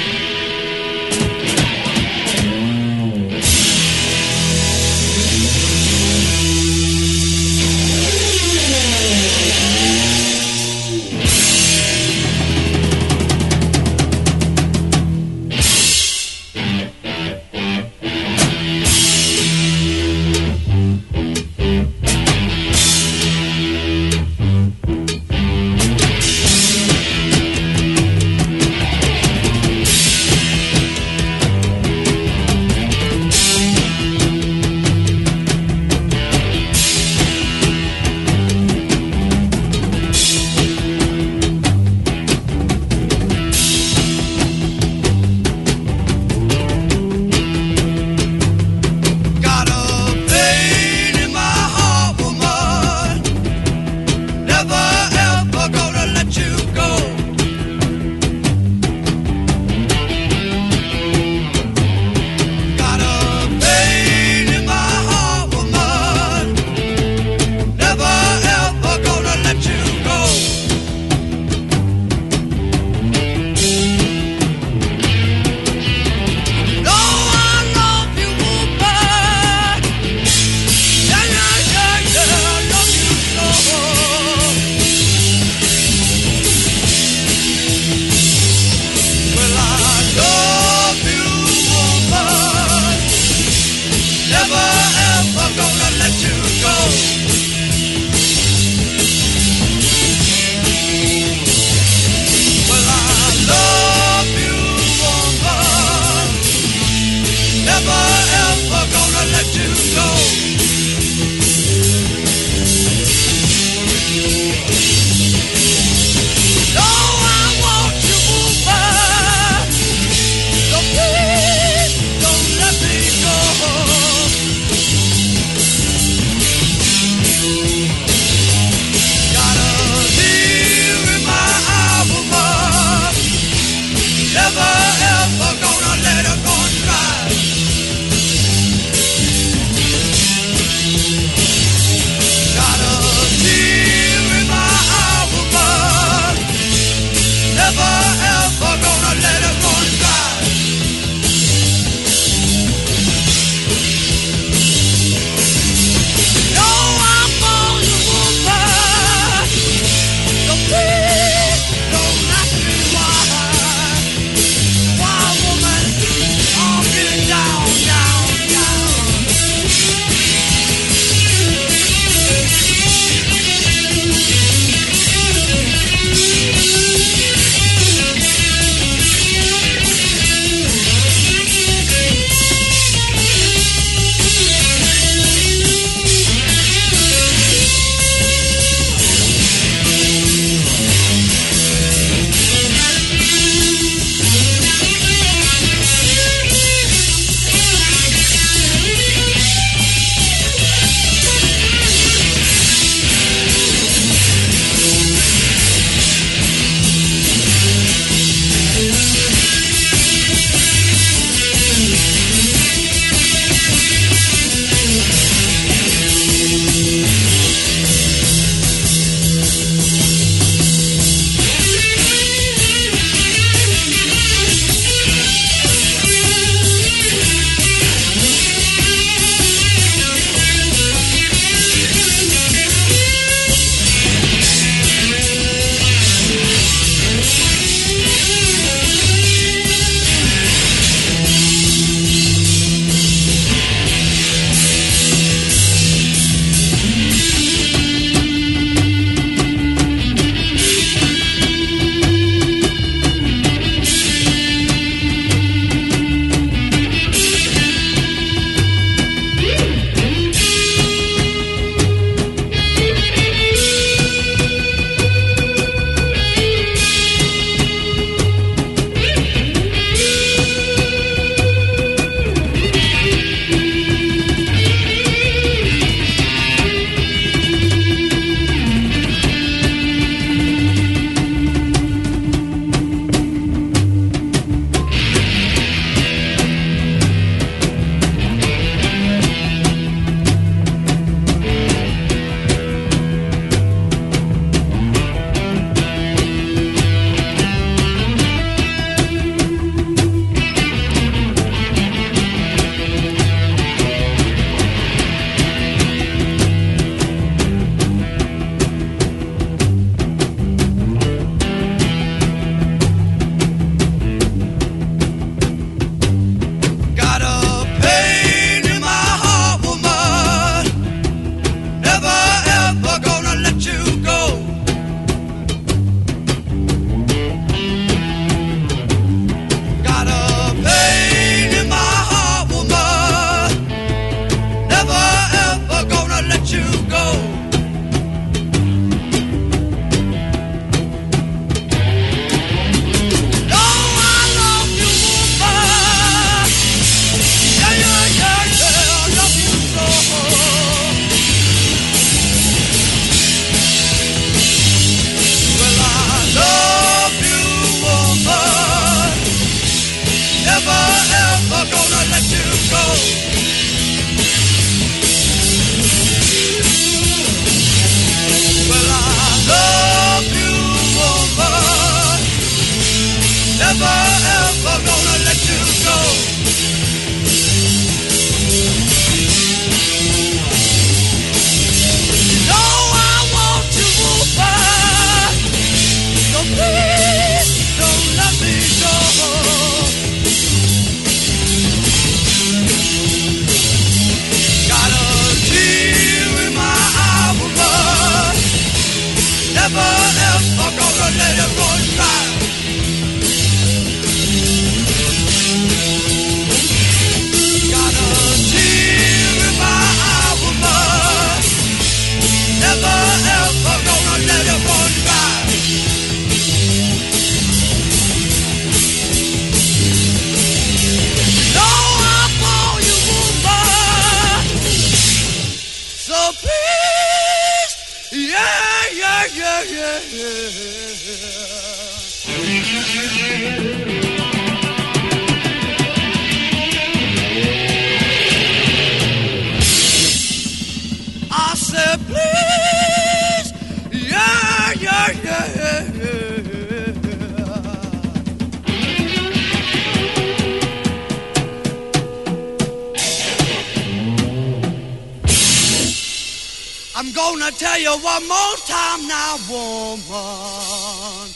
Gonna tell you one more time now, woman.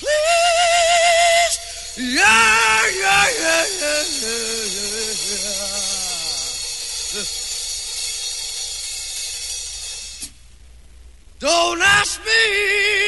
Please, yeah, yeah, yeah, yeah, yeah. Don't ask me.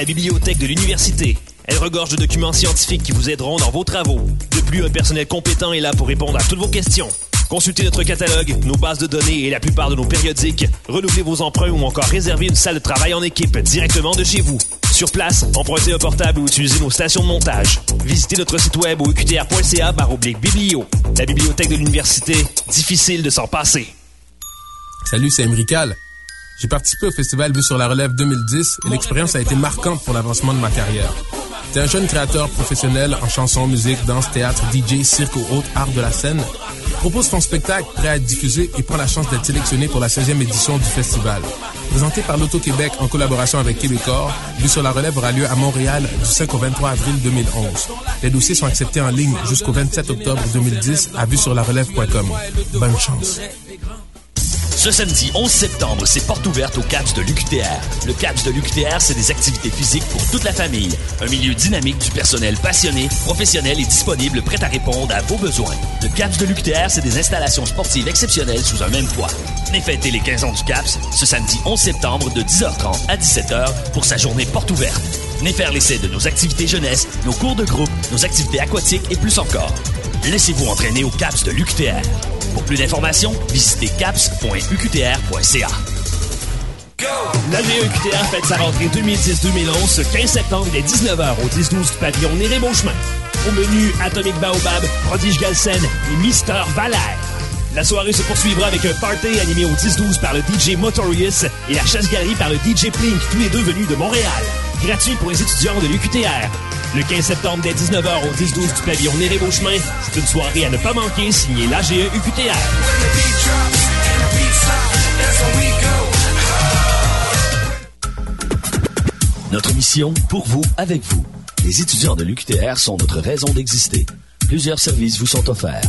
la bibliothèque de l'université. Elle regorge de documents scientifiques qui vous aideront dans vos travaux. De plus, un personnel compétent est là pour répondre à toutes vos questions. Consultez notre catalogue, nos bases de données et la plupart de nos périodiques. Renouvelez vos emprunts ou encore réservez une salle de travail en équipe directement de chez vous. Sur place, empruntez un portable ou utilisez nos stations de montage. Visitez notre site web au uqtr.ca biblio. La bibliothèque de l'université, difficile de s'en passer. Salut, c'est Emrical. J'ai participé au festival Vue sur la Relève 2010 et l'expérience a été marquante pour l'avancement de ma carrière. T'es un jeune créateur professionnel en chanson, musique, danse, théâtre, DJ, cirque ou autres arts de la scène. Propose ton spectacle prêt à être diffusé et prends la chance d'être sélectionné pour la 16e édition du festival. Présenté par l'Auto-Québec en collaboration avec Québecor, Vue sur la relève aura lieu à Montréal du 5 au 23 avril 2011. Les dossiers sont acceptés en ligne jusqu'au 27 octobre 2010 à vue sur la relève.com. Bonne chance. Ce samedi 11 septembre, c'est porte ouverte au CAPS de l'UQTR. Le CAPS de l'UQTR, c'est des activités physiques pour toute la famille. Un milieu dynamique du personnel passionné, professionnel et disponible, prêt à répondre à vos besoins. Le CAPS de l'UQTR, c'est des installations sportives exceptionnelles sous un même toit. Venez fêter les 15 ans du CAPS ce samedi 11 septembre de 10h30 à 17h pour sa journée porte ouverte. Venez faire l'essai de nos activités jeunesse, nos cours de groupe, nos activités aquatiques et plus encore. Laissez-vous entraîner au CAPS de l'UQTR. Pour plus d'informations, visitez caps.uqtr.ca. La GEQTR fête sa rentrée 2010-2011 ce 15 septembre dès 19h au 10-12 du pavillon Néré Beauchemin. Au menu Atomic Baobab, Prodige Galsen et Mister Valère. La soirée se poursuivra avec un party animé au 10-12 par le DJ Motorius et la chasse-galerie par le DJ Plink, tous les deux venus de Montréal. Gratuit pour les étudiants de l'UQTR. Le 15 septembre dès 19h au 10-12 du pavillon Néré Beauchemin, c'est une soirée à ne pas manquer signée l'AGE UQTR. Notre mission, pour vous, avec vous. Les étudiants de l'UQTR sont notre raison d'exister. Plusieurs services vous sont offerts.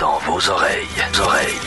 dans vos oreilles. oreilles.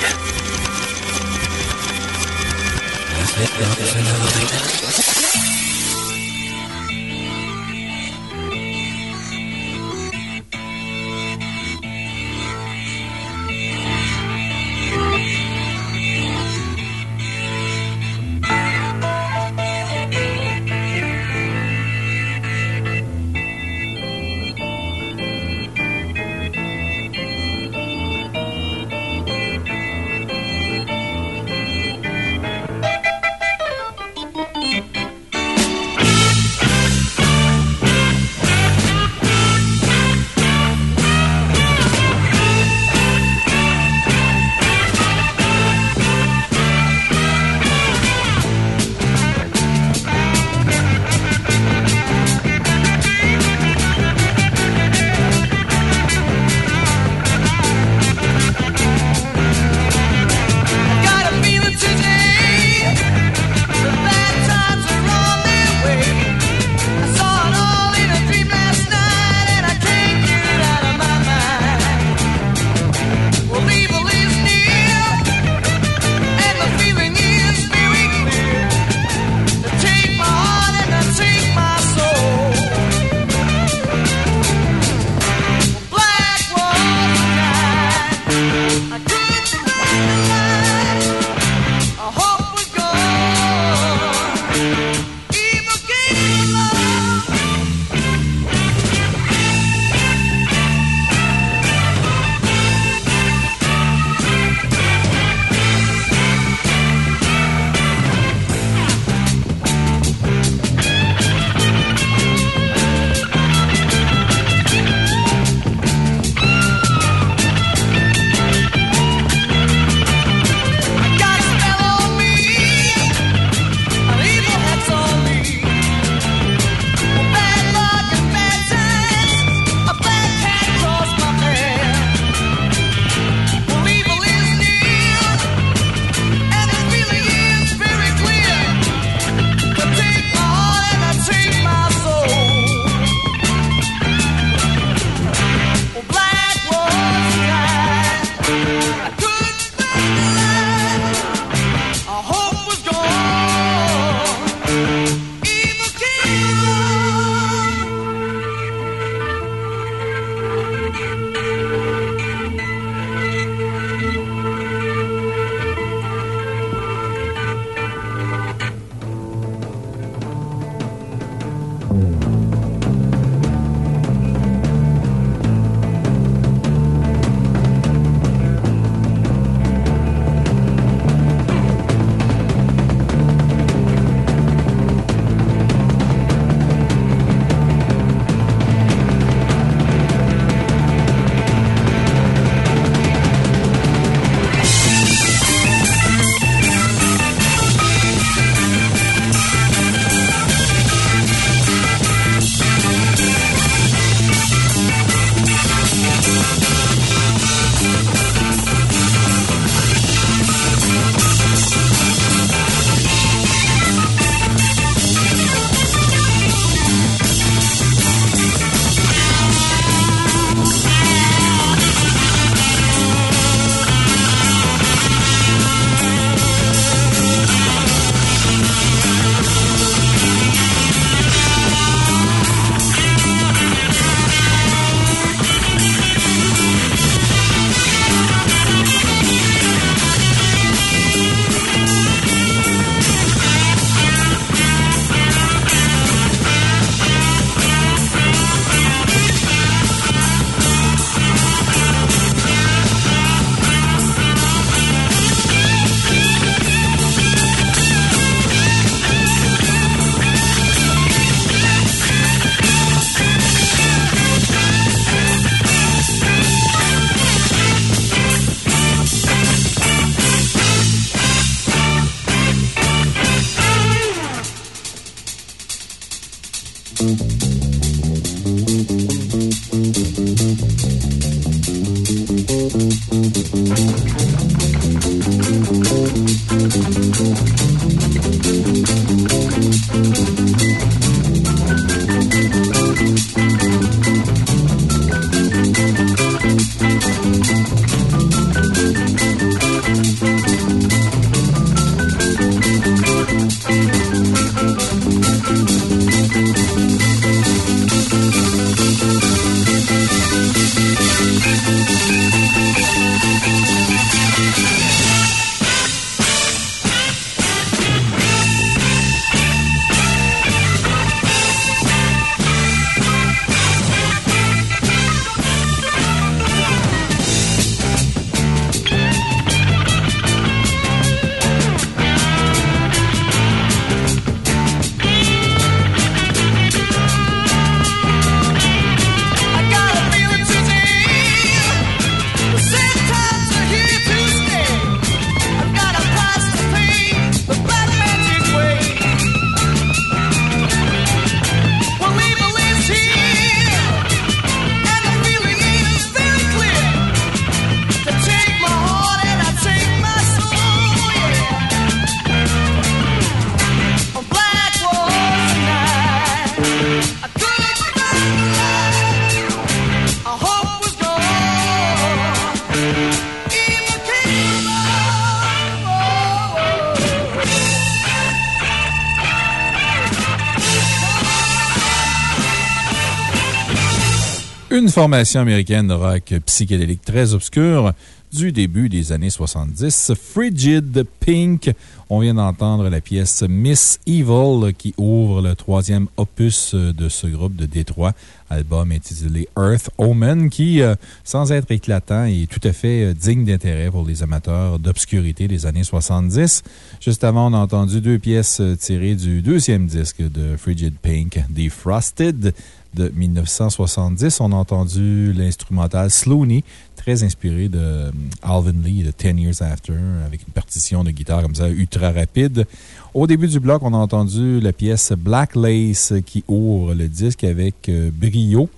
Formation américaine de rock psychédélique très obscure du début des années 70, Frigid Pink. On vient d'entendre la pièce Miss Evil qui ouvre le troisième opus de ce groupe de Détroit, album intitulé Earth Omen, qui, euh, sans être éclatant, est tout à fait euh, digne d'intérêt pour les amateurs d'obscurité des années 70. Juste avant, on a entendu deux pièces euh, tirées du deuxième disque de Frigid Pink, Defrosted de 1970. On a entendu l'instrumental Slooney, très inspiré de euh, Alvin Lee de Ten Years After, avec une partition de guitare comme ça, ultra rapide. Au début du bloc, on a entendu la pièce Black Lace qui ouvre le disque avec euh, brio.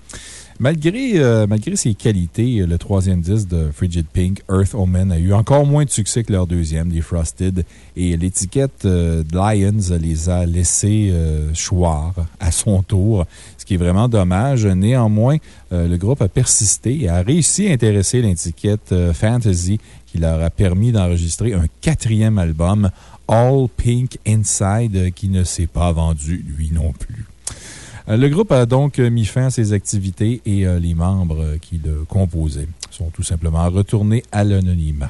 Malgré, euh, malgré ses qualités, le troisième disque de Frigid Pink, Earth Omen, a eu encore moins de succès que leur deuxième, Defrosted, et l'étiquette Lions les a laissés choir à son tour ce qui est vraiment dommage. Néanmoins, euh, le groupe a persisté et a réussi à intéresser l'étiquette euh, Fantasy qui leur a permis d'enregistrer un quatrième album, All Pink Inside, qui ne s'est pas vendu, lui non plus. Euh, le groupe a donc mis fin à ses activités et les membres qui le composaient sont tout simplement retournés à l'anonymat.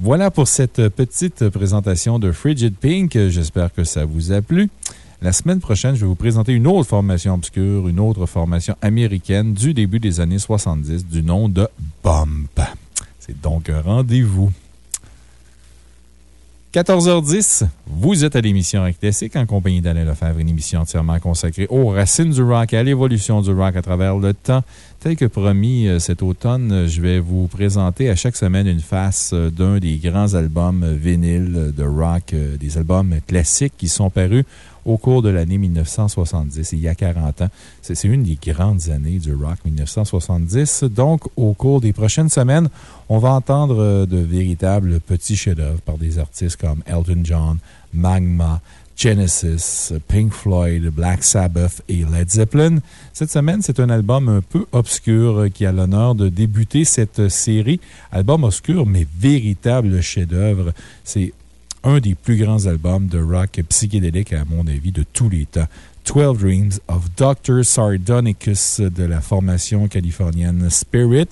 Voilà pour cette petite présentation de Frigid Pink. J'espère que ça vous a plu. La semaine prochaine, je vais vous présenter une autre formation obscure, une autre formation américaine du début des années 70 du nom de Bump. C'est donc un rendez-vous. 14h10, vous êtes à l'émission Rock Classique en compagnie d'Alain Lefebvre, une émission entièrement consacrée aux racines du rock et à l'évolution du rock à travers le temps. Tel que promis euh, cet automne, je vais vous présenter à chaque semaine une face euh, d'un des grands albums vinyles de rock, euh, des albums classiques qui sont parus au cours de l'année 1970, il y a 40 ans. C'est une des grandes années du rock 1970. Donc, au cours des prochaines semaines, on va entendre euh, de véritables petits chefs-d'œuvre par des artistes comme Elton John, Magma, Genesis, Pink Floyd, Black Sabbath et Led Zeppelin. Cette semaine, c'est un album un peu obscur qui a l'honneur de débuter cette série. Album obscur, mais véritable chef-d'œuvre. C'est un des plus grands albums de rock psychédélique, à mon avis, de tous les temps. 12 Dreams of Dr. Sardonicus de la formation californienne Spirit.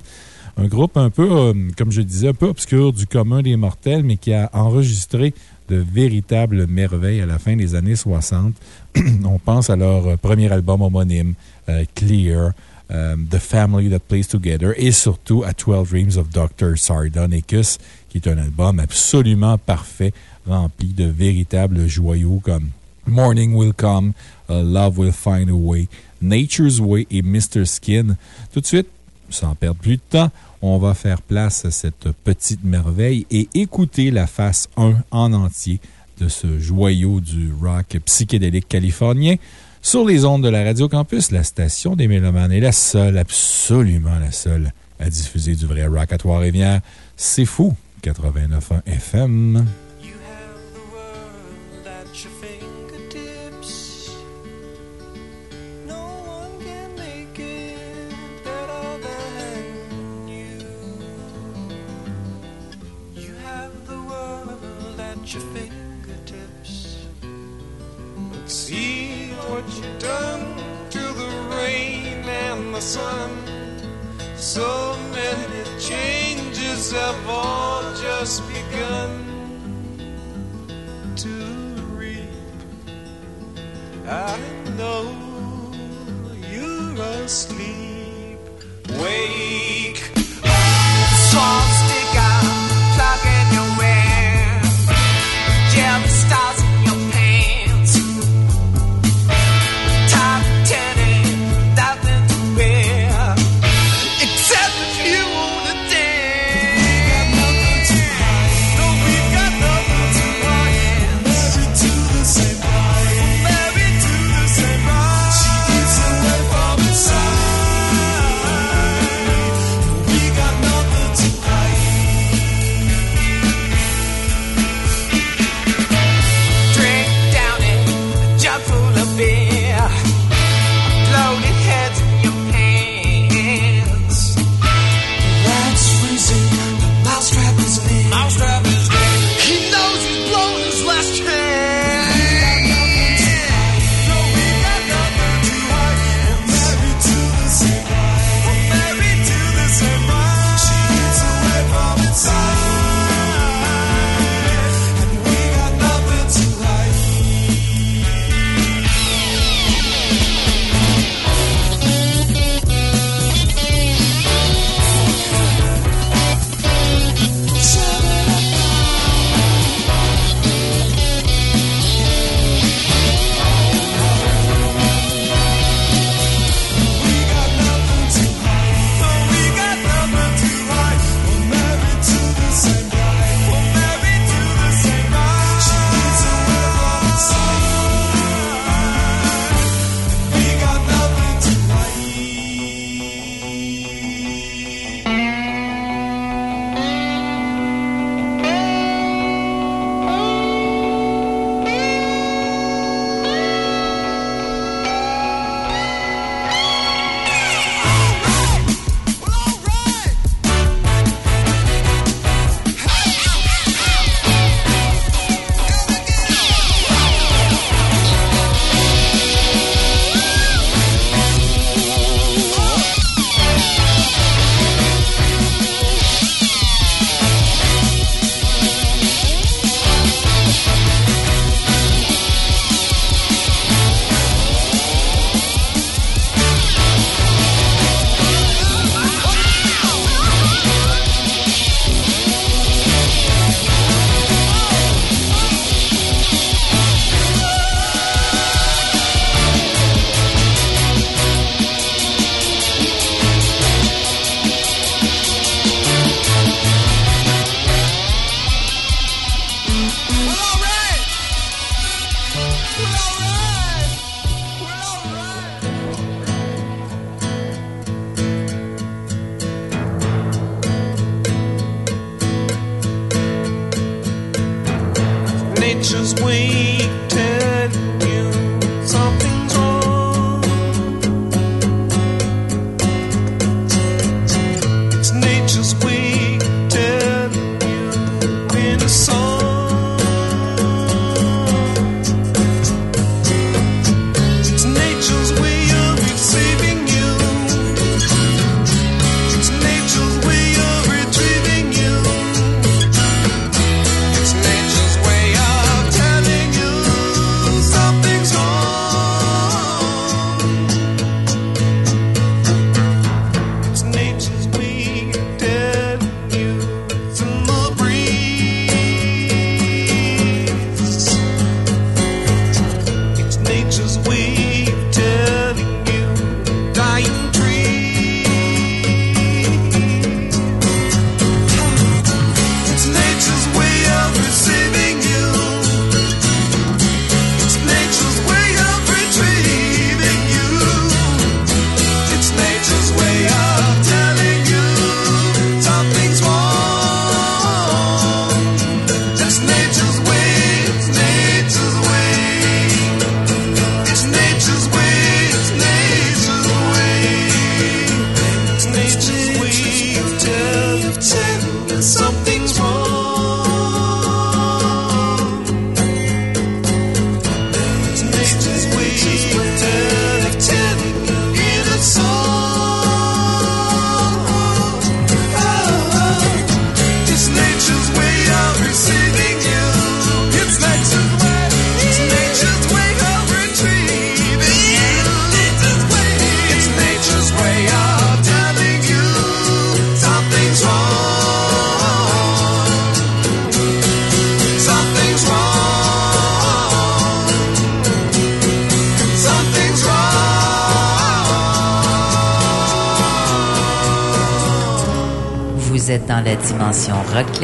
Un groupe un peu, euh, comme je disais, un peu obscur du commun des mortels, mais qui a enregistré de véritables merveilles à la fin des années 60. On pense à leur premier album homonyme, euh, Clear. Euh, The Family That Plays Together et surtout à 12 Dreams of Dr. Sardonicus, qui est un album absolument parfait rempli de véritables joyaux comme Morning Will Come, euh, Love Will Find a Way, Nature's Way et Mr. Skin. Tout de suite, sans perdre plus de temps, on va faire place à cette petite merveille et écouter la face 1 en entier de ce joyau du rock psychédélique californien sur les ondes de la Radio Campus, la station des Mélomanes est la seule, absolument la seule, à diffuser du vrai rock à Trois-Rivières. C'est fou, 89.1 FM. what you done to the rain and the sun. So many changes have all just begun to reap. I know you're asleep. Wake up, stick out, plug in your way. Jump stars.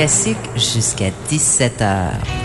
Dimension rock classique jusqu'à 17h. Living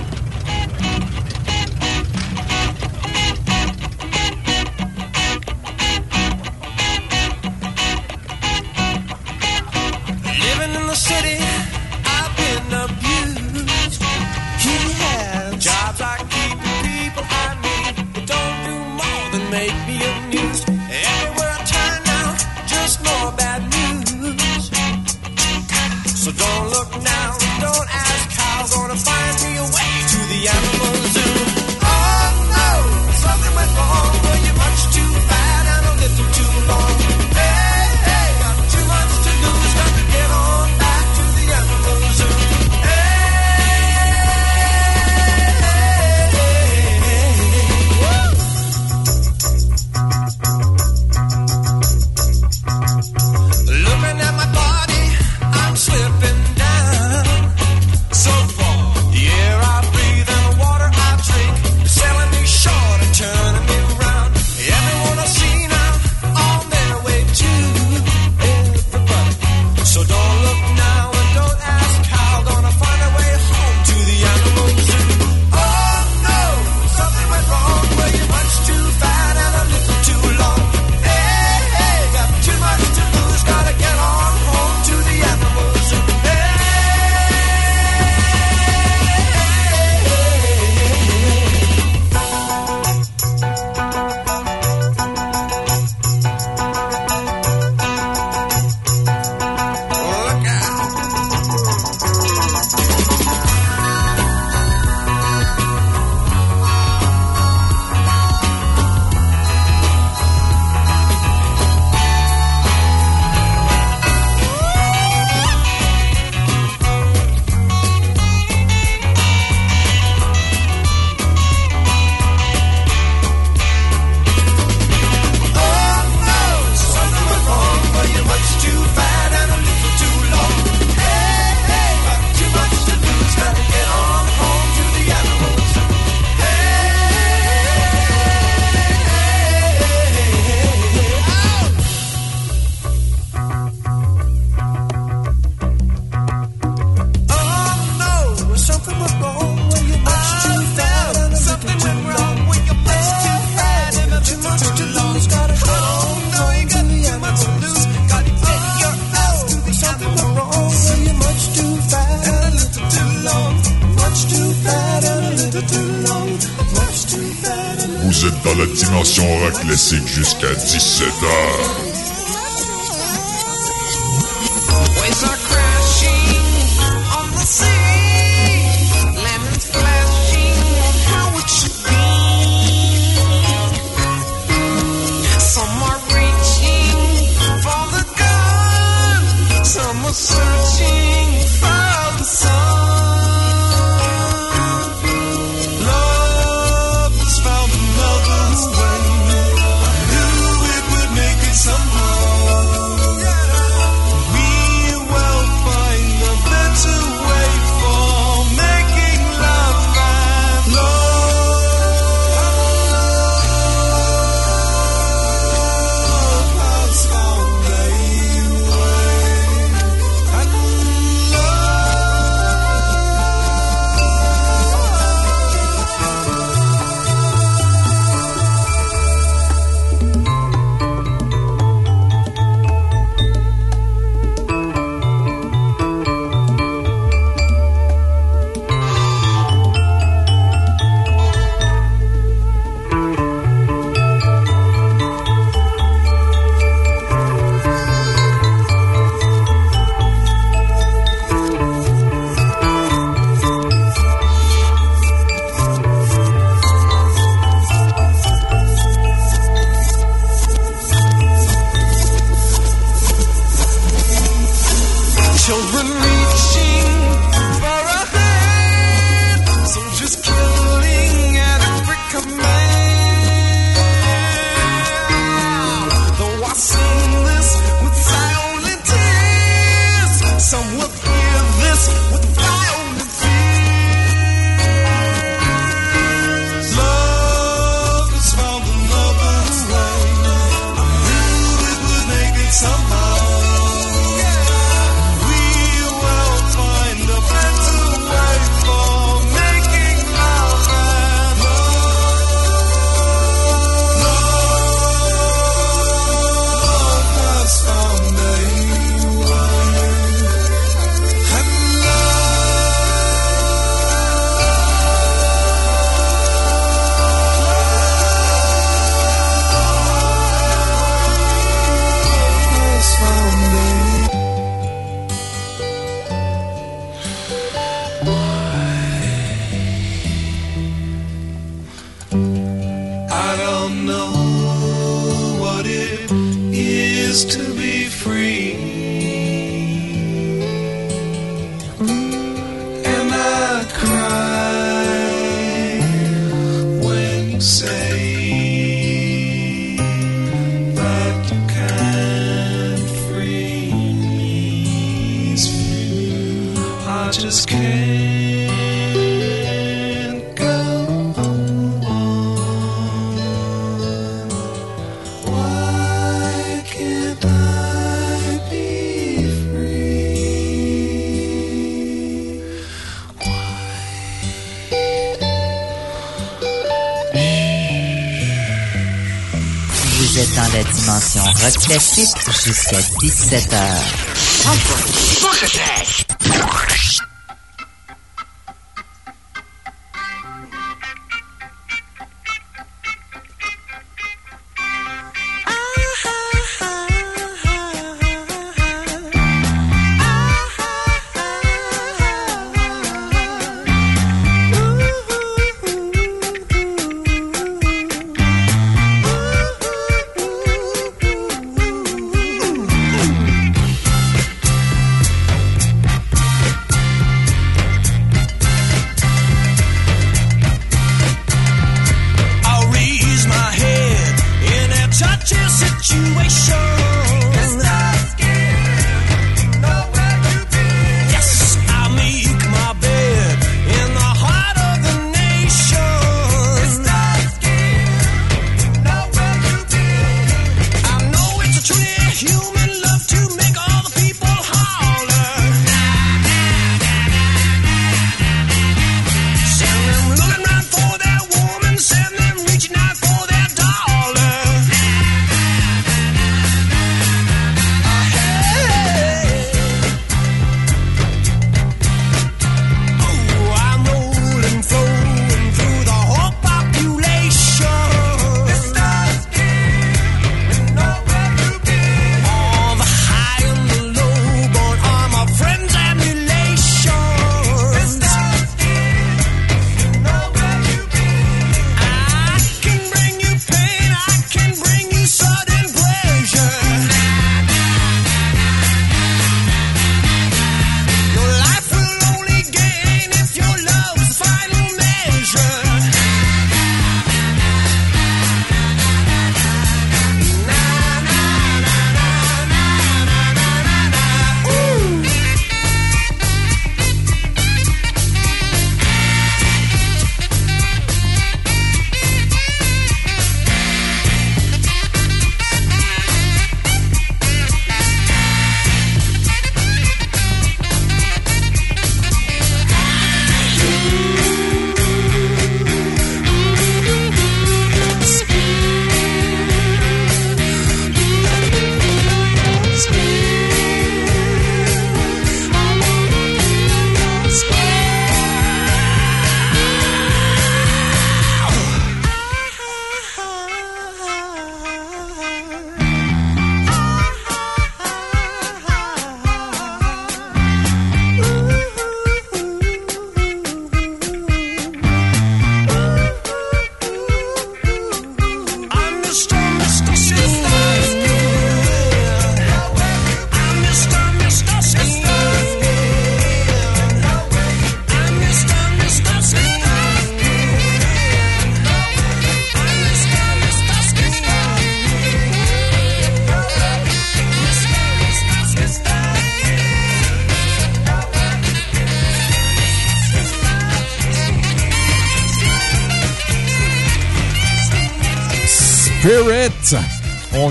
jusqu'à 17h.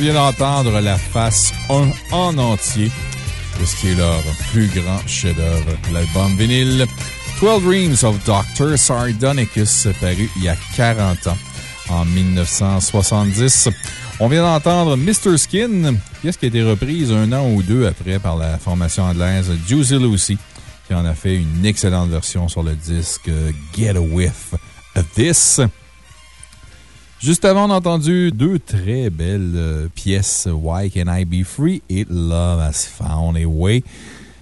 Vient d'entendre la face 1 en entier de ce qui est leur plus grand chef-d'œuvre, l'album vinyle 12 Dreams of Dr. Sardonicus, paru il y a 40 ans, en 1970. On vient d'entendre Mr. Skin, pièce qui a été reprise un an ou deux après par la formation anglaise Juicy Lucy, qui en a fait une excellente version sur le disque Get a Whiff of This. Juste avant, on a entendu deux très belles euh, pièces, Why Can I Be Free et Love Has Found a Way.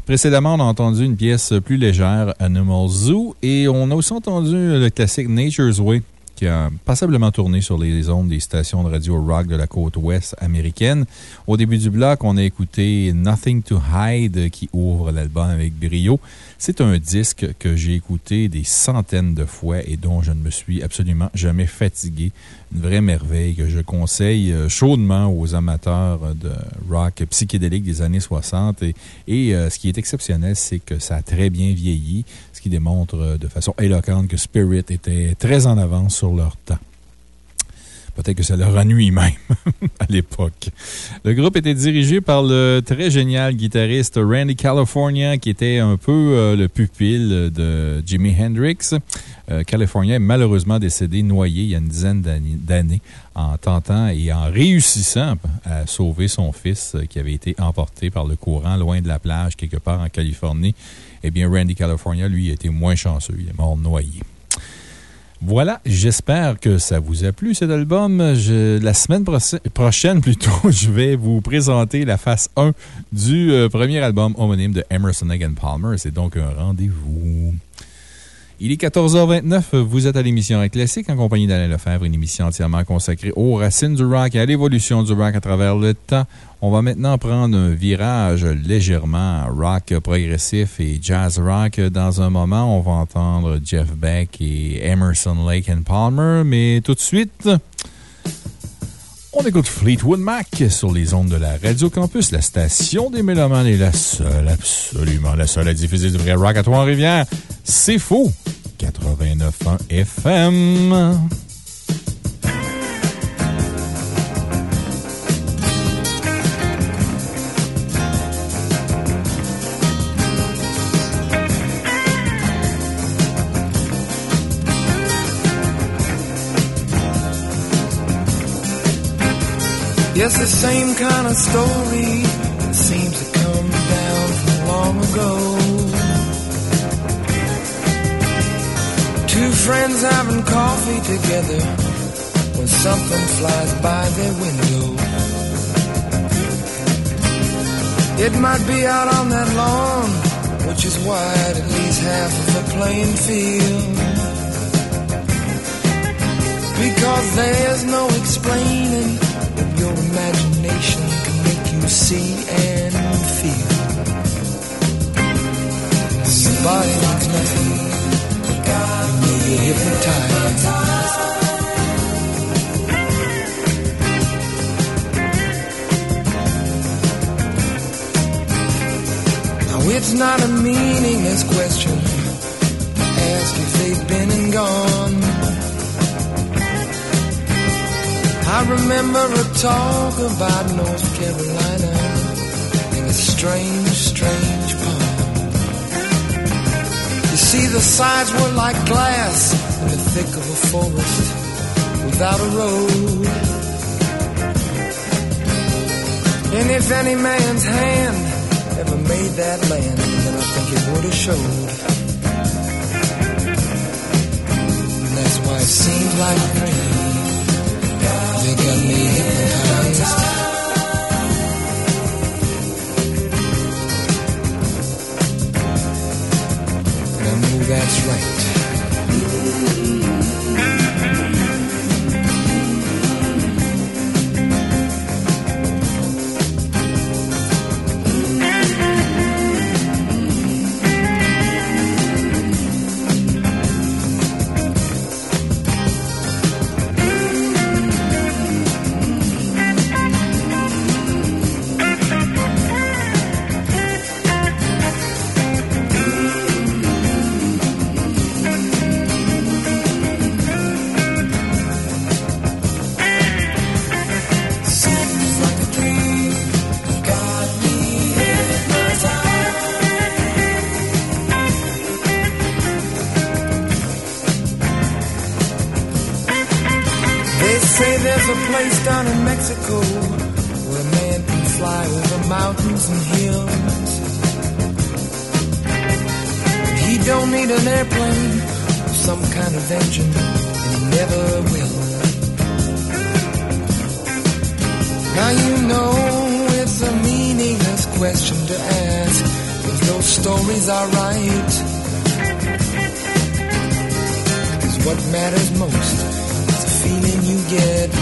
Précédemment, on a entendu une pièce plus légère, Animal Zoo, et on a aussi entendu le classique Nature's Way, qui a passablement tourné sur les ondes des stations de radio rock de la côte ouest américaine. Au début du bloc, on a écouté Nothing to Hide qui ouvre l'album avec brio. C'est un disque que j'ai écouté des centaines de fois et dont je ne me suis absolument jamais fatigué. Une vraie merveille que je conseille euh, chaudement aux amateurs de rock psychédélique des années 60. Et, et euh, ce qui est exceptionnel, c'est que ça a très bien vieilli, qui démontre euh, de façon éloquente que Spirit était très en avance sur leur temps. Peut-être que ça leur ennuie même à l'époque. Le groupe était dirigé par le très génial guitariste Randy California, qui était un peu euh, le pupille de Jimi Hendrix. Euh, California est malheureusement décédé noyé il y a une dizaine d'années en tentant et en réussissant à sauver son fils qui avait été emporté par le courant loin de la plage quelque part en Californie. Eh bien, Randy California, lui, a moins chanceux. Il est mort noyé. Voilà, j'espère que ça vous a plu cet album. la semaine prochaine, plutôt, je vais vous présenter la face 1 du euh, premier album homonyme de Emerson Egan Palmer. C'est donc un rendez-vous. Il est 14h29. Vous êtes à l'émission Classique en compagnie d'Alain Lefebvre, une émission entièrement consacrée aux racines du rock et à l'évolution du rock à travers le temps. On va maintenant prendre un virage légèrement rock progressif et jazz rock. Dans un moment, on va entendre Jeff Beck et Emerson Lake and Palmer, mais tout de suite, on écoute Fleetwood Mac sur les ondes de la Radio Campus. La station des Mélomanes est la seule, absolument la seule à diffuser du vrai rock à Trois-Rivières. C'est faux! 89.1 FM. Yes, the same kind of story that seems to come down from long ago. Two friends having coffee together when something flies by their window. It might be out on that lawn, which is wide at least half of the playing field. Because there's no explaining your imagination can make you see and feel. Your body means nothing. You know you're hypnotized. Now it's not a meaningless question ask if they've been and gone. I remember a talk about North Carolina in a strange, strange poem. You see, the sides were like glass in the thick of a forest without a road. And if any man's hand ever made that land, then I think it would have showed. And that's why it seems like a dream. They got me hypnotized. And I know that's right. Down in Mexico where a man can fly over mountains and hills. He don't need an airplane or some kind of engine, and he never will. Now you know it's a meaningless question to ask if those stories are right. Cause what matters most the feeling you get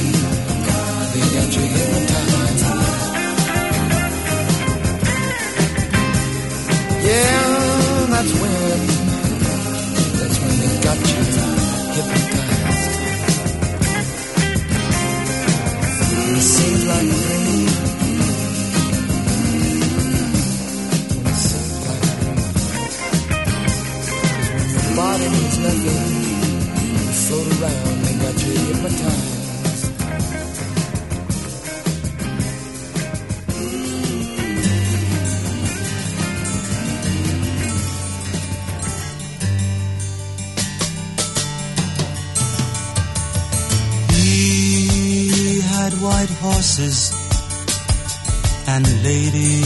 that's when, and ladies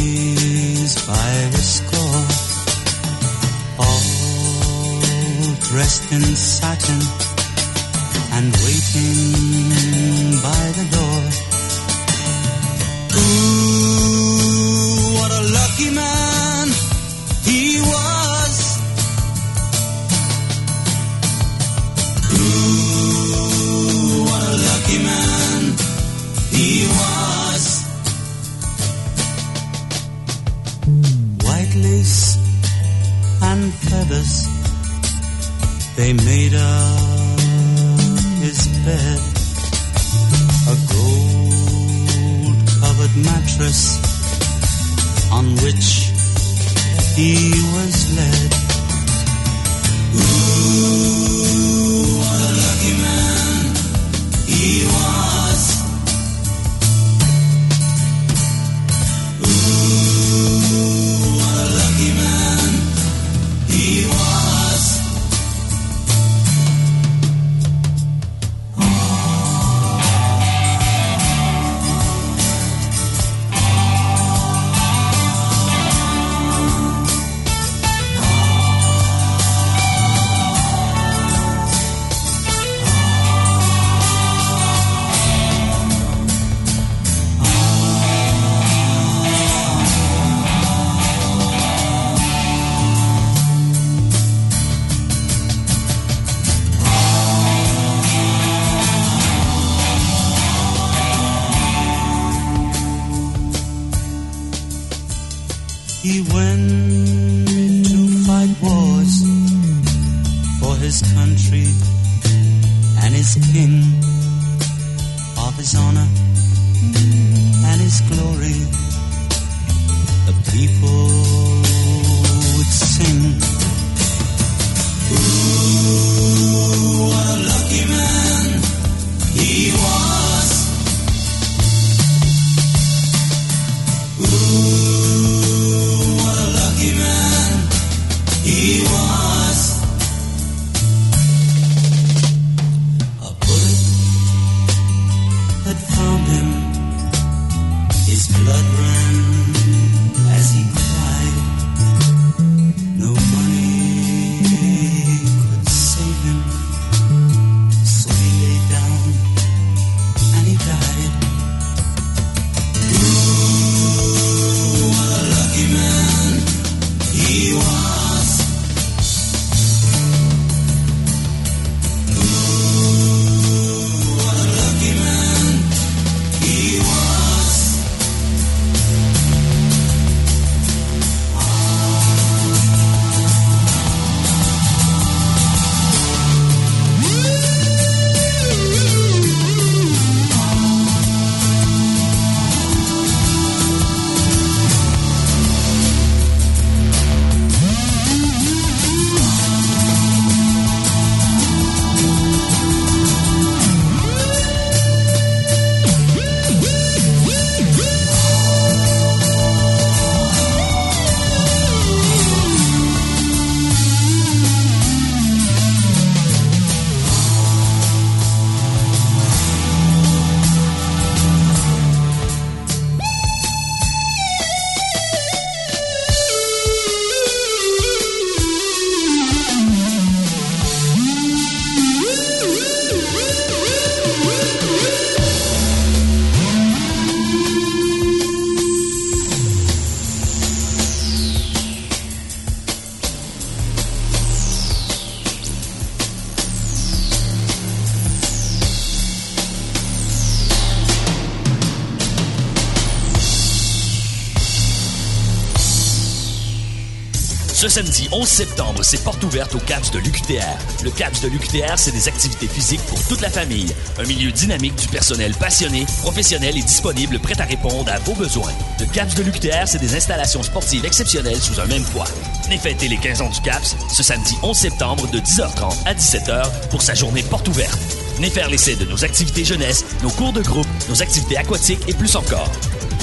Ce samedi 11 septembre, c'est porte ouverte au CAPS de l'UQTR. Le CAPS de l'UQTR, c'est des activités physiques pour toute la famille. Un milieu dynamique du personnel passionné, professionnel et disponible, prêt à répondre à vos besoins. Le CAPS de l'UQTR, c'est des installations sportives exceptionnelles sous un même toit. Venez fêter les 15 ans du CAPS ce samedi 11 septembre de 10h30 à 17h pour sa journée porte ouverte. Venez faire l'essai de nos activités jeunesse, nos cours de groupe, nos activités aquatiques et plus encore.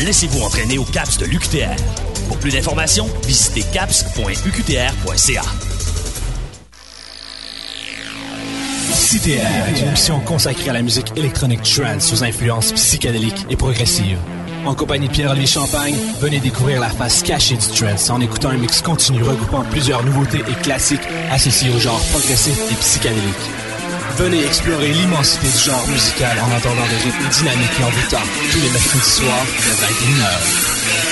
Laissez-vous entraîner au CAPS de l'UQTR. Pour plus d'informations, visitez caps.uqtr.ca. CTR est une émission consacrée à la musique électronique trance aux influences psychédéliques et progressives. En compagnie de Pierre-Olivier Champagne, venez découvrir la face cachée du trance en écoutant un mix continu regroupant plusieurs nouveautés et classiques associés au genre progressif et psychédélique. Venez explorer l'immensité du genre musical en entendant des rythmes dynamiques et envoûtants tous les mercredis soirs de 21h.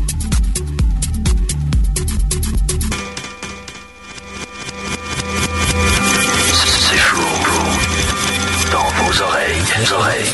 oreilles, oreilles.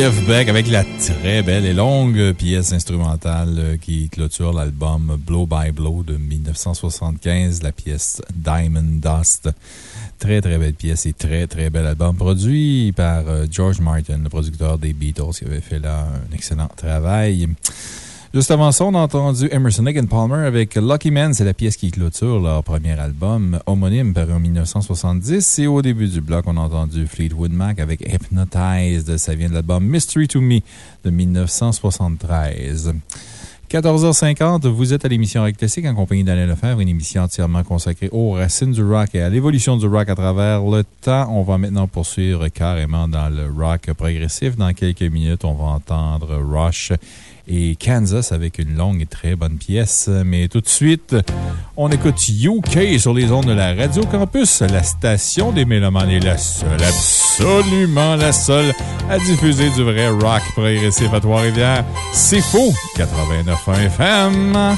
Jeff Beck avec la très belle et longue pièce instrumentale euh, qui clôture l'album Blow by Blow de 1975, la pièce Diamond Dust. Très, très belle pièce et très, très bel album produit par euh, George Martin, le producteur des Beatles, qui avait fait là un excellent travail. Juste avant ça, on a entendu Emerson and Palmer avec Lucky Man. C'est la pièce qui clôture leur premier album homonyme paru en 1970. Et au début du bloc, on a entendu Fleetwood Mac avec Hypnotized. Ça vient de l'album Mystery to Me de 1973. 14h50, vous êtes à l'émission Rock Classique en compagnie d'Alain Lefebvre, une émission entièrement consacrée aux racines du rock et à l'évolution du rock à travers le temps. On va maintenant poursuivre carrément dans le rock progressif. Dans quelques minutes, on va entendre Rush et Kansas avec une longue et très bonne pièce. Mais tout de suite, on écoute UK sur les ondes de la Radio Campus. La station des Mélomanes est la seule, absolument la seule à diffuser du vrai rock progressif à Trois-Rivières. C'est faux! 89.1 FM.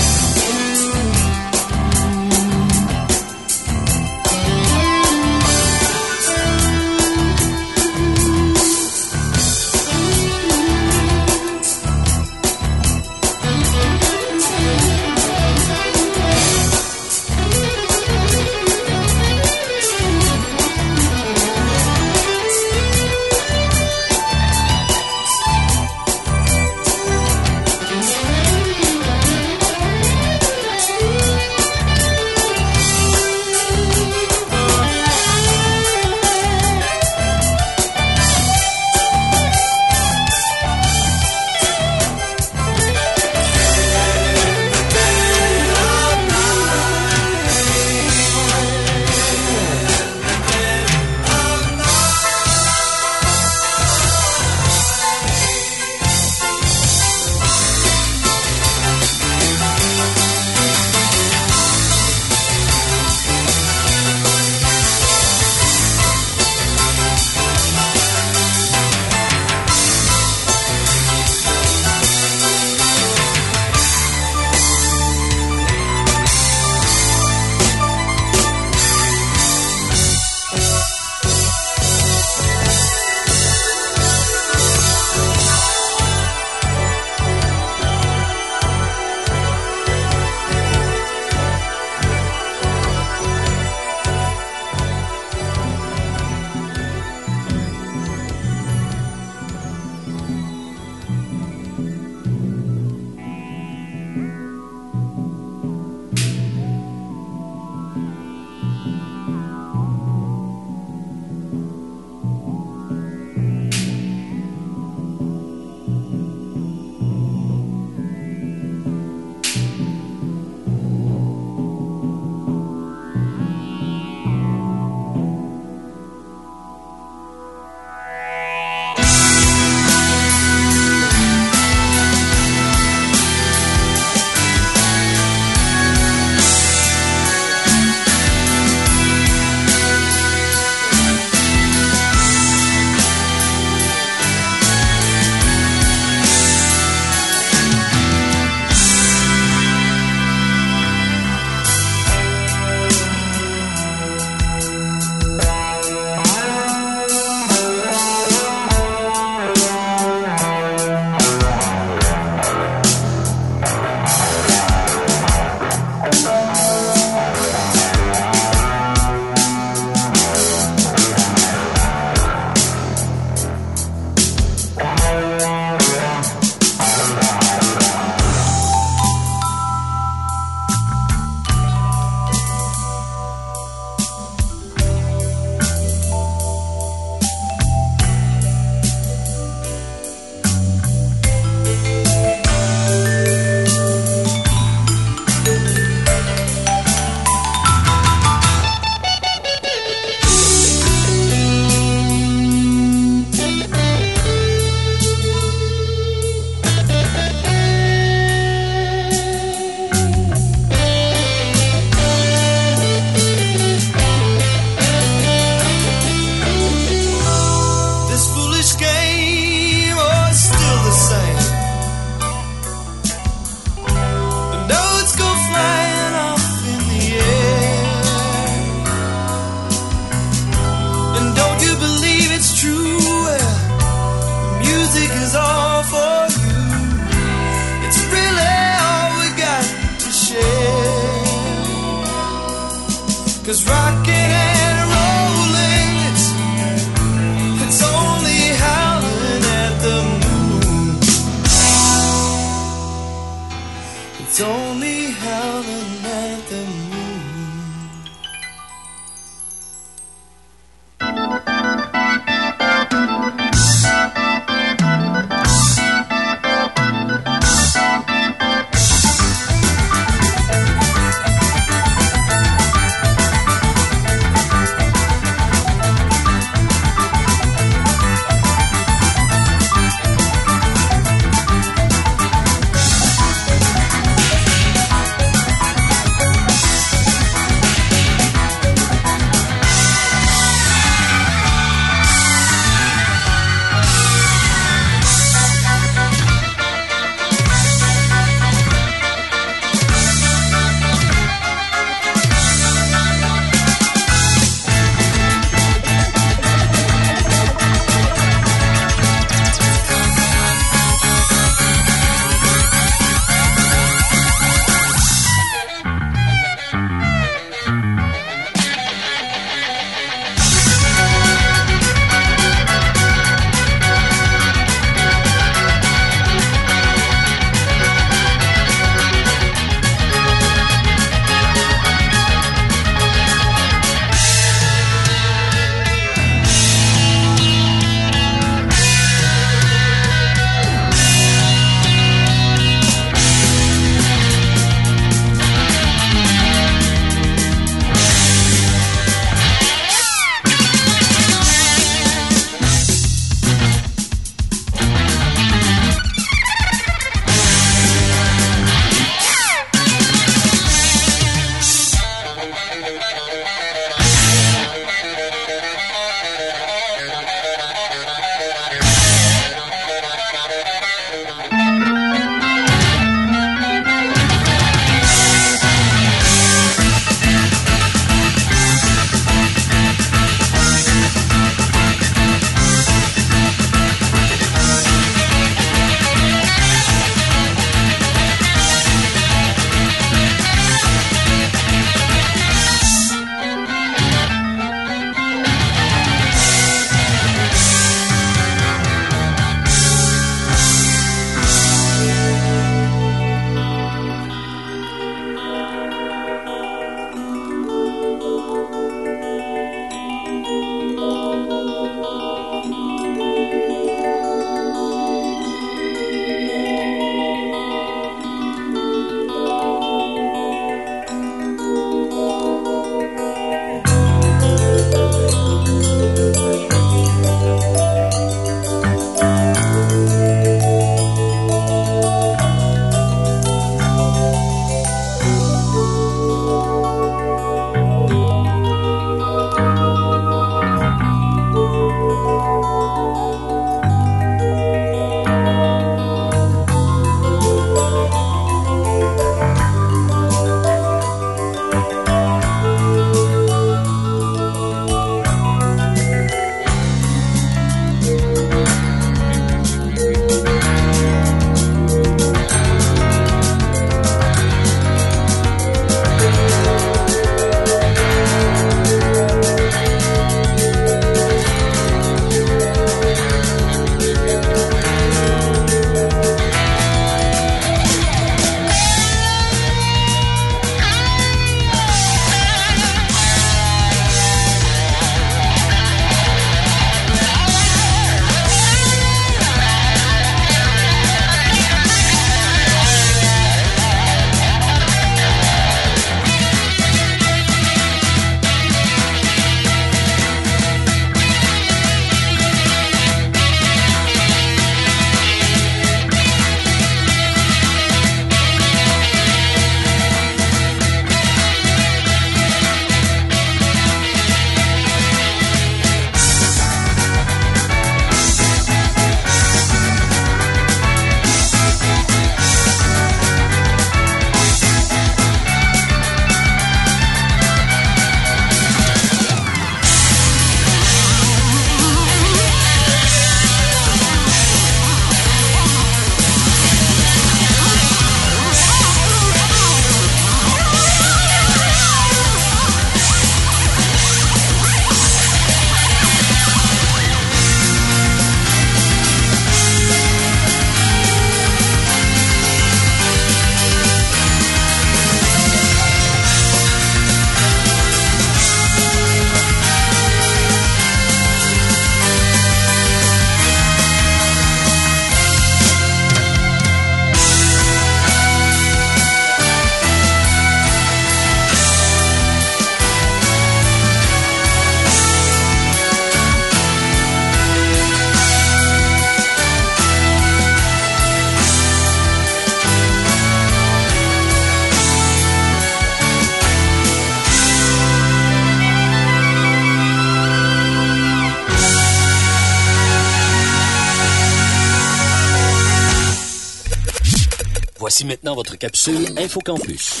Maintenant votre capsule InfoCampus.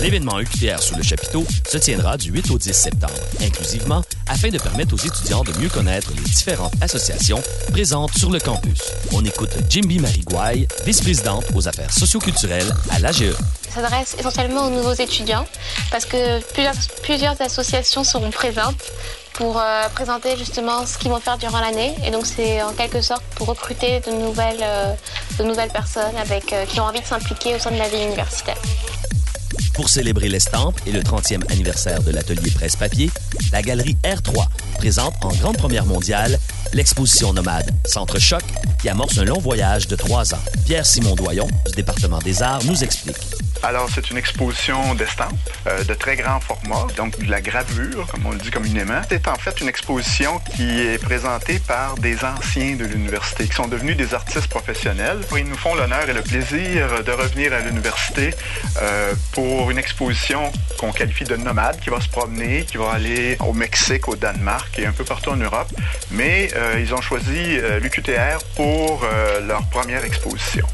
L'événement EQTR sous le chapiteau se tiendra du 8 au 10 septembre, inclusivement, afin de permettre aux étudiants de mieux connaître les différentes associations présentes sur le campus. On écoute Jimby Marie-Gouaille, vice-présidente aux affaires socioculturelles à l'AGE. s'adresse essentiellement aux nouveaux étudiants parce que plusieurs, plusieurs associations seront présentes pour euh, présenter justement ce qu'ils vont faire durant l'année. Et donc c'est en quelque sorte pour recruter de nouvelles, euh, de nouvelles personnes euh, qui ont envie de s'impliquer au sein de la vie universitaire. Pour célébrer l'estampe et le 30e anniversaire de l'atelier presse-papier, la galerie R3 présente en grande première mondiale l'exposition nomade Centre Choc qui amorce un long voyage de trois ans. Pierre-Simon Doyon du département des arts nous explique. Alors, c'est une exposition d'estampes euh, de très grand format, donc de la gravure, comme on le dit communément. C'est en fait une exposition qui est présentée par des anciens de l'université, qui sont devenus des artistes professionnels. Ils nous font l'honneur et le plaisir de revenir à l'université euh, pour une exposition qu'on qualifie de nomade, qui va se promener, qui va aller au Mexique, au Danemark et un peu partout en Europe. Mais euh, ils ont choisi l'UQTR pour leur première exposition.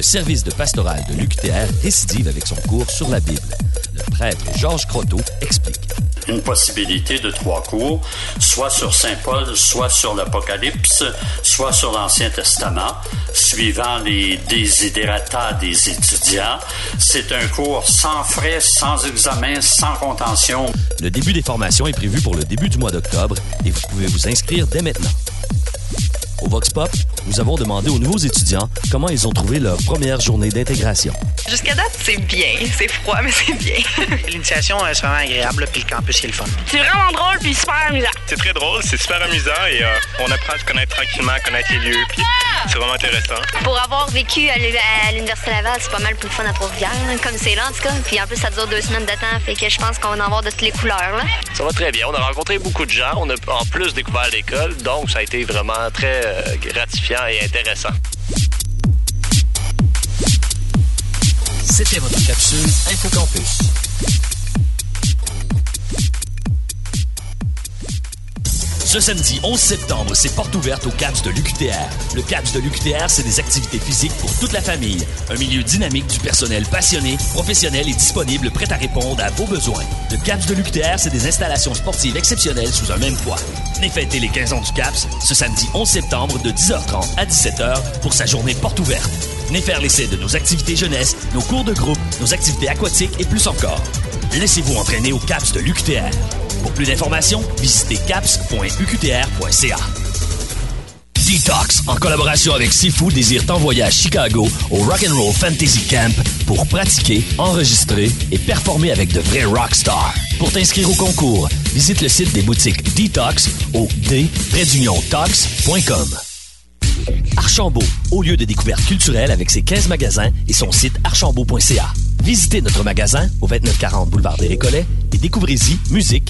Le service de pastoral de l'UQTR récidive avec son cours sur la Bible. Le prêtre Georges Croteau explique. Une possibilité de trois cours, soit sur Saint Paul, soit sur l'Apocalypse, soit sur l'Ancien Testament, suivant les désidérata des étudiants. C'est un cours sans frais, sans examen, sans contention. Le début des formations est prévu pour le début du mois d'octobre et vous pouvez vous inscrire dès maintenant. Au Vox Pop, nous avons demandé aux nouveaux étudiants comment ils ont trouvé leur première journée d'intégration. Jusqu'à date, c'est bien. C'est froid, mais c'est bien. L'initiation, c'est vraiment agréable, puis le campus, c'est le fun. C'est vraiment drôle, puis super amusant. C'est très drôle, c'est super amusant et euh, on apprend à se connaître tranquillement, à connaître les lieux, puis c'est vraiment intéressant. Pour avoir vécu à l'Université Laval, c'est pas mal plus fun à Trois-Rivières, comme c'est là, en tout cas. Puis en plus, ça dure deux semaines de temps, fait que je pense qu'on va en avoir de toutes les couleurs. Là. Ça va très bien. On a rencontré beaucoup de gens. On a en plus découvert l'école, donc ça a été vraiment très euh, gratifiant et intéressant. C'était votre capsule InfoCampus. Ce samedi 11 septembre, c'est porte ouverte au CAPS de l'UQTR. Le CAPS de l'UQTR, c'est des activités physiques pour toute la famille. Un milieu dynamique du personnel passionné, professionnel et disponible, prêt à répondre à vos besoins. Le CAPS de l'UQTR, c'est des installations sportives exceptionnelles sous un même toit. Venez fêter les 15 ans du CAPS ce samedi 11 septembre de 10h30 à 17h pour sa journée porte ouverte. Venez faire l'essai de nos activités jeunesse, nos cours de groupe, nos activités aquatiques et plus encore. Laissez-vous entraîner au CAPS de l'UQTR. Pour plus d'informations, visitez caps.uqtr.ca. Detox, en collaboration avec Sifu, désire t'envoyer à Chicago au Rock'n'Roll Fantasy Camp pour pratiquer, enregistrer et performer avec de vrais rockstars. Pour t'inscrire au concours, visite le site des boutiques Detox au d-tox.com. Archambault, au lieu de découverte culturelle avec ses 15 magasins et son site archambault.ca. Visitez notre magasin au 2940 boulevard des Récollets et découvrez-y musique,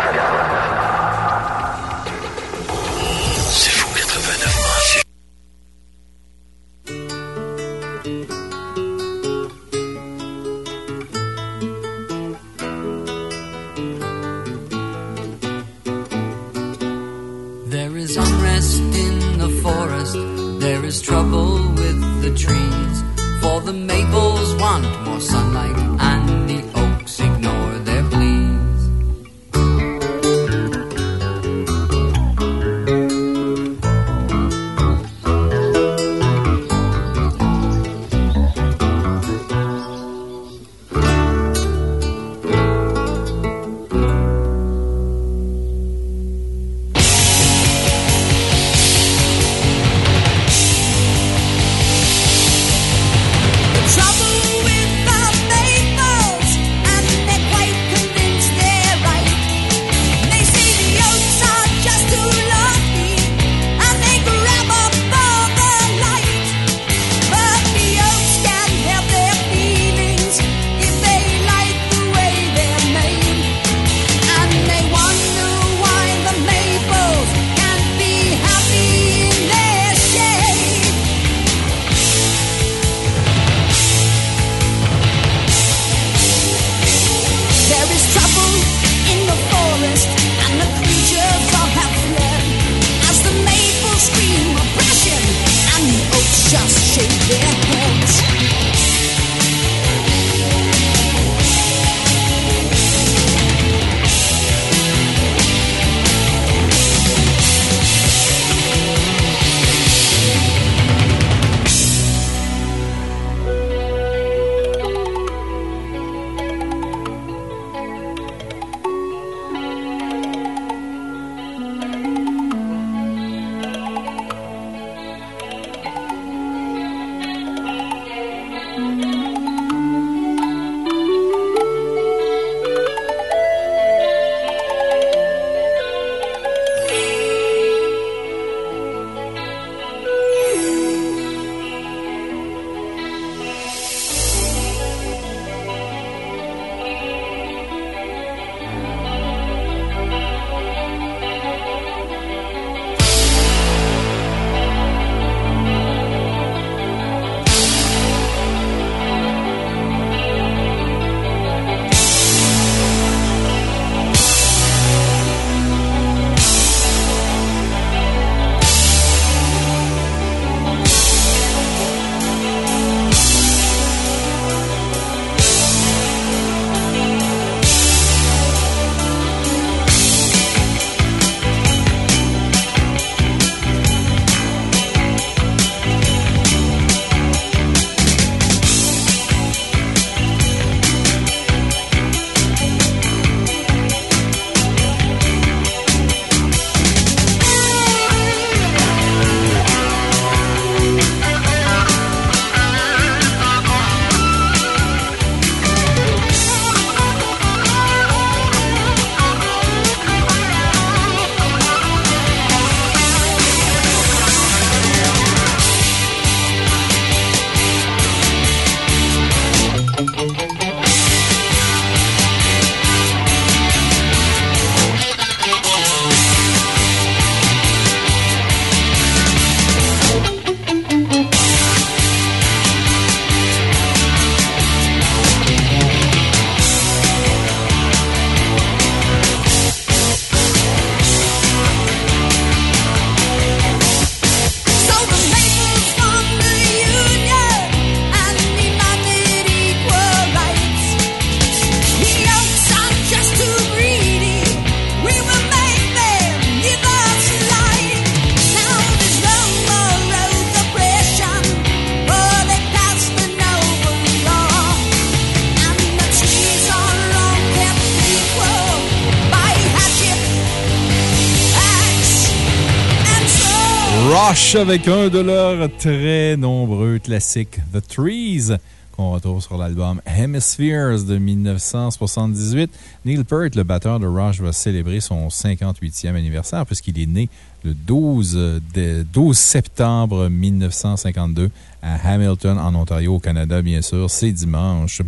Avec un de leurs très nombreux classiques, The Trees, qu'on retrouve sur l'album Hemispheres de 1978. Neil Peart, le batteur de Rush, va célébrer son 58e anniversaire puisqu'il est né le 12, euh, de- 12 septembre 1952 à Hamilton, en Ontario, au Canada, bien sûr. C'est dimanche.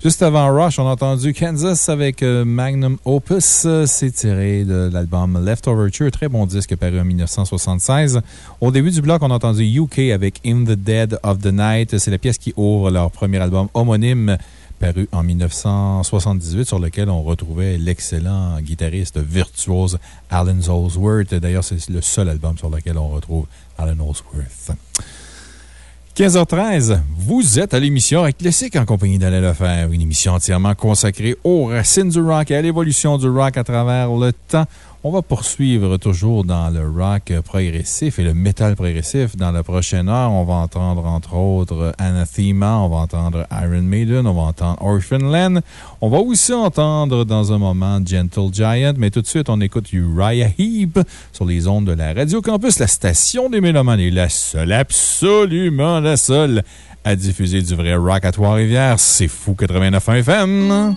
Juste avant Rush, on a entendu Kansas avec euh, Magnum Opus. C'est tiré de l'album Leftover très bon disque paru en 1976. Au début du bloc, on a entendu UK avec In the Dead of the Night. C'est la pièce qui ouvre leur premier album homonyme paru en 1978, sur lequel on retrouvait l'excellent guitariste virtuose Alan Ellsworth. D'ailleurs, c'est le seul album sur lequel on retrouve Alan Ellsworth. 15h13, vous êtes à l'émission Rock Classique en compagnie d'Alain Lefebvre, une émission entièrement consacrée aux racines du rock et à l'évolution du rock à travers le temps. On va poursuivre toujours dans le rock progressif et le métal progressif. Dans la prochaine heure, on va entendre entre autres Anathema, on va entendre Iron Maiden, on va entendre Orphan Land. On va aussi entendre dans un moment Gentle Giant, mais tout de suite, on écoute Uriah Heep sur les ondes de la Radio Campus, la station des Mélomanes est la seule, absolument la seule à diffuser du vrai rock à Trois-Rivières. C'est fou 89 FM.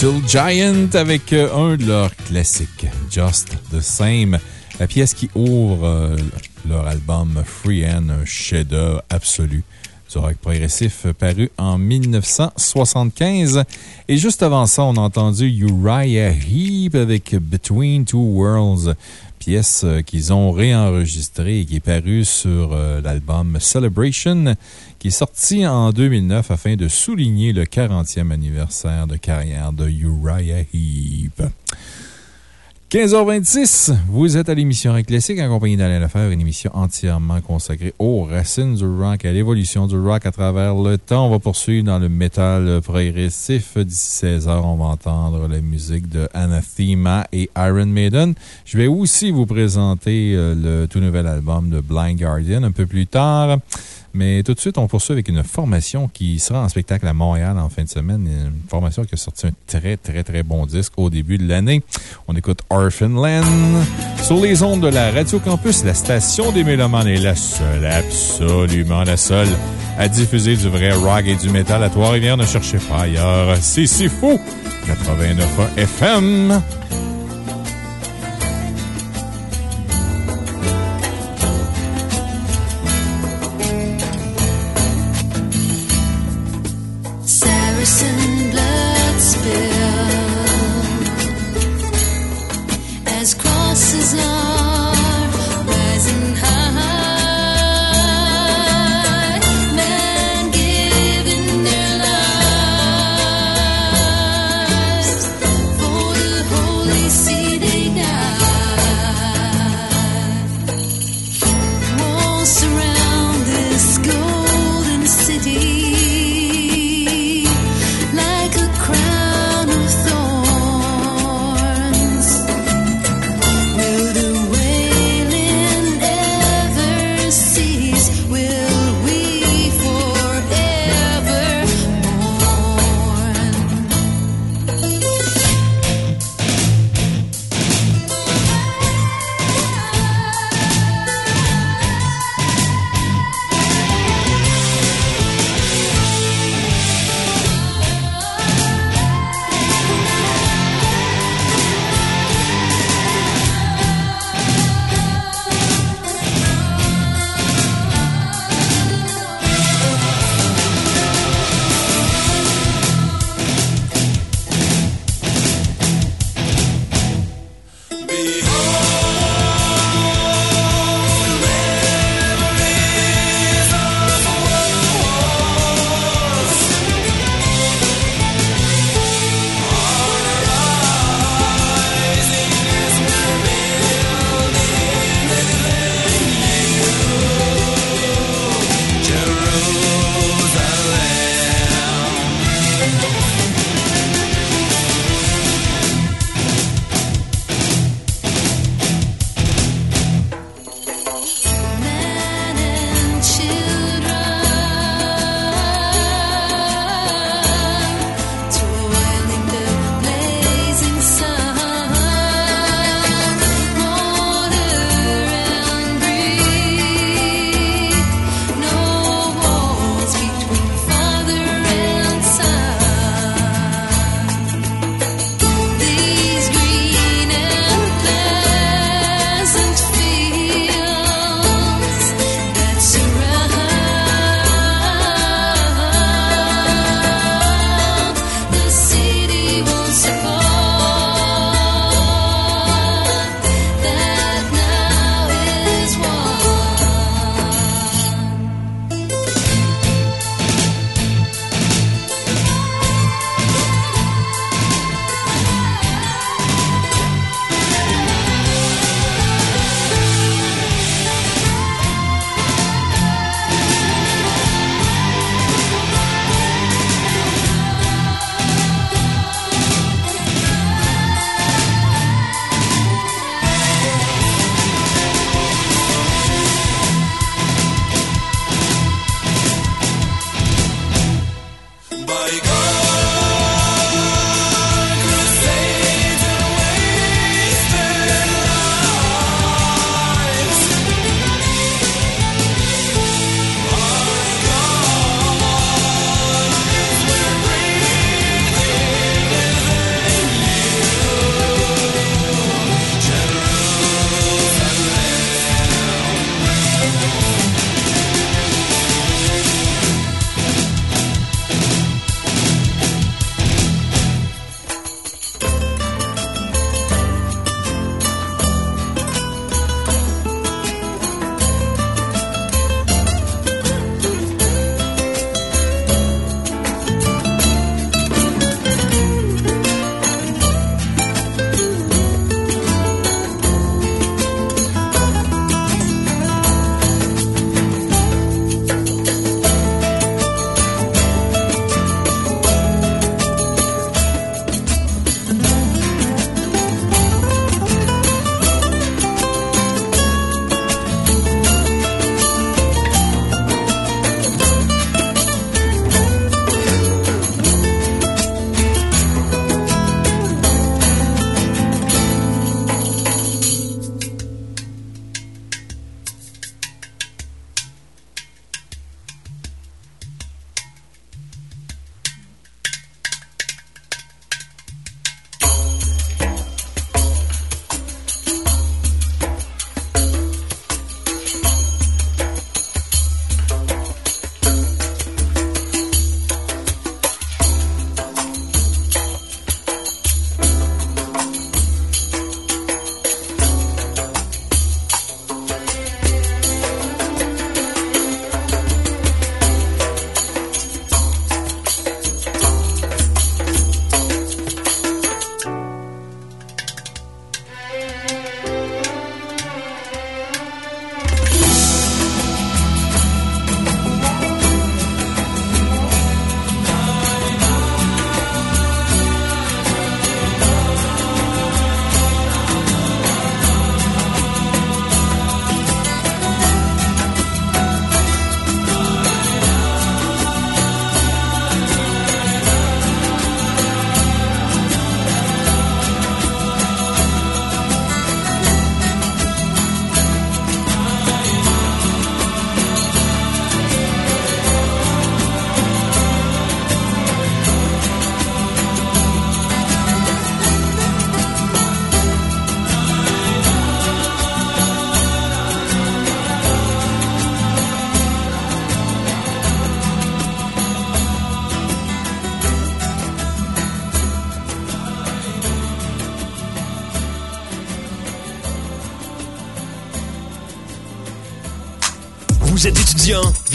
Gentle Giant avec euh, un de leurs classiques, Just the Same. La pièce qui ouvre euh, leur album Free Hand, un chef-d'œuvre absolu du rock progressif paru en 1975. Et juste avant ça, on a entendu Uriah Heep avec Between Two Worlds, pièce euh, qu'ils ont réenregistrée et qui est parue sur l'album Celebration qui est sorti en 2009 afin de souligner le 40e anniversaire de carrière de Uriah Heep. 15h26, vous êtes à l'émission Rock Classique en compagnie d'Alain Lefebvre, une émission entièrement consacrée aux racines du rock, à l'évolution du rock à travers le temps. On va poursuivre dans le métal progressif. D'ici 16h, on va entendre la musique de Anathema et Iron Maiden. Je vais aussi vous présenter euh, le tout nouvel album de Blind Guardian un peu plus tard. Mais tout de suite, on poursuit avec une formation qui sera en spectacle à Montréal en fin de semaine. Une formation qui a sorti un très, très, très bon disque au début de l'année. On écoute Orphan Land sur les ondes de la Radio Campus. La station des Mélomanes est la seule, absolument la seule, à diffuser du vrai rock et du métal à Trois-Rivières. Ne cherchez pas ailleurs. C'est si fou! 89 FM.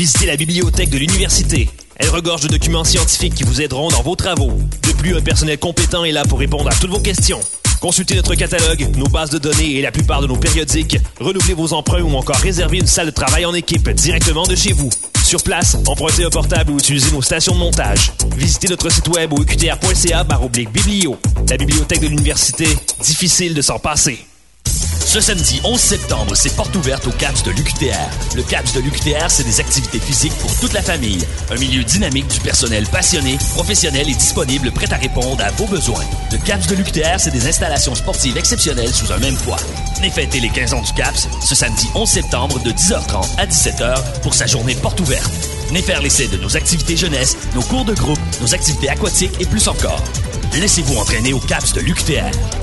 Visitez la bibliothèque de l'université. Elle regorge de documents scientifiques qui vous aideront dans vos travaux. De plus, un personnel compétent est là pour répondre à toutes vos questions. Consultez notre catalogue, nos bases de données et la plupart de nos périodiques. Renouvelez vos emprunts ou encore réservez une salle de travail en équipe directement de chez vous. Sur place, empruntez un portable ou utilisez nos stations de montage. Visitez notre site web au uqtr.ca biblio. La bibliothèque de l'université, difficile de s'en passer. Ce samedi 11 septembre, c'est porte ouverte au CAPS de l'UQTR. Le CAPS de l'UQTR, c'est des activités physiques pour toute la famille. Un milieu dynamique du personnel passionné, professionnel et disponible, prêt à répondre à vos besoins. Le CAPS de l'UQTR, c'est des installations sportives exceptionnelles sous un même toit. Venez fêter les 15 ans du CAPS ce samedi 11 septembre de 10h30 à 17h pour sa journée porte ouverte. Venez faire l'essai de nos activités jeunesse, nos cours de groupe, nos activités aquatiques et plus encore. Laissez-vous entraîner au CAPS de l'UQTR.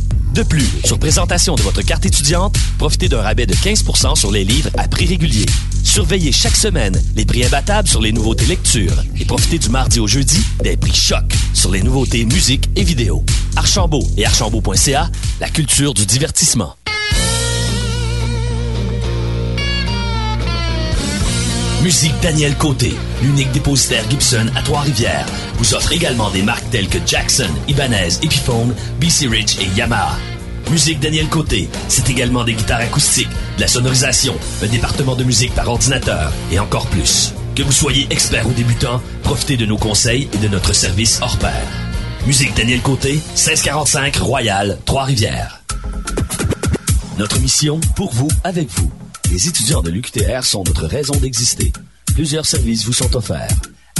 De plus, sur présentation de votre carte étudiante, profitez d'un rabais de 15% sur les livres à prix régulier. Surveillez chaque semaine les prix imbattables sur les nouveautés lecture et profitez du mardi au jeudi des prix choc sur les nouveautés musique et vidéo. Archambault et archambault.ca, la culture du divertissement. Musique Daniel Côté, l'unique dépositaire Gibson à Trois-Rivières, vous offre également des marques telles que Jackson, Ibanez, Epiphone, BC Rich et Yamaha. Musique Daniel Côté, c'est également des guitares acoustiques, de la sonorisation, un département de musique par ordinateur et encore plus. Que vous soyez expert ou débutant, profitez de nos conseils et de notre service hors pair. Musique Daniel Côté, 1645 Royal, Trois-Rivières. Notre mission, pour vous, avec vous. Les étudiants de l'UQTR sont notre raison d'exister. Plusieurs services vous sont offerts.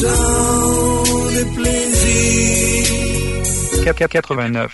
Temps des plaisirs. 89.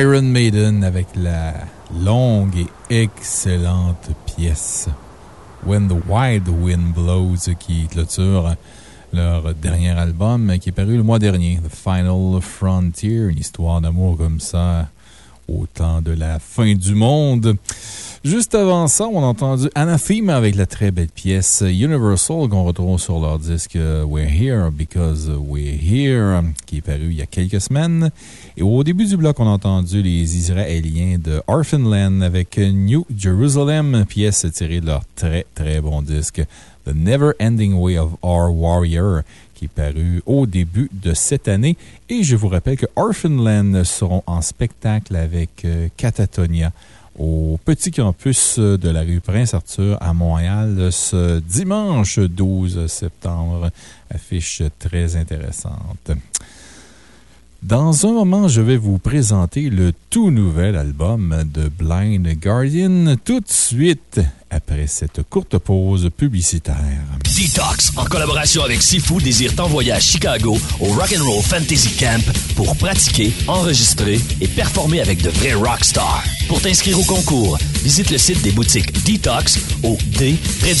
Iron Maiden avec la longue et excellente pièce When the Wild Wind Blows qui clôture leur dernier album qui est paru le mois dernier, The Final Frontier, une histoire d'amour comme ça au temps de la fin du monde. Juste avant ça, on a entendu Anathema avec la très belle pièce Universal qu'on retrouve sur leur disque We're Here Because We're Here, qui est paru il y a quelques semaines. Et au début du bloc, on a entendu les Israéliens de Orphanland avec New Jerusalem, pièce tirée de leur très très bon disque The Never Ending Way of Our Warrior qui est paru au début de cette année. Et je vous rappelle que Orphanland seront en spectacle avec euh, Catatonia au petit campus de la rue Prince-Arthur à Montréal ce dimanche 12 septembre. Affiche très intéressante. Dans un moment, je vais vous présenter le tout nouvel album de Blind Guardian tout de suite après cette courte pause publicitaire. Detox, en collaboration avec Sifu, désire t'envoyer à Chicago au Rock'n'Roll Fantasy Camp pour pratiquer, enregistrer et performer avec de vrais rockstars. Pour t'inscrire au concours, visite le site des boutiques Detox au d-tox.com.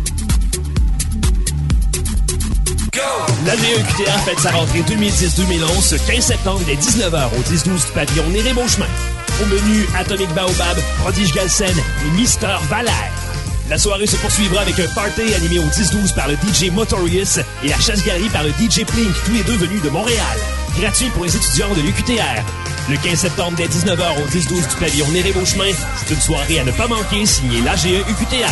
La VEQTR fête sa rentrée 2010-2011 ce 15 septembre dès 19h au 10-12 du pavillon Néré Beauchemin. Au menu Atomic Baobab, Prodige Galsen et Mister Valère. La soirée se poursuivra avec un party animé au 10-12 par le DJ Motorius et la chasse-galerie par le DJ Plink, tous les deux venus de Montréal. Gratuit pour les étudiants de l'UQTR. Le 15 septembre dès 19h au 10-12 du pavillon Néré Beauchemin, c'est une soirée à ne pas manquer signée l'AGE UQTR.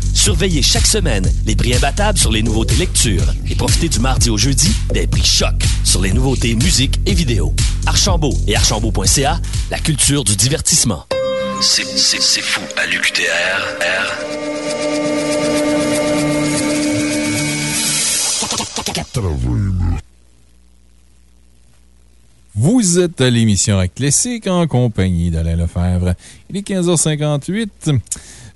Surveillez chaque semaine les prix imbattables sur les nouveautés lecture et profitez du mardi au jeudi des prix choc sur les nouveautés musique et vidéo. Archambault et archambault.ca, la culture du divertissement. C'est fou à l'UQTR. R. Vous êtes à l'émission Classique en compagnie d'Alain Lefebvre. Il est 15h58.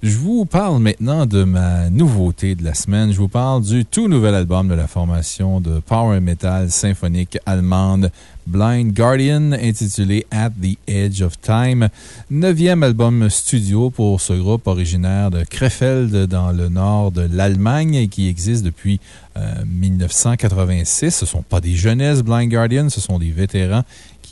Je vous parle maintenant de ma nouveauté de la semaine. Je vous parle du tout nouvel album de la formation de power metal symphonique allemande Blind Guardian, intitulé At the Edge of Time. Neuvième album studio pour ce groupe originaire de Krefeld dans le nord de l'Allemagne qui existe depuis euh, 1986. Ce ne sont pas des jeunesses Blind Guardian, ce sont des vétérans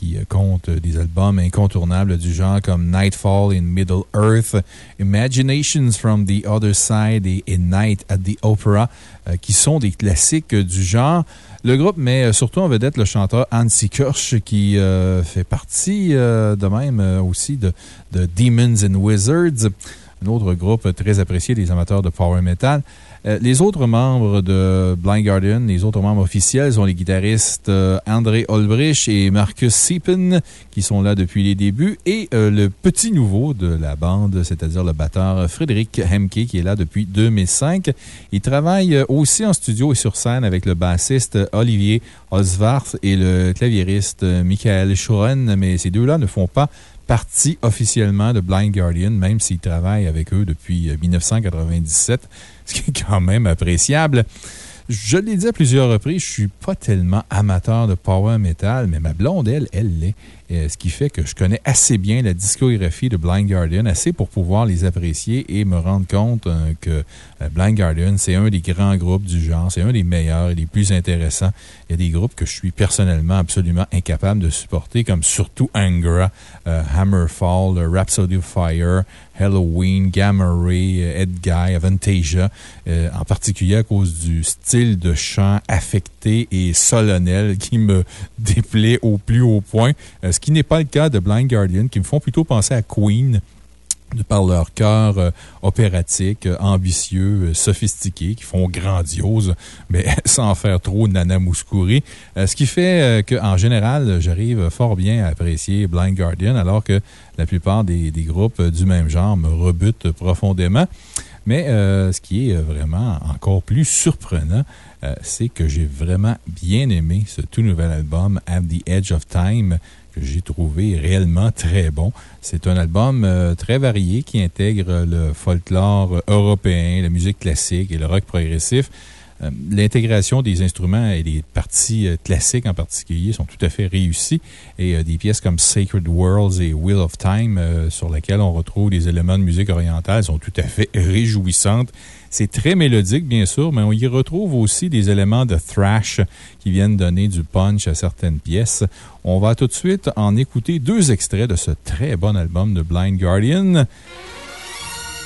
qui euh, comptent des albums incontournables du genre comme Nightfall in Middle Earth, Imaginations from the Other Side et, Night at the Opera, euh, qui sont des classiques du genre. Le groupe met euh, surtout en vedette le chanteur Hansi Kirsch, qui euh, fait partie euh, de même euh, aussi de, de Demons and Wizards, un autre groupe très apprécié des amateurs de power metal. Euh, les autres membres de Blind Guardian, les autres membres officiels sont les guitaristes euh, André Olbrich et Marcus Siepen, qui sont là depuis les débuts, et euh, le petit nouveau de la bande, c'est-à-dire le batteur Frédéric Hemke, qui est là depuis 2005. Il travaille aussi en studio et sur scène avec le bassiste Olivier Oswarth et le claviériste Michael Schuren, mais ces deux-là ne font pas partie officiellement de Blind Guardian, même s'ils travaillent avec eux depuis euh, 1997, ce qui est quand même appréciable. Je l'ai dit à plusieurs reprises, je suis pas tellement amateur de power metal, mais ma blonde, elle, elle l'est. Euh, ce qui fait que je connais assez bien la discographie de Blind Guardian, assez pour pouvoir les apprécier et me rendre compte euh, que euh, Blind Guardian, c'est un des grands groupes du genre, c'est un des meilleurs et des plus intéressants. Il y a des groupes que je suis personnellement absolument incapable de supporter, comme surtout Angra, Hammerfall, Rhapsody of Fire, Halloween, Gamma Ray, Ed Guy, Avantasia, en particulier à cause du style de chant affecté et solennel qui me déplaît au plus haut point ce qui n'est pas le cas de Blind Guardian, qui me font plutôt penser à Queen par leur cœur euh, opératique, euh, ambitieux, euh, sophistiqué, qui font grandiose, mais sans faire trop Nana Mouskouri. ce qui fait qu'en général, j'arrive fort bien à apprécier Blind Guardian, alors que la plupart des groupes du même genre me rebutent profondément. Mais ce qui est vraiment encore plus surprenant, c'est que j'ai vraiment bien aimé ce tout nouvel album, At the Edge of Time, que j'ai trouvé réellement très bon. C'est un album euh, très varié qui intègre le folklore européen, la musique classique et le rock progressif. Euh, l'intégration des instruments et des parties euh, classiques en particulier sont tout à fait réussies. Et des pièces comme Sacred Worlds et Wheel of Time, sur lesquelles on retrouve des éléments de musique orientale, sont tout à fait réjouissantes. C'est très mélodique, bien sûr, mais on y retrouve aussi des éléments de thrash qui viennent donner du punch à certaines pièces. On va tout de suite en écouter deux extraits de ce très bon album de Blind Guardian.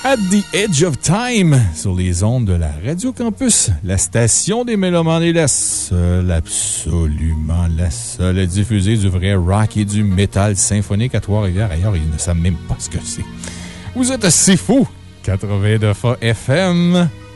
At the Edge of Time, sur les ondes de la Radio Campus, la station des Mélomanes est la seule, absolument la seule à diffuser du vrai rock et du métal symphonique à Trois-Rivières. Ailleurs, ils ne savent même pas ce que c'est. Vous êtes assez fous! 82 fois FM.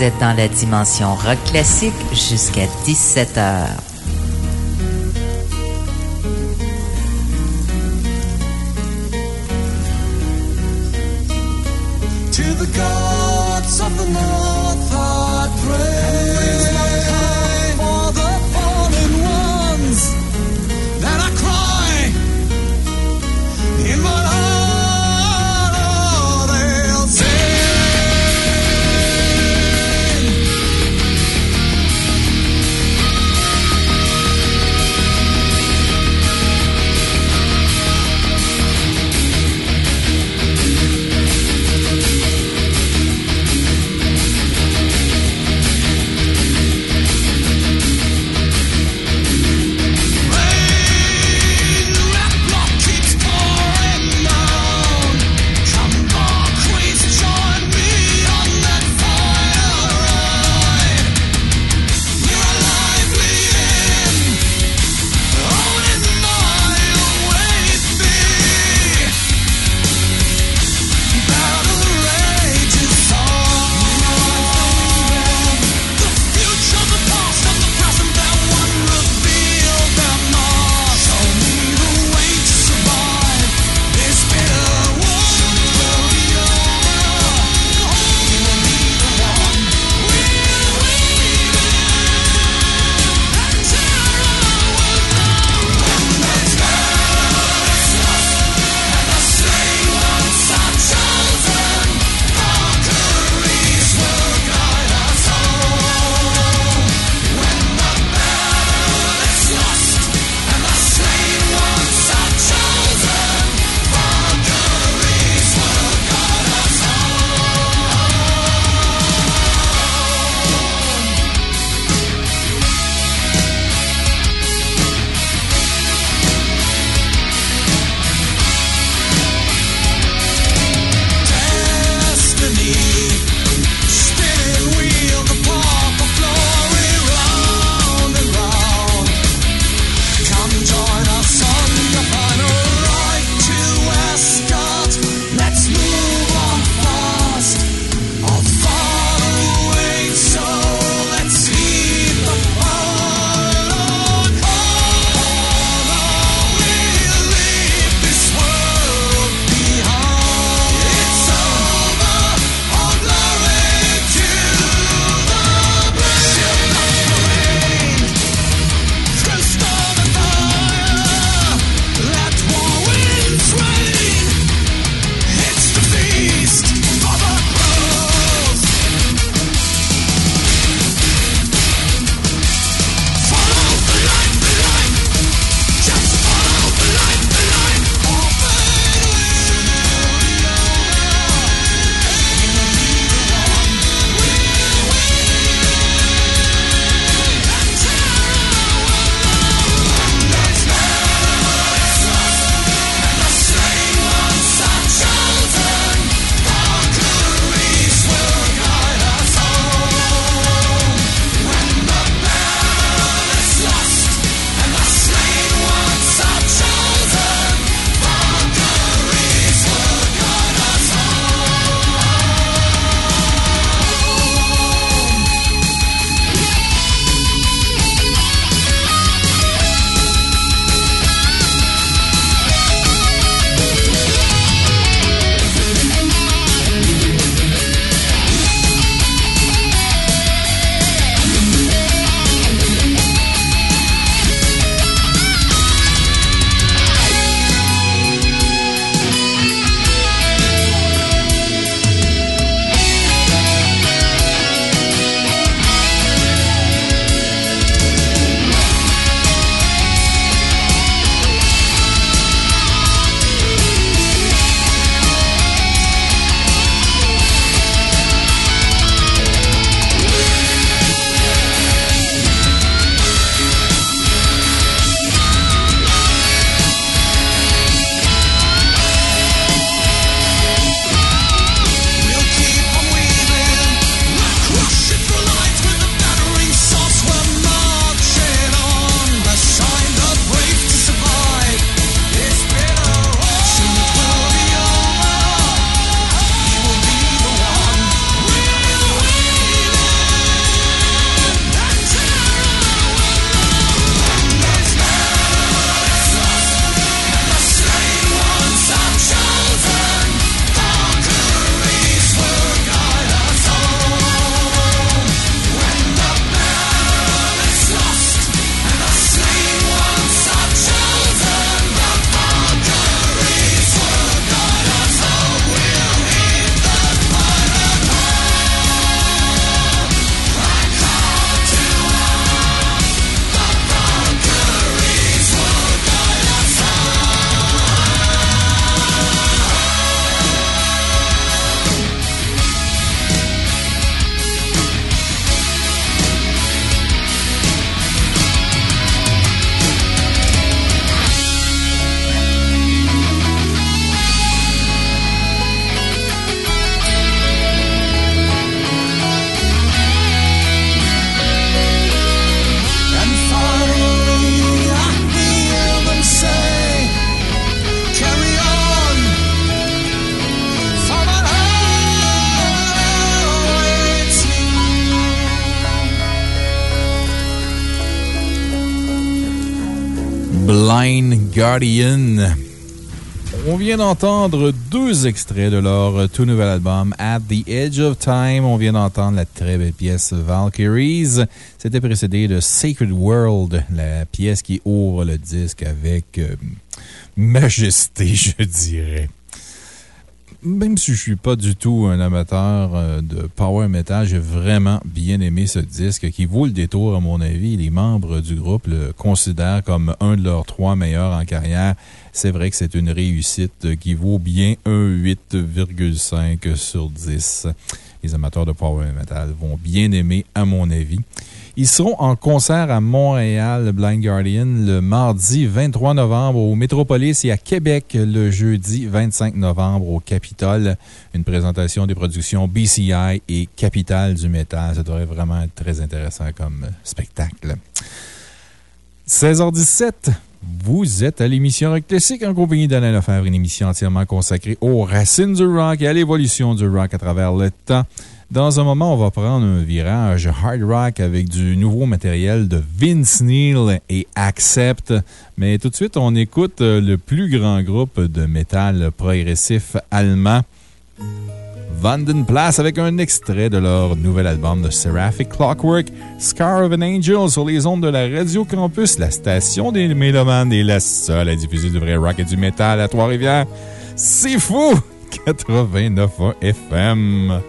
Vous êtes dans la dimension rock classique jusqu'à 17h. Guardian. On vient d'entendre deux extraits de leur tout nouvel album At the Edge of Time. On vient d'entendre la très belle pièce Valkyries. C'était précédé de Sacred World, la pièce qui ouvre le disque avec euh, majesté, je dirais même si je suis pas du tout un amateur euh, de power metal, j'ai vraiment bien aimé ce disque qui vaut le détour, à mon avis. Les membres du groupe le considèrent comme un de leurs trois meilleurs en carrière. C'est vrai que c'est une réussite qui vaut bien un 8,5 sur 10. Les amateurs de power metal vont bien aimer, à mon avis. Ils seront en concert à Montréal, Blind Guardian, le mardi 23 novembre au Métropolis et à Québec le jeudi 25 novembre au Capitole. Une présentation des productions BCI et Capital du métal. Ça devrait vraiment être très intéressant comme spectacle. 16h17. Vous êtes à l'émission Rock Classique en compagnie d'Alain Lefebvre, une émission entièrement consacrée aux racines du rock et à l'évolution du rock à travers le temps. Dans un moment, on va prendre un virage hard rock avec du nouveau matériel de Vince Neil et Accept. Mais tout de suite, on écoute le plus grand groupe de métal progressif allemand, Vandenplatz, avec un extrait de leur nouvel album de Seraphic Clockwork, Scar of an Angel, sur les ondes de la Radio Campus, la station des Mélomanes et la seule à diffuser du vrai rock et du métal à Trois-Rivières. C'est fou! 89 FM.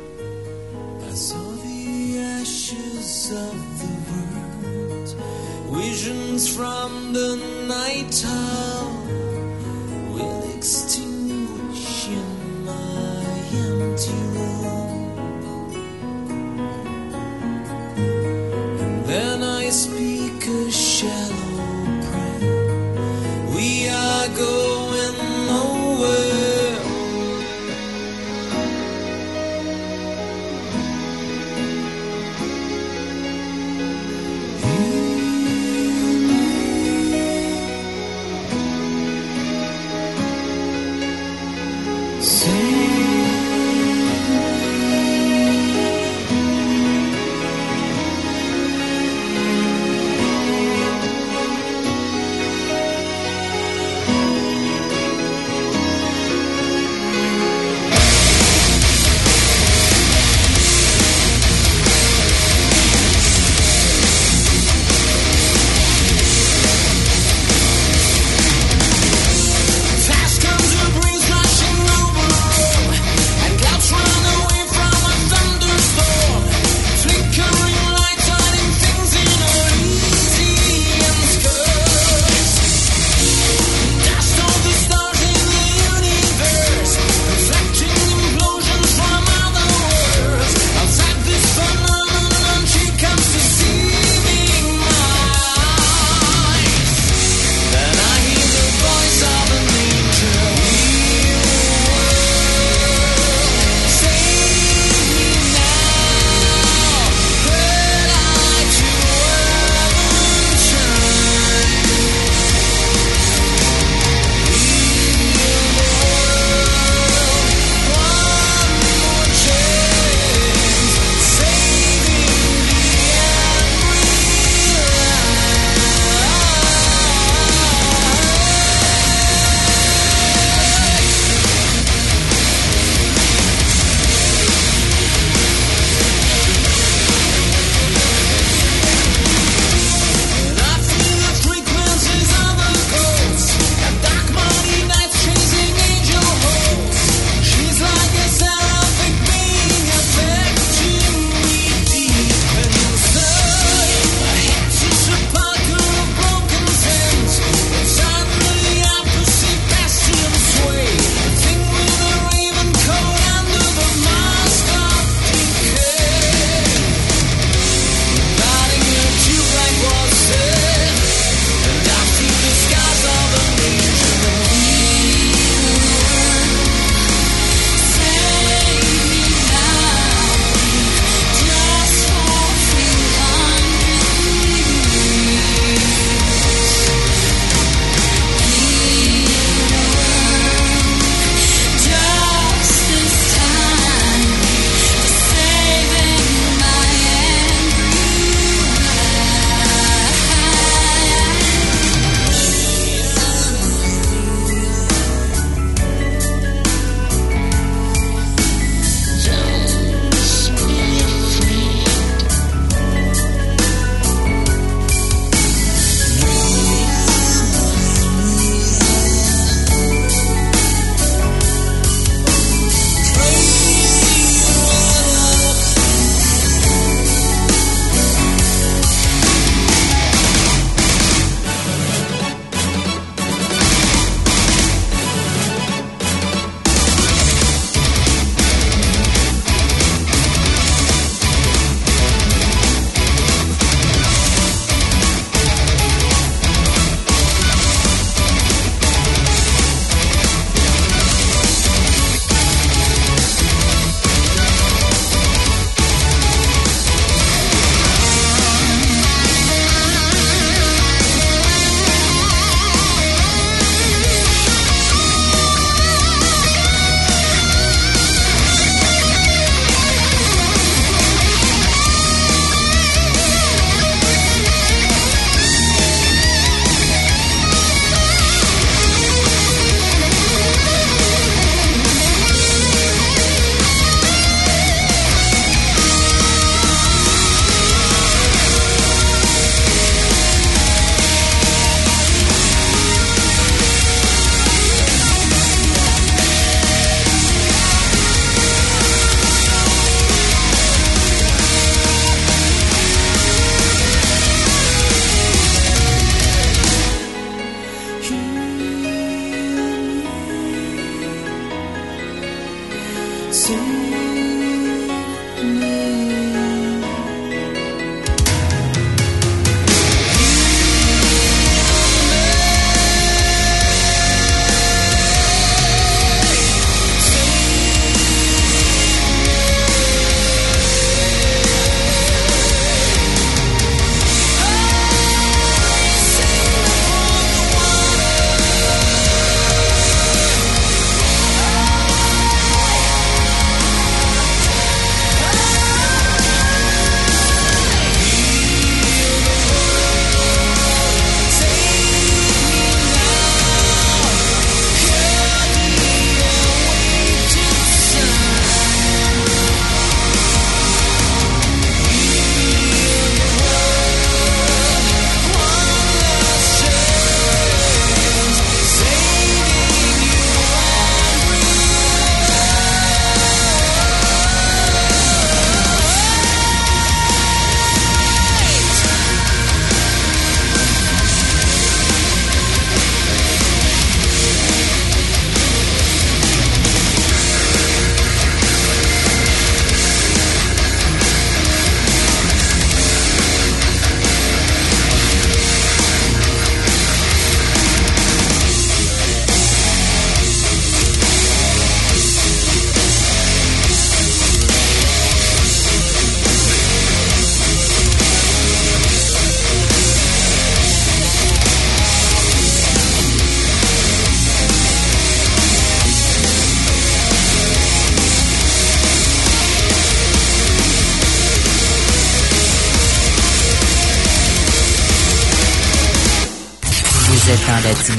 Speak a shallow prayer. We are going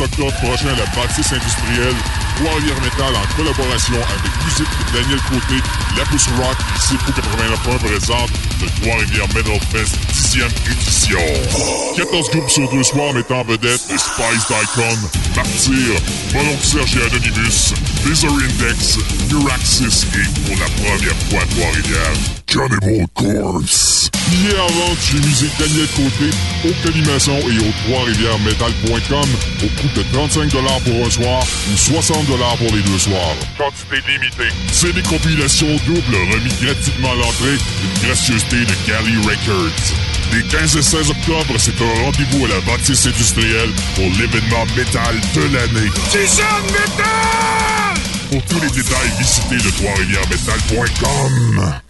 15 et 16 octobre prochain à la bâtisse industrielle Trois-Rivières Metal en collaboration avec musique Daniel Côté, La Pousse Rock et Sifu 89.1 présente le Trois-Rivières Metal Fest 10e édition. 14 groupes sur deux soirs mettant en vedette Spice d'Icon, Martyr, Mononcle Serge et Anonymous, Bizarre Index, Neuraxis et pour la première fois à Trois-Rivières, Cannibal Corpse. Billets en vente chez Musique Daniel Côté, au Calimation et au Trois-Rivières-Metal.com au coût de 35 pour un soir ou 60 pour les deux soirs. Quantité limitée. C'est des compilations doubles remis gratuitement à l'entrée d'une gracieuseté de Cali Records. Les 15 et 16 octobre, c'est un rendez-vous à la bâtisse industrielle pour l'événement métal de l'année. Season Metal! Pour tous les détails, visitez le trois-rivières-metal.com. Hmm.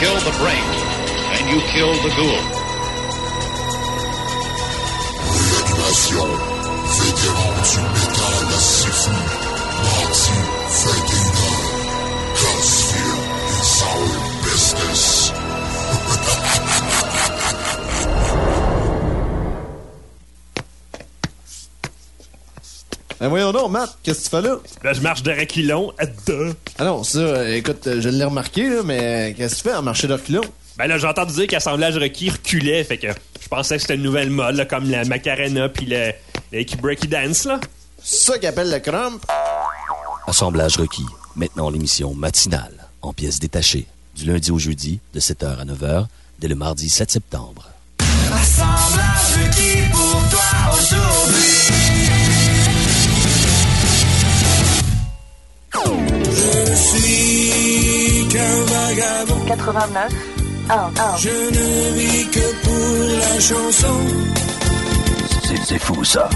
Kill the brain, and you kill the ghoul. Réanimation. Vétéran du métal à Sifu. Mardi, 21h. Crossfield is our business. Ben voyons donc, Matt, qu'est-ce que tu fais là? Ben, je marche de reculons. à deux. Ah non, ça, euh, écoute, euh, je l'ai remarqué, là, mais qu'est-ce que tu fais en marcher de reculons? Ben là, j'ai entendu dire qu'Assemblage requis reculait, fait que je pensais que c'était une nouvelle mode, là, comme la Macarena puis le, le Breaky Dance, là. Ça qu'ils appellent le crump? Assemblage requis. Maintenant l'émission matinale, en pièces détachées, du lundi au jeudi, de 7h à 9h, dès le mardi 7 septembre. Assemblage qui pour toi aujourd'hui. Je ne suis qu'un vagabond. 89 1 1 Je ne vis que pour la chanson. C'est- C'est fou, ça.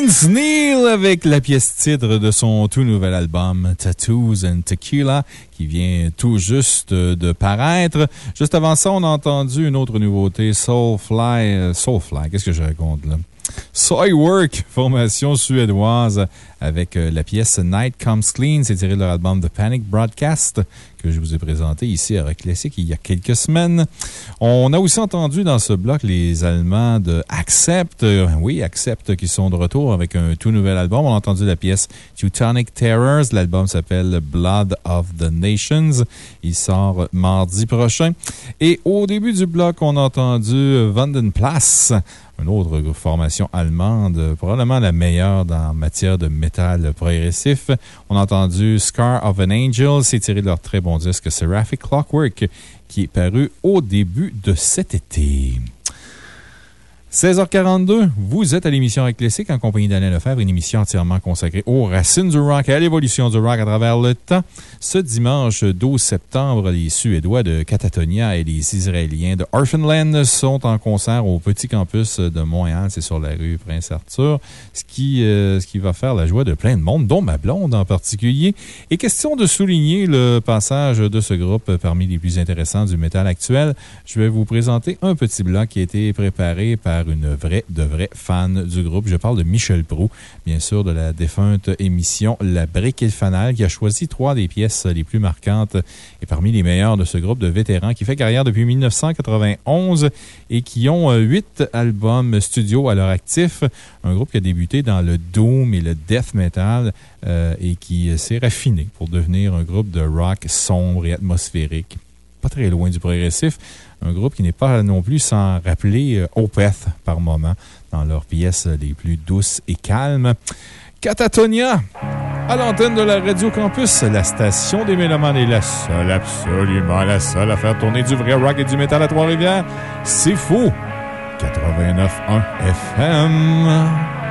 Vince Neil avec la pièce titre de son tout nouvel album Tattoos and Tequila qui vient tout juste de paraître. Juste avant ça, on a entendu une autre nouveauté, Soulfly. euh, Soulfly, qu'est-ce que je raconte là? Soywork, formation suédoise, avec euh, la pièce Night Comes Clean. C'est tiré de leur album The Panic Broadcast que je vous ai présenté ici à Rock Classic il y a quelques semaines. On a aussi entendu dans ce bloc les Allemands de Accept. euh, oui, Accept qui sont de retour avec un tout nouvel album. On a entendu la pièce Teutonic Terrors. L'album s'appelle Blood of the Nations. Il sort mardi prochain. Et au début du bloc, on a entendu Vandenplatz une autre formation allemande, probablement la meilleure dans matière de métal progressif. On a entendu Scar of an Angel, c'est tiré de leur très bon disque Seraphic Clockwork, qui est paru au début de cet été. 16h42, vous êtes à l'émission Rock en compagnie d'Alain Lefebvre, une émission entièrement consacrée aux racines du rock et à l'évolution du rock à travers le temps. Ce dimanche 12 septembre, les Suédois de Catatonia et les Israéliens de Orphanland sont en concert au Petit Campus de Montréal. C'est sur la rue Prince-Arthur, ce, qui, euh, ce qui va faire la joie de plein de monde, dont ma blonde en particulier. Et question de souligner le passage de ce groupe parmi les plus intéressants du métal actuel, je vais vous présenter un petit bloc qui a été préparé par une vraie, de vraie fan du groupe. Je parle de Michel Prou, bien sûr, de la défunte émission La Brique et le Fanal, qui a choisi trois des pièces les plus marquantes et parmi les meilleures de ce groupe de vétérans qui fait carrière depuis 1991 et qui ont euh, huit albums studio à leur actif. Un groupe qui a débuté dans le doom et le death metal euh, et qui s'est raffiné pour devenir un groupe de rock sombre et atmosphérique. Pas très loin du progressif. Un groupe qui n'est pas non plus sans rappeler euh, Opeth par moment dans leurs pièces les plus douces et calmes. Catatonia, à l'antenne de la Radio Campus, la station des Mélomanes est la seule, absolument la seule à faire tourner du vrai rock et du métal à Trois-Rivières. C'est faux! 89.1 FM.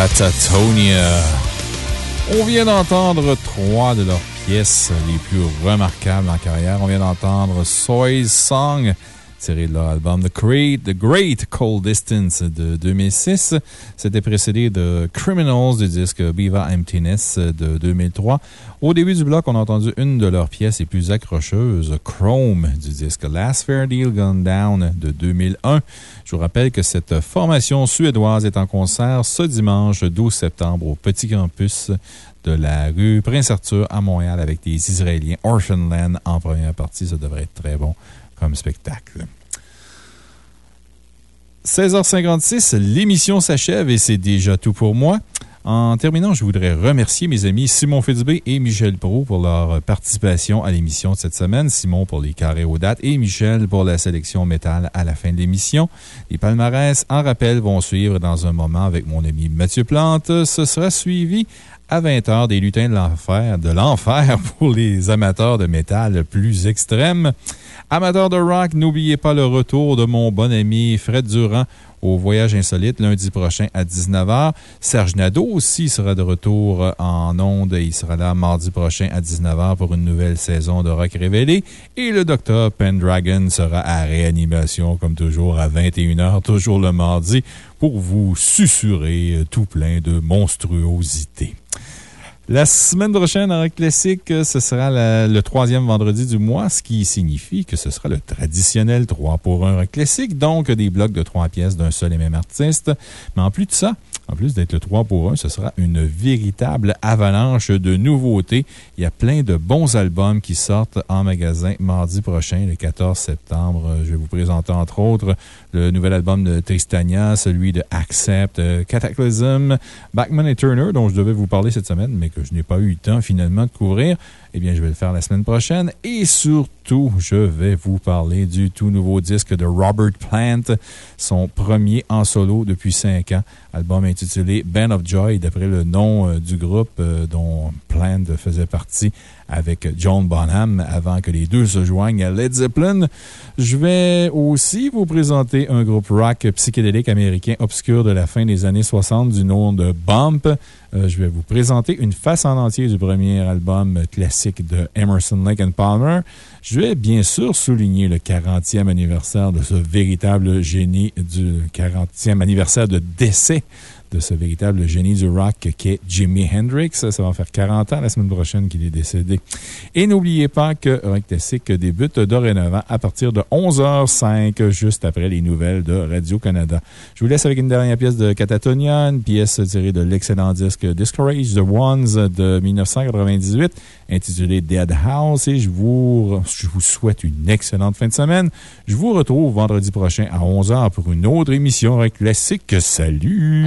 Catatonia. On vient d'entendre trois de leurs pièces les plus remarquables en carrière. On vient d'entendre Soy's Song, tiré de leur album The Great, The Great Cold Distance de 2006. C'était précédé de Criminals du disque Viva Emptiness de 2003. Au début du bloc, on a entendu une de leurs pièces les plus accrocheuses, Chrome, du disque Last Fair Deal Gone Down de 2001. Je vous rappelle que cette formation suédoise est en concert ce dimanche 12 septembre au Petit Campus de la rue Prince-Arthur à Montréal avec des Israéliens Orphanland en première partie. Ça devrait être très bon comme spectacle. 16h56, l'émission s'achève et c'est déjà tout pour moi. En terminant, je voudrais remercier mes amis Simon Fitzbé et Michel Pro pour leur participation à l'émission de cette semaine. Simon pour les carrés aux dates et Michel pour la sélection métal à la fin de l'émission. Les palmarès, en rappel, vont suivre dans un moment avec mon ami Mathieu Plante. Ce sera suivi à 20h des lutins de l'enfer, de l'enfer pour les amateurs de métal plus extrêmes. Amateurs de rock, n'oubliez pas le retour de mon bon ami Fred Durand au Voyage Insolite lundi prochain à 19h. Serge Nadeau aussi sera de retour en ondes. Il sera là mardi prochain à 19h pour une nouvelle saison de Rock Révélé. Et le Dr. Pendragon sera à réanimation, comme toujours, à 21h, toujours le mardi, pour vous susurrer tout plein de monstruosités. La semaine prochaine, en classique, ce sera le troisième vendredi du mois, ce qui signifie que ce sera le traditionnel 3 pour 1 rock classique, donc des blocs de trois pièces d'un seul et même artiste. Mais en plus de ça, en plus d'être le 3 pour 1, ce sera une véritable avalanche de nouveautés. Il y a plein de bons albums qui sortent en magasin mardi prochain, le 14 septembre. Je vais vous présenter entre autres le nouvel album de Tristania, celui de Accept, euh, Cataclysm, Backman et Turner, dont je devais vous parler cette semaine, je n'ai pas eu le temps finalement de couvrir. Eh bien, je vais le faire la semaine prochaine. Et surtout, je vais vous parler du tout nouveau disque de Robert Plant, son premier en solo depuis cinq ans. Album intitulé Band of Joy, d'après le nom euh, du groupe euh, dont Plant faisait partie avec John Bonham avant que les deux se joignent à Led Zeppelin. Je vais aussi vous présenter un groupe rock psychédélique américain obscur de la fin des années 60 du nom de Bump. Euh, je vais vous présenter une face en entier du premier album classique de Emerson, Lake and Palmer. Je vais bien sûr souligner le 40e anniversaire de ce véritable génie du 40e anniversaire de décès de ce véritable génie du rock qu'est Jimi Hendrix. Ça va faire 40 ans la semaine prochaine qu'il est décédé. Et n'oubliez pas que Rock Classique débute dorénavant à partir de 11h05, juste après les nouvelles de Radio-Canada. Je vous laisse avec une dernière pièce de Catatonia, une pièce tirée de l'excellent disque Discourage the Ones de 1998, intitulé Dead House. Et je vous, je vous souhaite une excellente fin de semaine. Je vous retrouve vendredi prochain à 11h pour une autre émission Rock Classique. Salut!